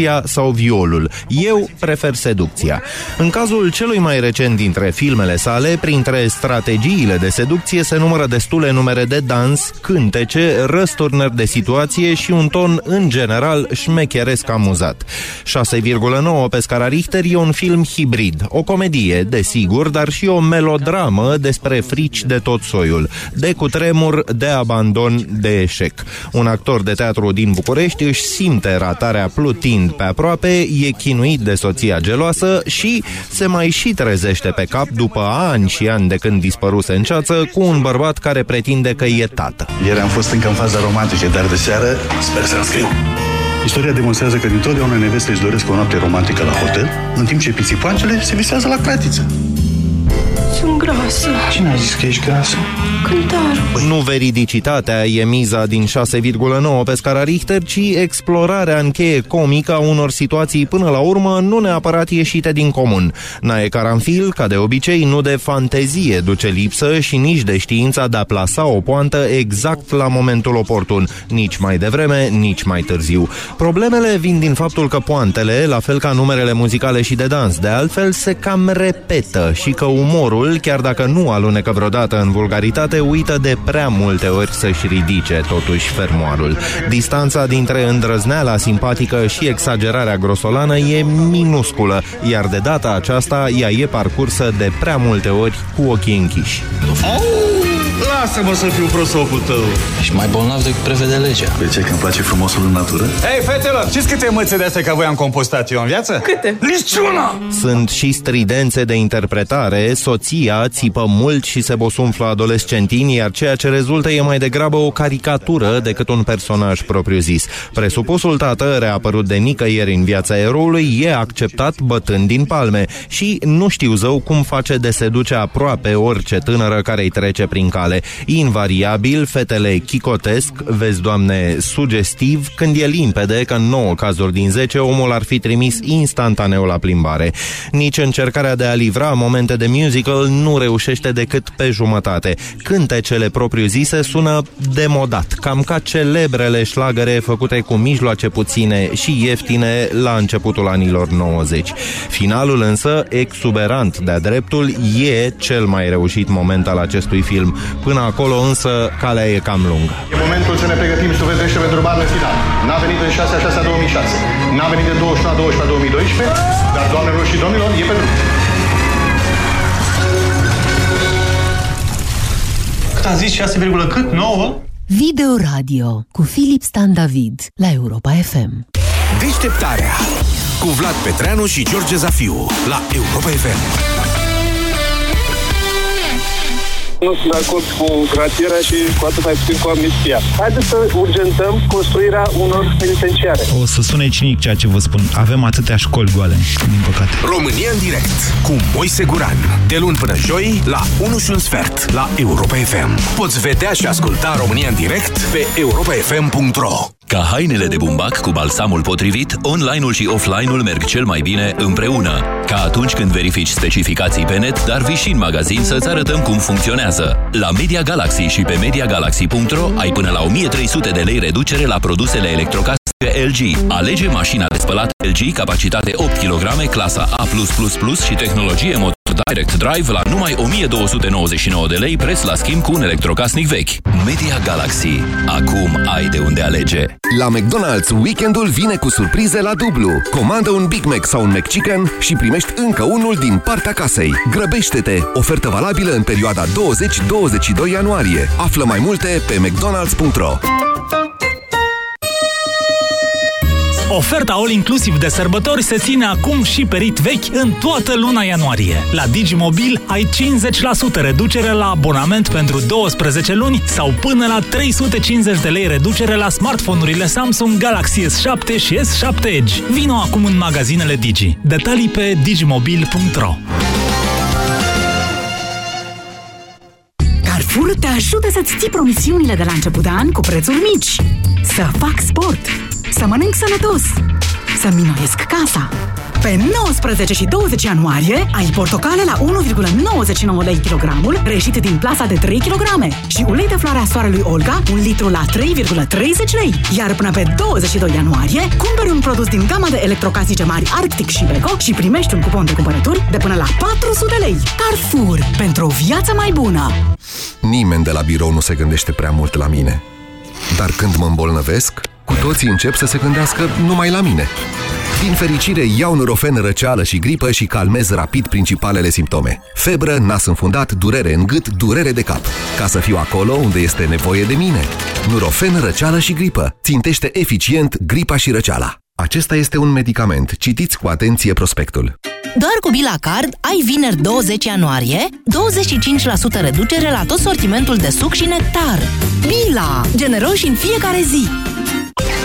Seducția sau violul. Eu prefer seducția. În cazul celui mai recent dintre filmele sale, printre strategiile de seducție se numără destule numere de dans, cântece, răsturnări de situație și un ton, în general, șmecheresc amuzat. 6,9 pe scara Richter e un film hibrid, o comedie, desigur, dar și o melodramă despre frici de tot soiul, de cutremur, de abandon, de eșec. Un actor de teatru din București își simte ratarea plutind pe aproape, e chinuit de soția geloasă și se mai și trezește pe cap după ani și ani de când dispăruse în ceață cu un bărbat care pretinde că e tată. Ieri am fost încă în faza romantică, dar de seară sper să scriu. Istoria demonstrează că dintotdeauna neveste își doresc o noapte romantică la hotel, în timp ce pițipoancele se visează la cratiță. Sunt grasă. Cine a zis că ești grasă? Cântarul. Nu veridicitatea e miza din 6,9 pe scara Richter, ci explorarea în cheie comică a unor situații până la urmă nu neapărat ieșite din comun. Nae Caranfil, ca de obicei, nu de fantezie duce lipsă și nici de știința de a plasa o poantă exact la momentul oportun, nici mai devreme, nici mai târziu. Problemele vin din faptul că poantele, la fel ca numerele muzicale și de dans, de altfel se cam repetă și că umorul, chiar dacă nu alunecă vreodată în vulgaritate, uită de prea multe ori să-și ridice totuși fermoarul. Distanța dintre îndrăzneala simpatică și exagerarea grosolană e minusculă, iar de data aceasta ea e parcursă de prea multe ori cu ochii închiși. Lasă-mă să fiu prosopul tău. Ești mai bolnav decât prevede legea. De ce? Că îmi place frumosul în natură? Hei, fetelor, știți câte mățe de astea ca voi am compostat eu în viață? Câte? Niciuna! Sunt și stridențe de interpretare, soția țipă mult și se bosunflă adolescentin, iar ceea ce rezultă e mai degrabă o caricatură decât un personaj propriu-zis. Presupusul tată, reapărut de nicăieri în viața eroului, e acceptat bătând din palme și nu știu zău cum face de seduce aproape orice tânără care îi trece prin cale. Invariabil, fetele chicotesc, vezi, doamne, sugestiv, când e limpede că în 9 cazuri din 10 omul ar fi trimis instantaneu la plimbare. Nici încercarea de a livra momente de musical nu reușește decât pe jumătate. Cântecele propriu-zise sună demodat, cam ca celebrele șlagăre făcute cu mijloace puține și ieftine la începutul anilor 90. Finalul însă, exuberant de-a dreptul, e cel mai reușit moment al acestui film. Până acolo însă calea e cam lungă. E momentul să ne pregătim sufletește pentru banul final. N-a venit în 6 6 2006. N-a venit de 21 12 2012, dar doamnelor și domnilor, e pentru. Cât am zis? 6, cât? 9? Video Radio cu Filip Stan David la Europa FM. Deșteptarea cu Vlad Petreanu și George Zafiu la Europa FM. Nu sunt de acord cu gratierea și cu atât mai puțin cu amnistia. Haideți să urgentăm construirea unor penitenciare. O să sune cinic ceea ce vă spun. Avem atâtea școli goale, din păcate. România în direct cu Moise Guran. De luni până joi la 1 și un sfert la Europa FM. Poți vedea și asculta România în direct pe europafm.ro Ca hainele de bumbac cu balsamul potrivit, online-ul și offline-ul merg cel mai bine împreună. Ca atunci când verifici specificații pe net, dar vii și în magazin să-ți arătăm cum funcționează. La Media Galaxy și pe MediaGalaxy.ro ai până la 1300 de lei reducere la produsele electrocasnice LG. Alege mașina de spălat LG, capacitate 8 kg, clasa A+++ și tehnologie motor Direct Drive la numai 1299 de lei, preț la schimb cu un electrocasnic vechi. Media Galaxy. Acum ai de unde alege. La McDonald's, weekendul vine cu surprize la dublu. Comandă un Big Mac sau un McChicken și primești încă unul din partea casei. Grăbește-te! Ofertă valabilă în perioada 20-22 ianuarie. Află mai multe pe mcdonalds.ro Oferta all-inclusiv de sărbători se ține acum și pe rit vechi în toată luna ianuarie. La Digimobil ai 50% reducere la abonament pentru 12 luni sau până la 350 de lei reducere la smartphone-urile Samsung Galaxy S7 și S7 Edge. Vino acum în magazinele Digi. Detalii pe digimobil.ro Carrefour te ajută să-ți ții promisiunile de la început de an cu prețuri mici. Să fac sport, să mănânc sănătos, să minoiesc casa. Pe 19 și 20 ianuarie ai portocale la 1,99 lei kilogramul, reșit din plasa de 3 kg și ulei de floarea soarelui Olga, un litru la 3,30 lei. Iar până pe 22 ianuarie, cumperi un produs din gama de electrocasnice mari Arctic și Beko și primești un cupon de cumpărături de până la 400 lei. Carrefour, pentru o viață mai bună! Nimeni de la birou nu se gândește prea mult la mine. Dar când mă îmbolnăvesc, cu toții încep să se gândească numai la mine. Din fericire, iau Nurofen răceală și gripă și calmez rapid principalele simptome. Febră, nas înfundat, durere în gât, durere de cap. Ca să fiu acolo unde este nevoie de mine. Nurofen răceală și gripă. Țintește eficient gripa și răceala. Acesta este un medicament. Citiți cu atenție prospectul. Doar cu Bila Card ai vineri 20 ianuarie 25% reducere la tot sortimentul de suc și nectar. Bila! Generoși în fiecare zi!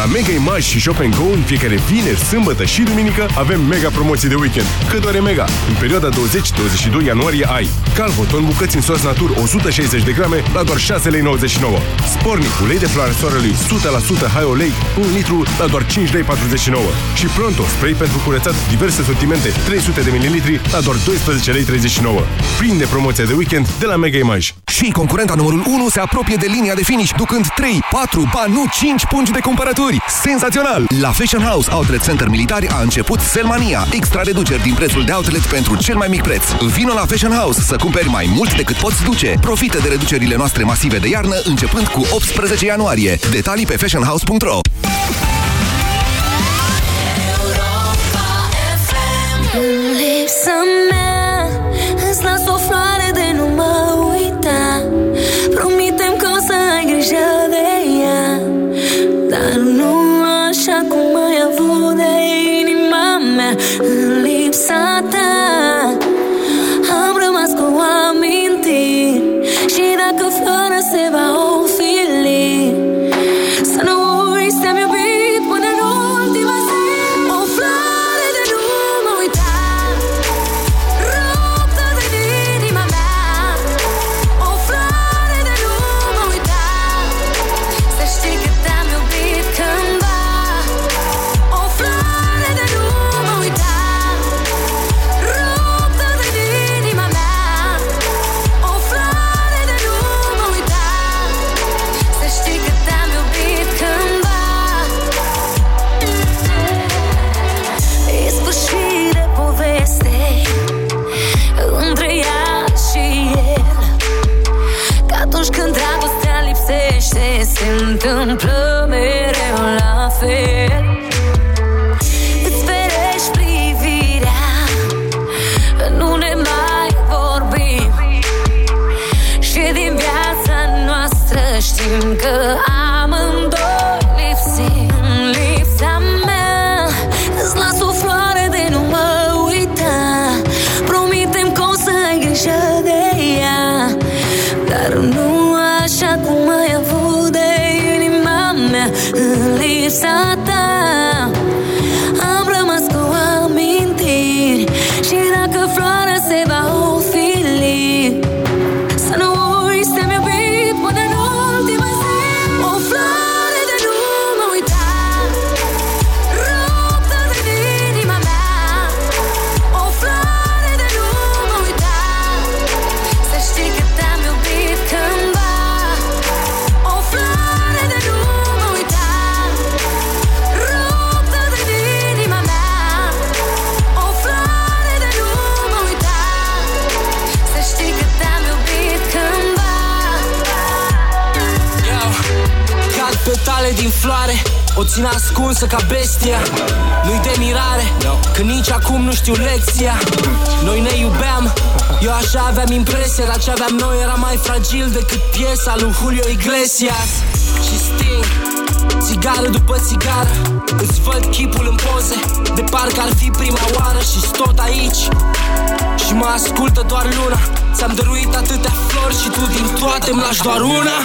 La Mega Image și Shop Go în fiecare vineri, sâmbătă și duminică avem mega promoții de weekend. Că doar e mega! În perioada 20-22 ianuarie ai Calvo ton bucăți în sos natur 160 de grame la doar 6,99 lei. Spornic, ulei de floare soarelui 100% hai olei 1 litru la doar 5,49 lei. Și Pronto, spray pentru curățat diverse sortimente 300 de ml la doar 12,39 lei. Prinde promoția de weekend de la Mega Image. Și concurenta numărul 1 se apropie de linia de finish, ducând 3, 4, ba nu 5 pungi de cumpărături. Senzațional! La Fashion House Outlet Center Militari a început Selmania. Extra reduceri din prețul de outlet pentru cel mai mic preț. Vino la Fashion House să cumperi mai mult decât poți duce. Profită de reducerile noastre masive de iarnă începând cu 18 ianuarie. Detalii pe fashionhouse.ro În lipsa ascunsă ca bestia. Nu-i de mirare Că nici acum nu știu lecția. Noi ne iubeam Eu așa aveam impresia Dar ce aveam noi era mai fragil decât piesa lui Julio Iglesias. Și sting Țigară după țigară Îți văd chipul în poze De parcă ar fi prima oară și tot aici. Și mă ascultă doar luna Ți-am dăruit atâtea flori Și tu din toate îmi lași doar una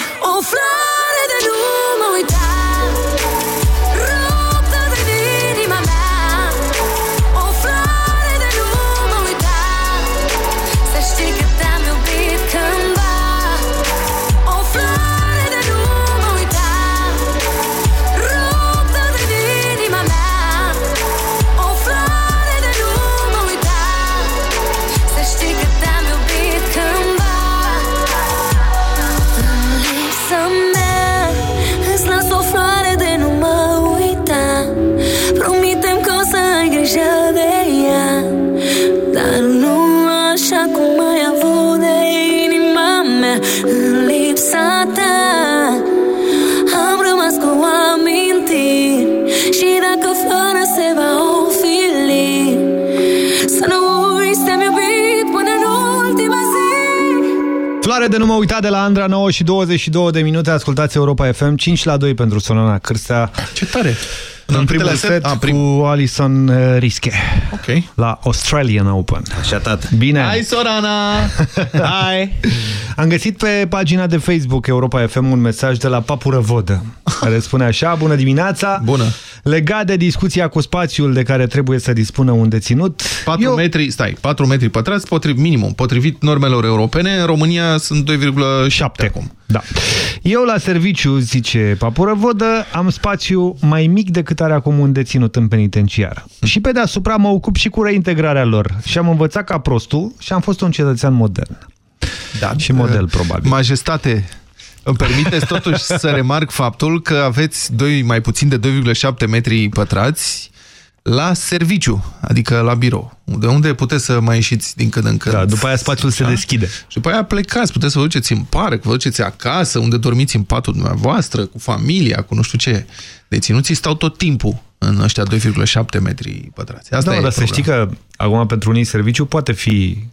de nu mă uita de la Andra 9 și 22 de minute. Ascultați Europa FM 5 la 2 pentru Sonana Cârstea. Ce tare! În primul câtele set A, prim- cu Alison uh, Rische. Ok. La Australian Open. Așa, tată. Bine. Hai, Sorana! Hai! Am găsit pe pagina de Facebook Europa FM un mesaj de la Papură Vodă, care spune așa, bună dimineața! Bună! Legat de discuția cu spațiul de care trebuie să dispună un deținut... 4 Eu... metri, stai, 4 metri pătrați, potrivit, minimum, potrivit normelor europene, în România sunt 2,7 acum. Da. Eu la serviciu, zice Papură Vodă, am spațiu mai mic decât are acum un deținut în penitenciar. Și pe deasupra mă ocup și cu reintegrarea lor. Și am învățat ca prostul și am fost un cetățean modern. Da, și model, probabil. Majestate, îmi permiteți totuși să remarc faptul că aveți doi, mai puțin de 2,7 metri pătrați la serviciu, adică la birou, de unde puteți să mai ieșiți din când în când. Da, după aia spațiul se deschide. Și după aia plecați, puteți să vă duceți în parc, vă duceți acasă, unde dormiți în patul dumneavoastră, cu familia, cu nu știu ce. Deținuții stau tot timpul în ăștia 2,7 metri pătrați. Asta da, e dar să știi că acum pentru unii serviciu poate fi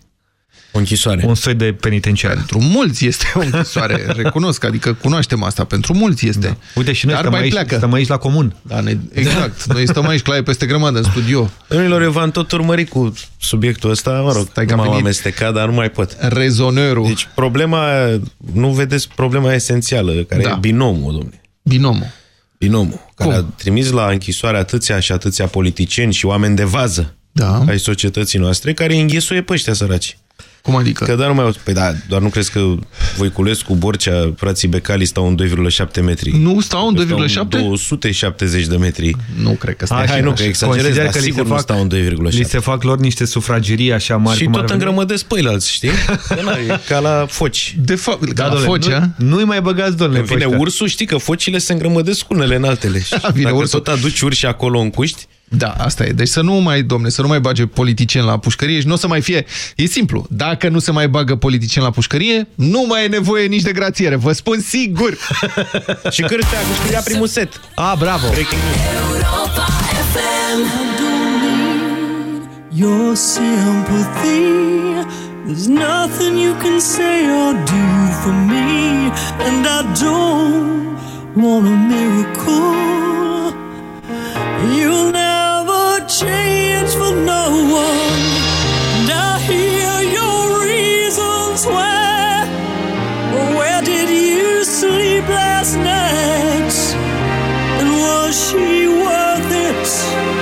o închisoare. Un soi de penitenciar. Pentru mulți este o închisoare, recunosc, adică cunoaștem asta. Pentru mulți este. Da. Uite și noi Dar stăm, mai aici, pleacă. stăm aici la comun. Da, ne, exact. Noi stăm aici, claie peste grămadă, în studio. Domnilor, eu v-am tot urmărit cu subiectul ăsta, mă rog, Stai că nu am m-am venit. amestecat, dar nu mai pot. Rezonerul. Deci problema, nu vedeți problema esențială, care Da. e binomul, domnule. Binomul. Binomul, care a trimis la închisoare atâția și atâția politicieni și oameni de vază da. ai societății noastre, care îi înghesuie pe ăștia săraci. Cum adică? Că doar nu mai aud. Păi da, doar nu crezi că Voiculescu, Borcea, frații Becali stau în 2,7 metri? Nu stau în 2,7? Stau în 270 de metri. Nu cred că Hai, hai, nu, că exagerez, Consider dar că li se sigur nu fac- stau în 2,7. Li se fac lor niște sufragerii așa mari. Și cum ar tot veni. îngrămădesc pe alți, știi? Că na, e ca la foci. De fapt, Da, domnule, nu, nu-i mai băgați, domnule, Când pe vine ăștia. ursul, știi că focile se îngrămădesc unele în altele. Și Vine Dacă ursul. tot aduci urși acolo în cuști, Da, asta e. Deci să nu mai, domne, să nu mai bage politicieni la pușcărie și nu o să mai fie... E simplu. Dacă nu se mai bagă politicieni la pușcărie, nu mai e nevoie nici de grațiere. Vă spun sigur. și cârtea a câștigat primul set. Ah, bravo! Your sympathy. There's nothing you can say or do for me, and I don't want a miracle. You'll never change for no one. And I hear your reasons why. Where did you sleep last night? And was she worth it?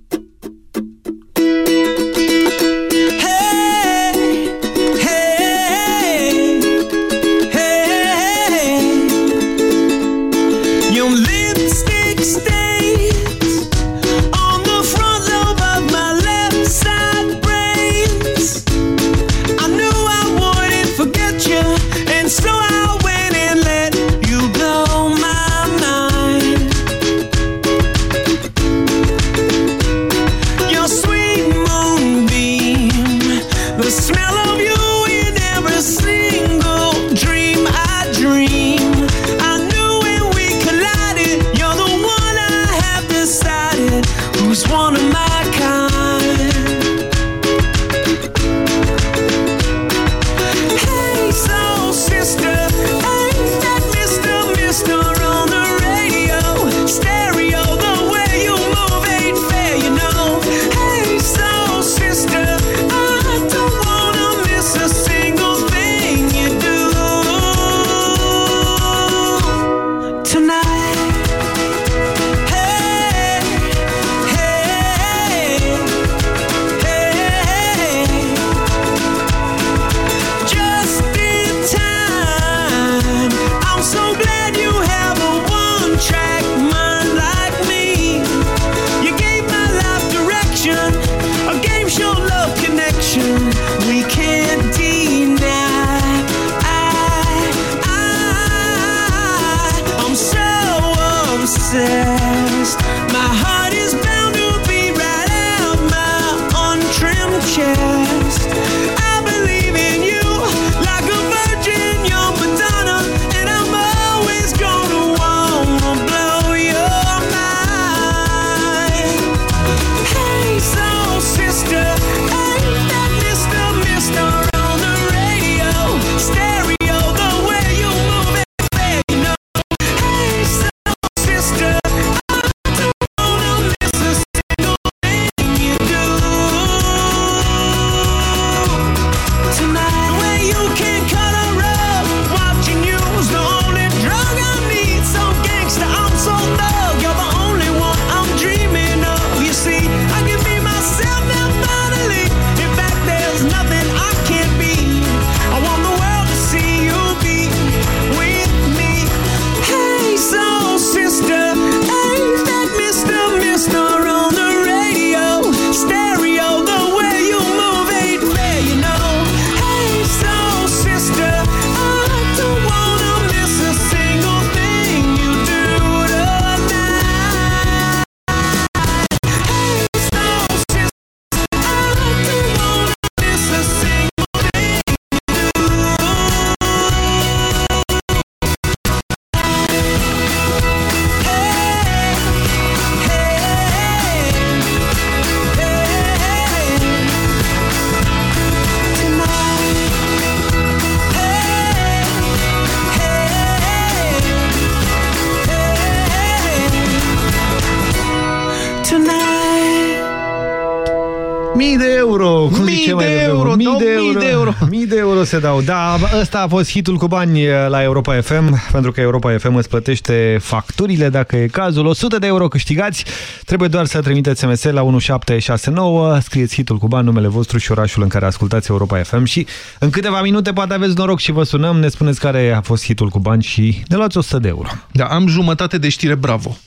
Se dau. Da, ăsta a fost hitul cu bani la Europa FM, pentru că Europa FM îți plătește facturile dacă e cazul. 100 de euro câștigați. Trebuie doar să trimiteți SMS la 1769, scrieți hitul cu bani, numele vostru și orașul în care ascultați Europa FM și în câteva minute poate aveți noroc și vă sunăm, ne spuneți care a fost hitul cu bani și ne luați 100 de euro. Da, am jumătate de știre, bravo.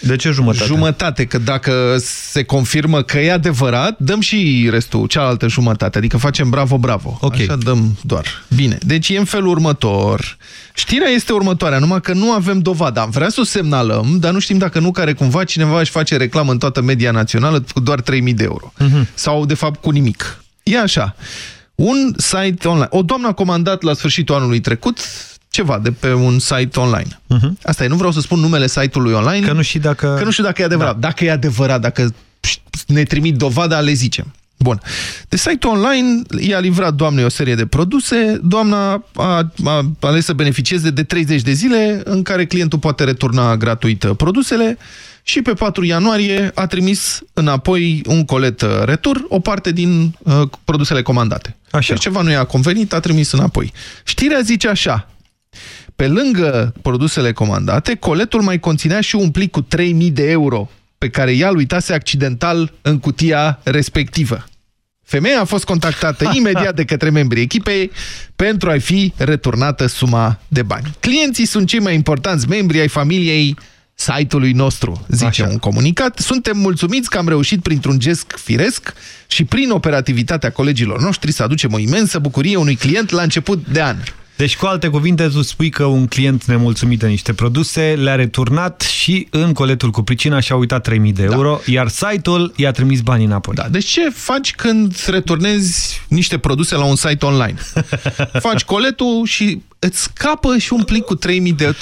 De ce jumătate? Jumătate, că dacă se confirmă că e adevărat, dăm și restul, cealaltă jumătate, adică facem bravo, bravo. Ok. Așa dăm doar. Bine, deci e în felul următor. Știrea este următoarea, numai că nu avem dovadă. Am vrea să o semnalăm, dar nu știm dacă nu care cumva cineva își face reclamă în toată media națională cu doar 3000 de euro. Sau, de fapt, cu nimic. E așa. Un site online. O doamnă a comandat la sfârșitul anului trecut ceva de pe un site online. Asta e, nu vreau să spun numele site-ului online. Că nu știu dacă... Că nu știu dacă e adevărat. Da. Dacă e adevărat, dacă ne trimit dovada, le zicem. Bun. De site online i-a livrat doamnei o serie de produse. Doamna a, a ales să beneficieze de 30 de zile în care clientul poate returna gratuit produsele și pe 4 ianuarie a trimis înapoi un colet uh, retur, o parte din uh, produsele comandate. Așa. Deci ceva nu i-a convenit, a trimis înapoi. Știrea zice așa, pe lângă produsele comandate, coletul mai conținea și un plic cu 3000 de euro pe care ea îl uitase accidental în cutia respectivă. Femeia a fost contactată imediat de către membrii echipei pentru a fi returnată suma de bani. Clienții sunt cei mai importanți membri ai familiei site-ului nostru, zice Așa. un comunicat. Suntem mulțumiți că am reușit printr-un gest firesc și prin operativitatea colegilor noștri să aducem o imensă bucurie unui client la început de an. Deci, cu alte cuvinte, tu spui că un client nemulțumit de niște produse le-a returnat și în coletul cu pricina și-a uitat 3000 de euro, da. iar site-ul i-a trimis banii înapoi. Da, deci ce faci când returnezi niște produse la un site online? faci coletul și îți scapă și un plic cu 3.000 de,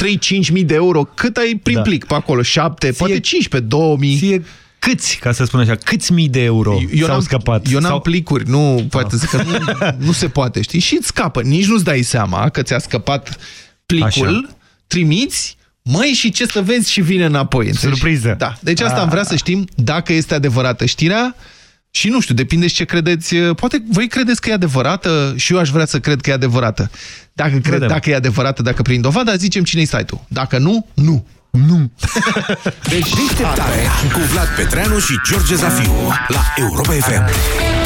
3-5.000 de euro. Cât ai prin da. plic pe acolo? 7, fie, poate 15, 2.000? Fie câți, ca să spun așa, câți mii de euro s-au scăpat? Eu n-am Sau... plicuri, nu, poate, ah. că nu, nu se poate, știi? Și îți scapă, nici nu-ți dai seama că ți-a scăpat plicul, așa. trimiți, Măi, și ce să vezi și vine înapoi. Surpriză. Da. Deci asta A. am vrea să știm dacă este adevărată știrea și nu știu, depinde ce credeți. Poate voi credeți că e adevărată și eu aș vrea să cred că e adevărată. Dacă, cred, dacă e adevărată, dacă prin dovadă, zicem cine-i site-ul. Dacă nu, nu. Nu. Deci deșteptare cu Vlad Petreanu și George Zafiu la Europa FM.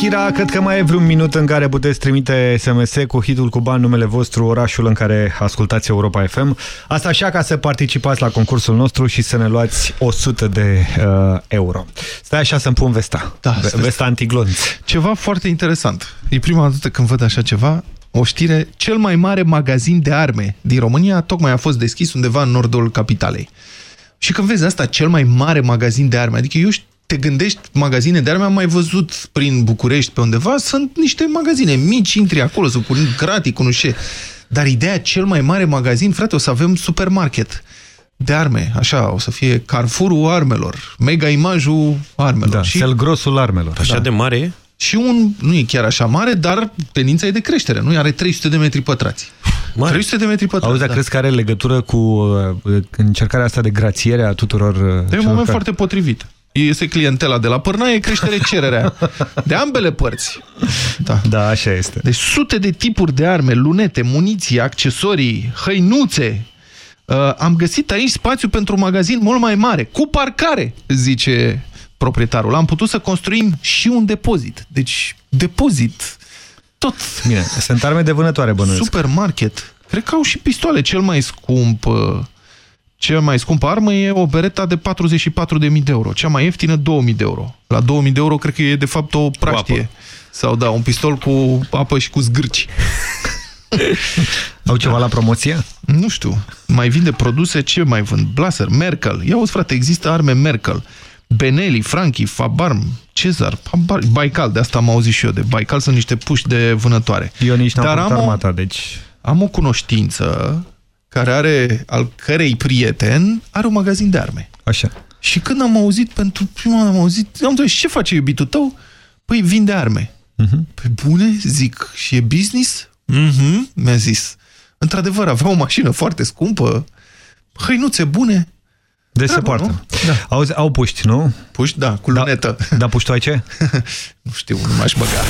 Shakira, cred că mai e vreun minut în care puteți trimite SMS cu hitul cu bani numele vostru, orașul în care ascultați Europa FM. Asta așa ca să participați la concursul nostru și să ne luați 100 de uh, euro. Stai așa să-mi pun vesta. Da, Ve- stai. vesta antiglonț. Ceva foarte interesant. E prima dată când văd așa ceva. o știre, cel mai mare magazin de arme din România tocmai a fost deschis undeva în nordul capitalei. Și când vezi asta, cel mai mare magazin de arme, adică eu știu, te gândești, magazine de arme, am mai văzut prin București pe undeva, sunt niște magazine mici, intri acolo, sunt cu gratis, cu nu știu ce. Dar ideea, cel mai mare magazin, frate, o să avem supermarket de arme, așa, o să fie Carrefourul armelor, mega imajul armelor. Da, și, Selgrosul armelor. Așa de mare e? și un, nu e chiar așa mare, dar tendința e de creștere, nu? Are 300 de metri pătrați. Mare. 300 de metri pătrați, Auzi, dar da. crezi că are legătură cu uh, încercarea asta de grațiere a tuturor... uh, E un celor moment care- foarte potrivit. Este clientela de la Pârnaie, creștere cererea. De ambele părți. Da. da, așa este. Deci sute de tipuri de arme, lunete, muniții, accesorii, hăinuțe. Uh, am găsit aici spațiu pentru un magazin mult mai mare, cu parcare, zice proprietarul. Am putut să construim și un depozit. Deci, depozit. Tot. Bine, sunt arme de vânătoare, bănuiesc. Supermarket. Cred că au și pistoale. Cel mai scump... uh, cel mai scumpă armă e o bereta de 44.000 de euro. Cea mai ieftină 2.000 de euro. La 2.000 de euro cred că e de fapt o praștie. Sau da, un pistol cu apă și cu zgârci. Au ceva la promoție? Nu știu. Mai vinde produse, ce mai vând? Blaser, Merkel. Ia uzi, frate, există arme Merkel. Benelli, Franchi, Fabarm, Cezar, Habar- Baikal, de asta am auzit și eu. De Baikal sunt niște puși de vânătoare. Eu nici n-am Dar făcut am o- armata, deci... Am o cunoștință care are, al cărei prieten are un magazin de arme. Așa. Și când am auzit, pentru prima oară am auzit, am întrebat, ce face iubitul tău? Păi vinde arme. Mhm. Pe bune, zic, și e business? Mhm, mi-a zis. Într-adevăr, avea o mașină foarte scumpă, hăinuțe bune. Deci se Treabă, poartă. nu? Da. Auzi, au puști, nu? Puști, da, cu lunetă. Da, puști tu ai ce? nu știu, nu m-aș băga.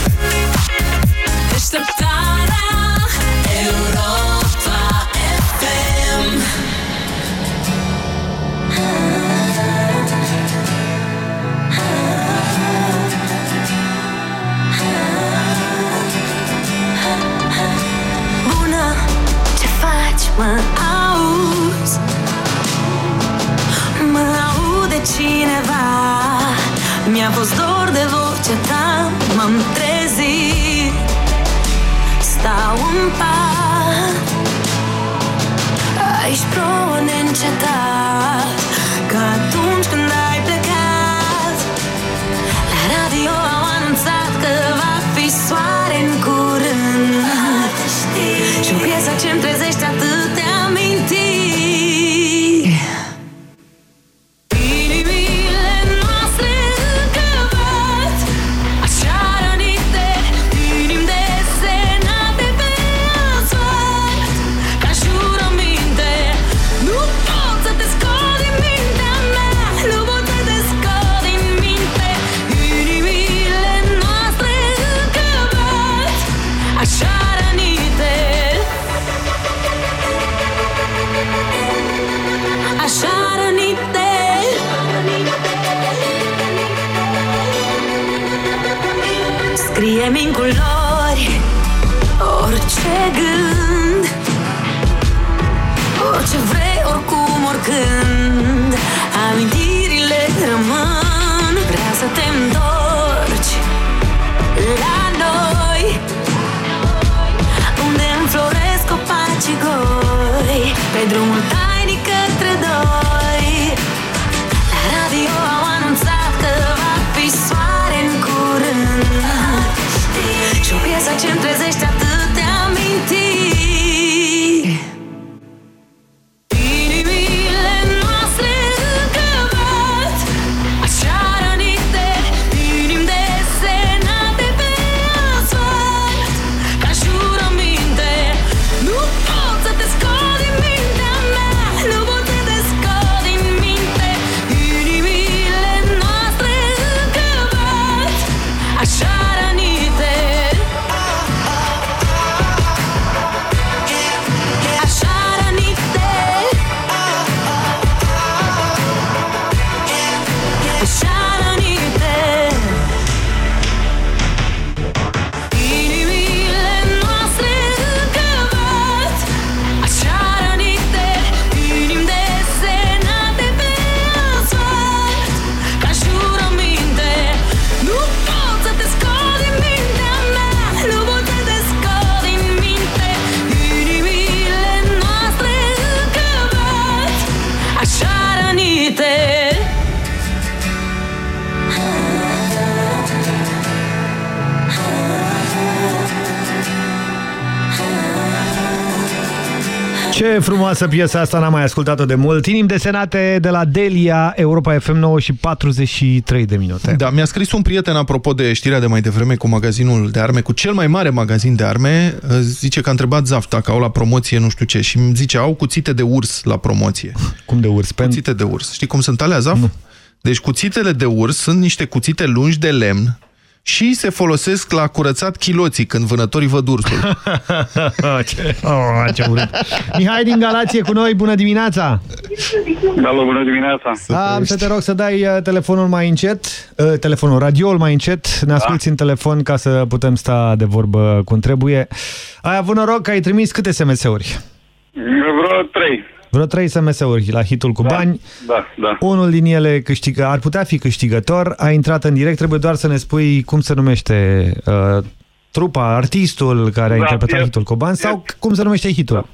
Frumoasă piesa asta, n-am mai ascultat-o de mult. Inim desenate de la Delia, Europa FM 9 și 43 de minute. Da, mi-a scris un prieten apropo de știrea de mai devreme cu magazinul de arme, cu cel mai mare magazin de arme, zice că a întrebat Zaf dacă au la promoție nu știu ce și îmi zice au cuțite de urs la promoție. Cum de urs? Cuțite de urs. Știi cum sunt alea, Zaf? Nu. Deci cuțitele de urs sunt niște cuțite lungi de lemn și se folosesc la curățat chiloții când vânătorii văd ursul. ce, oh, ce urât. Mihai din Galați e cu noi, bună dimineața! Alo, bună dimineața! Am să te rog să dai uh, telefonul mai încet, uh, telefonul, radioul mai încet, ne asculti în telefon ca să putem sta de vorbă cum trebuie. Ai avut noroc că ai trimis câte SMS-uri? Vreo trei. Vreo 3 SMS-uri la hitul cu bani. Da, da. Unul din ele câștigă, ar putea fi câștigător, a intrat în direct, trebuie doar să ne spui cum se numește uh, trupa, artistul care a Da, interpretat e- hitul cu bani sau cum se numește hitul?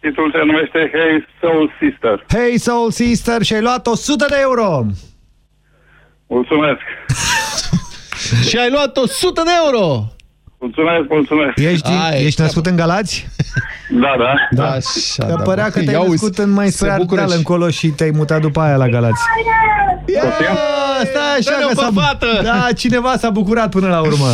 Titlul se numește Hey Soul Sister. Hey Soul Sister și ai luat 100 de euro! Mulțumesc! și ai luat 100 de euro! Mulțumesc, mulțumesc! Ești, ești născut în Galați? Da, da. Da. Așa, Că da, părea bă. că te-ai Ia uzi, născut în mai se spre bucură Ardeal și- încolo și te-ai mutat după aia la Galați. Ia, stai așa Dă-ne că o s-a... păfată! Da, cineva s-a bucurat până la urmă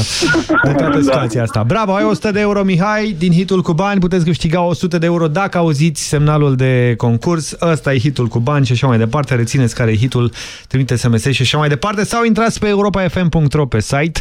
de toată situația asta. Bravo, ai 100 de euro, Mihai, din hitul cu bani. Puteți câștiga 100 de euro dacă auziți semnalul de concurs. Ăsta e hitul cu bani și așa mai departe. Rețineți care e hitul, trimite SMS și așa mai departe. Sau intrați pe europafm.ro pe site.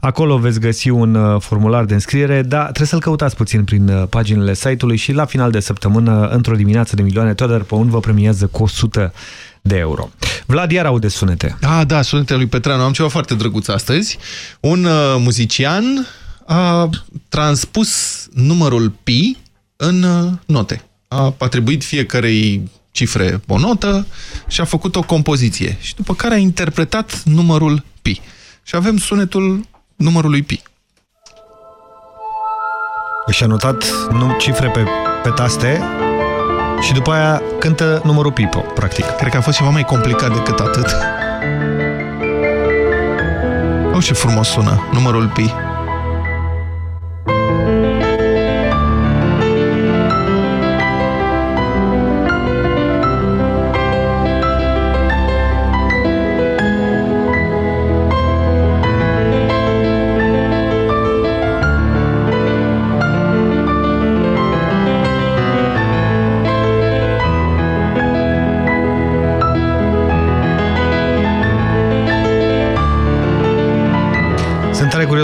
Acolo veți găsi un uh, formular de înscriere, dar trebuie să-l căutați puțin prin uh, paginile site-ului și la final de săptămână, într-o dimineață de milioane, Tudor Păun vă premiază cu 100 de euro. Vlad, iar aude sunete. Ah, da, sunetele lui Petreanu. Am ceva foarte drăguț astăzi. Un uh, muzician a transpus numărul pi în uh, note. A atribuit fiecarei cifre o notă și a făcut o compoziție. Și după care a interpretat numărul pi. Și avem sunetul numărului pi. Și a notat nu, cifre pe, pe taste și după aia cântă numărul pipo, practic. Cred că a fost ceva mai complicat decât atât. Oh, ce frumos sună numărul pi.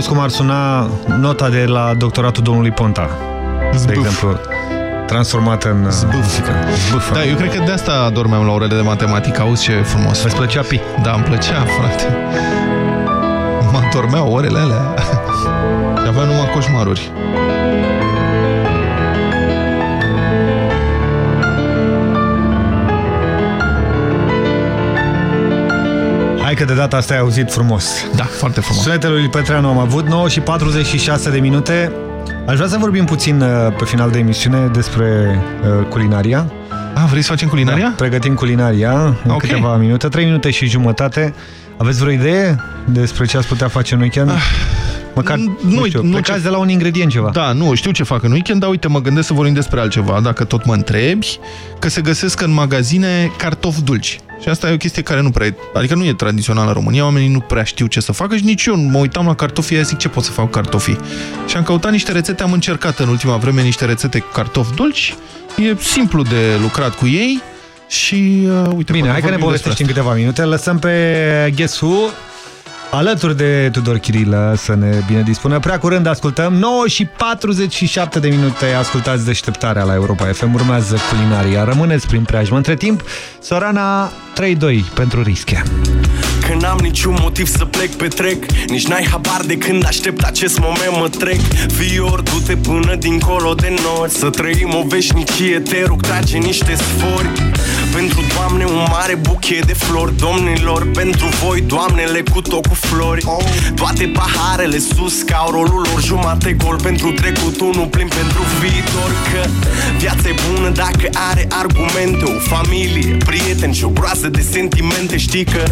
Sunt tare curios cum ar suna nota de la doctoratul domnului Ponta. De exemplu, transformată în muzică. Zbâf. Da, eu cred că de asta dormeam la orele de matematică. Auzi ce frumos. Îți plăcea pi? Da, îmi plăcea, frate. Mă dormeau orele alea. Și aveam numai coșmaruri. Hai că de data asta ai auzit frumos. Da, foarte frumos. Sunetele lui Petreanu am avut 9 și 46 de minute. Aș vrea să vorbim puțin uh, pe final de emisiune despre uh, culinaria. Ah, vrei să facem culinaria? Da, pregătim culinaria în Ok. câteva minute, 3 minute și jumătate. Aveți vreo idee despre ce ați putea face în weekend? Măcar, nu, nu știu, nu plecați ce- de la un ingredient ceva. Da, nu, știu ce fac în weekend, dar uite, mă gândesc să vorbim despre altceva, dacă tot mă întrebi, că se găsesc în magazine cartofi dulci. Și asta e o chestie care nu prea e, adică nu e tradițională în România, oamenii nu prea știu ce să facă și nici eu mă uitam la cartofii aia, zic ce pot să fac cu cartofii. Și am căutat niște rețete, am încercat în ultima vreme niște rețete cu cartofi dulci, e simplu de lucrat cu ei și uh, uite, Bine, poate hai că ne vorbim despre povestești în câteva minute. Lăsăm pe Guess Who alături de Tudor Chirilă să ne bine dispună. Prea curând ascultăm 9 și 47 de minute. Ascultați deșteptarea la Europa FM. Urmează culinaria. Rămâneți prin preajmă. Între timp, Sorana 3-2 pentru rische. Că n-am niciun motiv să plec pe trec Nici n-ai habar de când aștept acest moment mă trec Fior, du-te până dincolo de nori Să trăim o veșnicie, te rog, trage niște sfori Pentru Doamne un mare buchet de flori Domnilor, pentru voi, Doamnele cu tot cu flori. Toate paharele sus ca au rolul lor Jumate gol pentru trecut, unul plin pentru viitor Că viața e bună dacă are argumente. O familie, prieteni și o groază de sentimente. Știi că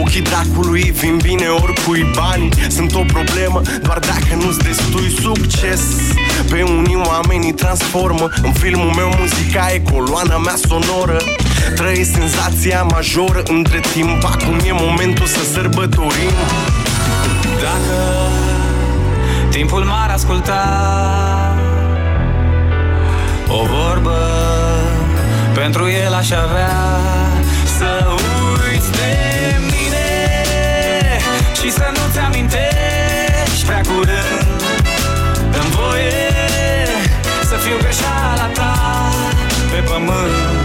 ochii dracului vin bine oricui bani. Sunt o problemă doar dacă nu-ți destui succes. Pe unii oamenii transformă. În filmul meu muzica e coloana mea sonoră Trăiesc senzația majoră Între timp. Acum e momentul să sărbătorim. Dacă timpul m-ar asculta O vorbă pentru el aș avea. Să uiți de mine Și să nu-ți amintești prea curând. Dă-mi voie să fiu greșeala ta pe pământ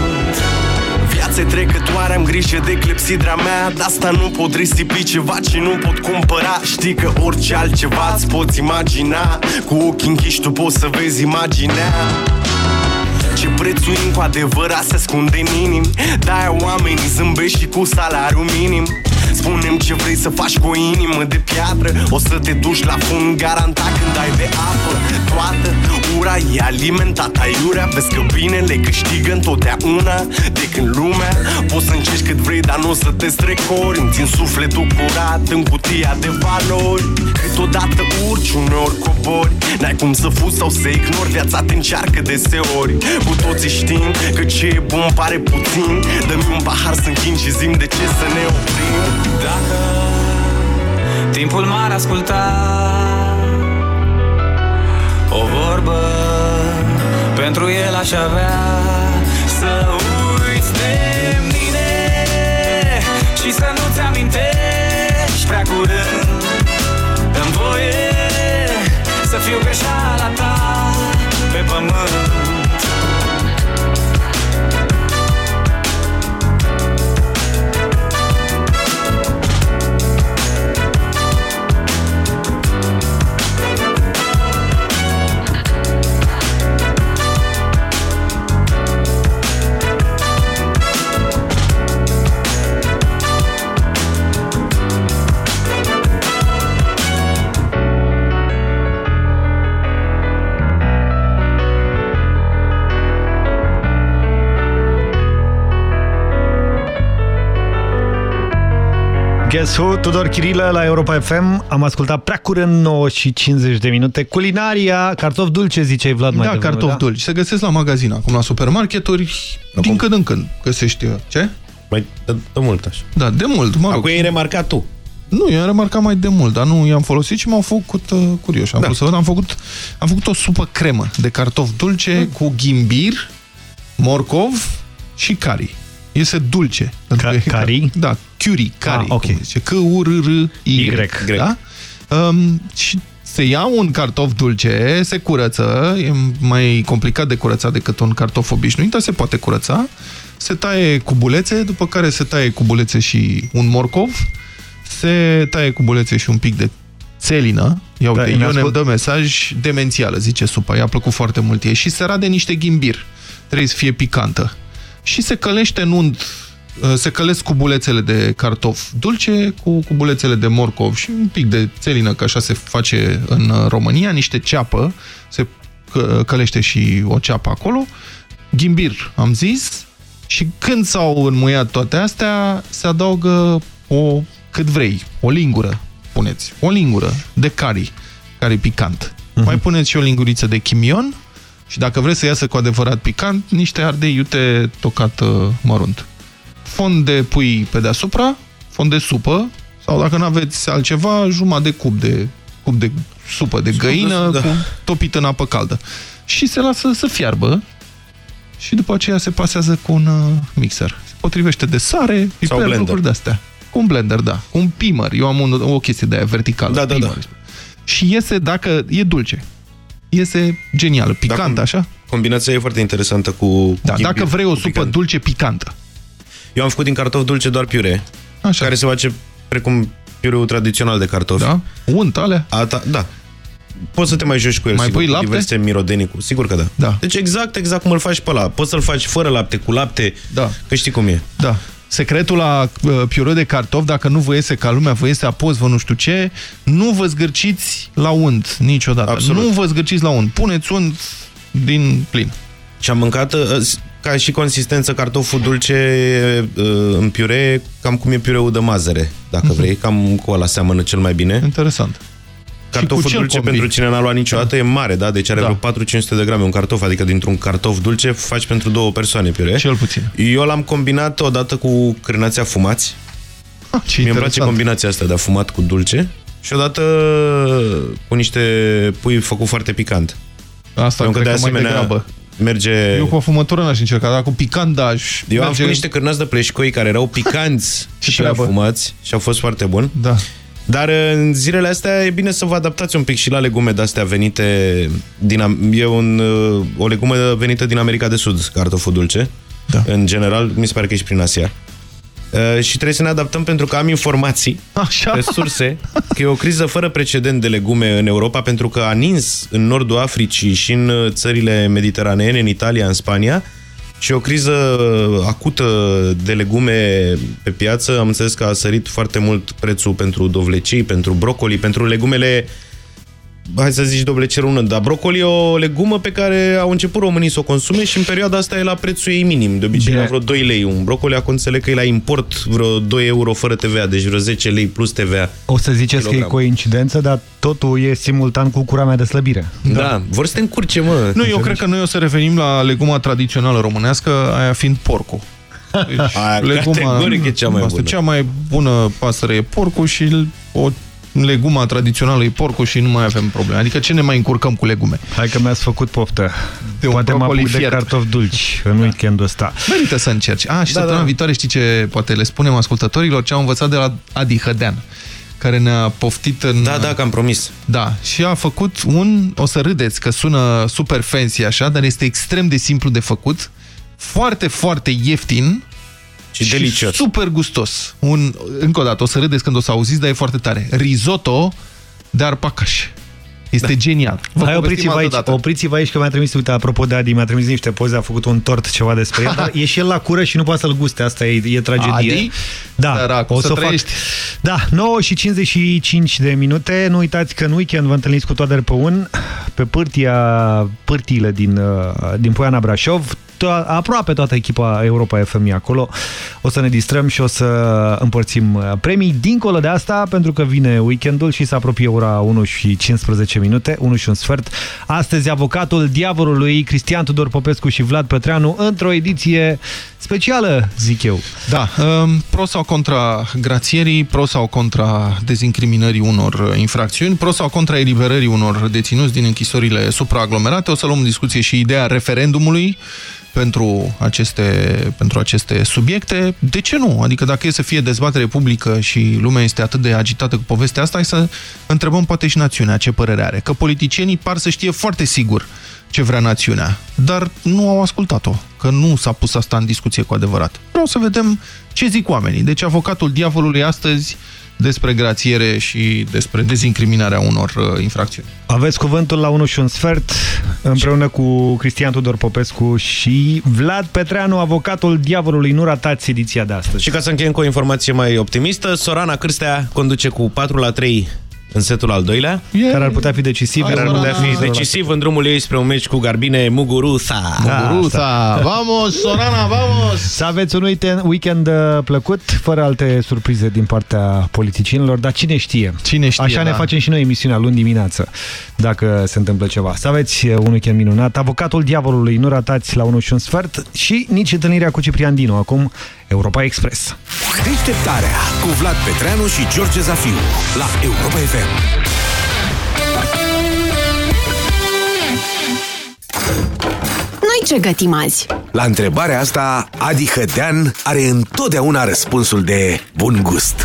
Viața trecătoare, am grijă de clepsidra mea. De asta nu pot risipi ceva ce nu pot cumpăra. Știi că orice altceva îți poți imagina. Cu ochii închiși tu poți să vezi imaginea ce prețuim cu adevărat se ascunde în inim? De-aia oamenii zâmbesc și cu salariu minim. Spunem ce vrei să faci cu o inimă de piatră. O să te duci la fund garantat când ai de apă. Toată ura e alimentată aiurea Vezi că binele câștigă întotdeauna. De când lumea Poți să încerci cât vrei, dar nu o să te strecori. Îmi țin sufletul curat în cutia de valori. Câteodată urci, uneori cobori. N-ai cum să fuzi sau să ignori Viața te încearcă deseori Cu toții știm că ce e bun pare puțin. Dă-mi un pahar să închin și zim de ce să ne oprim. Dacă timpul m-ar asculta O vorbă pentru el aș avea. Să uiți de mine Și să nu-ți amintești prea curând. Dă-mi voie să fiu greșeala ta pe pământ Guess Who, Tudor Chirilă la Europa FM. Am ascultat prea curând 9 și 50 de minute. Culinaria, cartof dulce, ziceai Vlad mai Da, devreme, cartof dulci. Se găsesc la magazin, acum la supermarketuri, din când în când găsești. Ce? Mai de, de mult așa. Da, de mult, mă rog. Acum ai remarcat tu. Nu, eu am remarcat mai de mult, dar nu i-am folosit și m-au făcut uh, curios. Am, da. vrut să văd, am, făcut, am făcut o supă cremă de cartof dulce mm. cu ghimbir, morcov și cari. Este dulce. Ca cari? Da, curry, cari. Ah, ok. Zice, C-U-R-R-Y. Y. Da? Um, și se ia un cartof dulce, se curăță, e mai complicat de curățat decât un cartof obișnuit, dar se poate curăța, se taie cu bulețe, după care se taie cu bulețe și un morcov, se taie cu bulețe și un pic de țelină. Ia uite, Da, da, ne Ion îmi ascult- dă mesaj demențială, zice supa. I-a plăcut foarte mult. E și se rade niște ghimbir. Trebuie să fie picantă. Și se călește în unt uh, se călesc cubulețele de cartof dulce cu cubulețele de morcov și un pic de țelină, că așa se face în uh, România, niște ceapă, se că- călește și o ceapă acolo, ghimbir, am zis, și când s-au înmuiat toate astea, se adaugă o, cât vrei, o lingură, puneți, o lingură de cari, cari picant. Mai puneți și o linguriță de chimion și dacă vreți să iasă cu adevărat picant, niște ardei iute tocat uh, mărunt. Fond de pui pe deasupra, fond de supă, sau dacă nu aveți altceva, jumătate de cub de, cub de supă de găină da. cu, topit în apă caldă. Și se lasă să fiarbă și după aceea se pasează cu un uh, mixer. Se potrivește de sare, piper, blender. lucruri de-astea. Cu un blender, da. Cu un pimer. Eu am un, o chestie de aia verticală. Da, da, pimer. da. Și iese, dacă e dulce, iese genial, picant, așa? Combinația e foarte interesantă cu, cu Da, ghimbir, dacă vrei o cu supă picant. dulce picantă. Eu am făcut din cartof dulce doar piure, Așa. care se face precum piureul tradițional de cartofi. Da? Unt alea? Ata, da. Poți să te mai joci cu el, Mai sigur, pui cu lapte? diverse mirodenii cu. Sigur că da. Da. Deci exact, exact cum îl faci pe ăla. Poți să-l faci fără lapte, cu lapte, Da. că știi cum e. Da. Secretul la uh, piure de cartof, dacă nu vă iese ca lumea, vă iese apos, vă nu știu ce, nu vă zgârciți la unt niciodată. Absolut. Nu vă zgârciți la unt. Puneți unt din plin. Și am mâncat, uh, ca și consistență, cartoful dulce uh, în piure, cam cum e piureul de mazăre, dacă Mhm. vrei. Cam cu ăla seamănă cel mai bine. Interesant. Cartoful ce-l dulce, combini? pentru cine n-a luat niciodată, e mare, da? Deci are Da. vreo 400 de grame un cartof, adică dintr-un cartof dulce faci pentru două persoane, piure. Cel puțin. Eu l-am combinat odată cu crânații afumați. Ah, Ce Mie îmi place interesant. combinația asta de afumat cu dulce. Și odată cu niște pui făcut foarte picant. Asta Pentru că cred de că mai asemenea degrabă. merge... Eu cu afumătură n-aș încerca, dar cu picant da, aș Eu am merge- făcut niște cârnați de pleșcoi care erau picanți Ce și treabă. afumați și au fost foarte buni. Da. Dar în zilele astea e bine să vă adaptați un pic și la legume de-astea venite din... Am- E un, uh, o legumă venită din America de Sud, cartoful dulce. Da. În general, mi se pare că e și prin Asia. Uh, și trebuie să ne adaptăm pentru că am informații Așa. pe surse că e o criză fără precedent de legume în Europa pentru că a nins în nordul Africii și în uh, țările mediteraneene, în Italia, în Spania și o criză acută de legume pe piață. Am înțeles că a sărit foarte mult prețul pentru dovlecii, pentru brocoli, pentru legumele hai să zici dovlecii răună, dar brocoli e o legumă pe care au început românii să o consume și în perioada asta e la prețul ei minim. De obicei Bine. la vreo 2 lei. Un brocoli acum înțeleg că e la import vreo 2 euro fără TVA, deci vreo 10 lei plus TVA. O să ziceți că e Kilogram. coincidență, dar totul e simultan cu cura mea de slăbire. Da. da. Vor să te încurce, mă. Nu, eu cred că noi o să revenim la leguma tradițională românească, aia fiind porcul. Deci, Aia categoric e cea mai asta, bună. Cea mai bună pasăre e porcul și o leguma tradițională e porcul și nu mai avem probleme. Adică ce ne mai încurcăm cu legume? Hai că mi-ați făcut poftă. De un Poate mă brocoli apuc de fiert. cartofi dulci în weekendul ăsta. Merită să încerci. A, și Da, săptămâna da. viitoare știi ce poate le spunem ascultătorilor? Ce am învățat de la Adi Hădean care ne-a poftit în... Da, da, că am promis. Da, și a făcut un... O să râdeți că sună super fancy așa, dar este extrem de simplu de făcut, foarte, foarte ieftin Și delicios. super gustos. Un, încă o dată, o să râdeți când o să auziți, dar e foarte tare. Risotto de arpacaș. Este da. genial. Vă Hai, povestim opriți-vă altă aici, dată. opriți-vă aici că mi-a trimis, uite, apropo de Adi, mi-a trimis niște poze, a făcut un tort, ceva despre el, dar e și el la cură și nu poate să-l guste, asta e, e tragedie. Adi? Da, Săracu, o să să o fac. trăiești. Da, 9 și 55 de minute, nu uitați că în weekend vă întâlniți cu Toader Păun, pe pârtia, pârtiile din, uh, din Poiana Brașov, to- aproape toată echipa Europa FM e acolo. O să ne distrăm și o să împărțim uh, premii. Dincolo de asta, pentru că vine weekendul și se apropie ora 1 și 15 minute, 1 și un sfert. Astăzi, avocatul diavolului Cristian Tudor Popescu și Vlad Petreanu într-o ediție specială, zic eu. Da, um, pro sau contra grațierii, pro sau contra dezincriminării unor uh, infracțiuni, pro sau contra eliberării unor deținuți din închisorile supraaglomerate. O să luăm în discuție și ideea referendumului pentru aceste, pentru aceste subiecte. De ce nu? Adică dacă e să fie dezbatere publică și lumea este atât de agitată cu povestea asta, hai să întrebăm poate și națiunea ce părere are. Că politicienii par să știe foarte sigur ce vrea națiunea, dar nu au ascultat-o, că nu s-a pus asta în discuție cu adevărat. Vreau să vedem ce zic oamenii. Deci avocatul diavolului astăzi despre grațiere și despre dezincriminarea unor uh, infracțiuni. Aveți cuvântul la 1 și un sfert, împreună cu Cristian Tudor Popescu și Vlad Petreanu, avocatul diavolului. Nu ratați ediția de astăzi. Și ca să încheiem cu o informație mai optimistă, Sorana Cârstea conduce cu 4 la 3 în setul al doilea. Care ar putea fi decisiv. Care ar putea fi decisiv în drumul ei spre un meci cu Garbine Muguruza. Muguruza, vamos, Sorana, vamos! Să aveți un weekend, weekend uh, plăcut, fără alte surprize din partea politicienilor, dar cine știe? Cine știe, Așa ne da. facem și noi emisiunea luni dimineață, dacă se întâmplă ceva. Să aveți uh, un weekend minunat. Avocatul diavolului, nu ratați la 1 și un sfert și nici întâlnirea cu Ciprian Dinu. Acum, Europa Express. Deșteptarea cu Vlad Petreanu și George Zafiu la Europa FM. Noi ce gătim azi? La întrebarea asta, Adi Hădean are întotdeauna răspunsul de bun gust.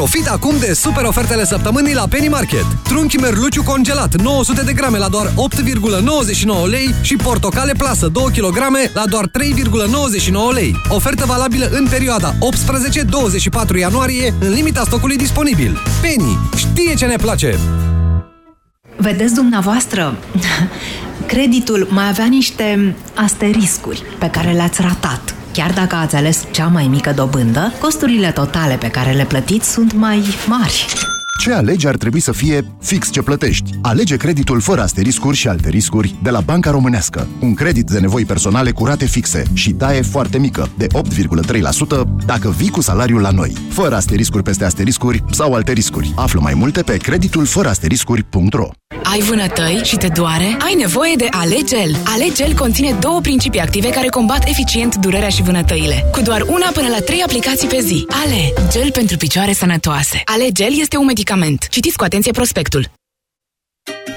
Profit acum de super ofertele săptămânii la Penny Market. Trunchi merluciu congelat 900 de grame la doar 8,99 lei și portocale plasă 2 kg la doar 3,99 lei. Ofertă valabilă în perioada 18-24 ianuarie în limita stocului disponibil. Penny știe ce ne place! Vedeți dumneavoastră, creditul mai avea niște asteriscuri pe care le-ați ratat. Chiar dacă ați ales cea mai mică dobândă, costurile totale pe care le plătiți sunt mai mari. Ce alegi ar trebui să fie fix ce plătești. Alege creditul fără asteriscuri și alte riscuri de la Banca Românească. Un credit de nevoi personale cu rate fixe și taie foarte mică, de 8,3% dacă vii cu salariul la noi. Fără asteriscuri peste asteriscuri sau alte riscuri. Află mai multe pe creditul fără asteriscuri.ro Ai vânătăi și te doare? Ai nevoie de Alegel. Alegel conține două principii active care combat eficient durerea și vânătăile. Cu doar una până la trei aplicații pe zi. Ale, gel pentru picioare sănătoase. Alegel este un medicament. Citiți cu atenție prospectul.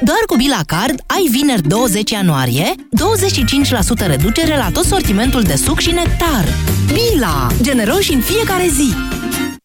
Doar cu Bila Card ai vineri 20 ianuarie 25% reducere la tot sortimentul de suc și nectar. Bila! Generoși în fiecare zi!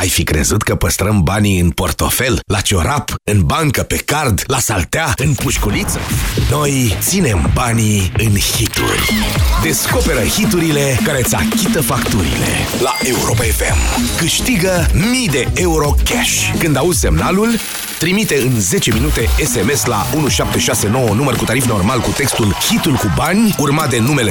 Ai fi crezut că păstrăm banii în portofel, la ciorap, în bancă, pe card, la saltea, în pușculiță? Noi ținem banii în hituri. Descoperă hiturile care îți achită facturile. La Europa FM. Câștigă mii de euro cash. Când auzi semnalul, trimite în 10 minute SMS la 1769 număr cu tarif normal cu textul Hitul cu bani, urmat de numele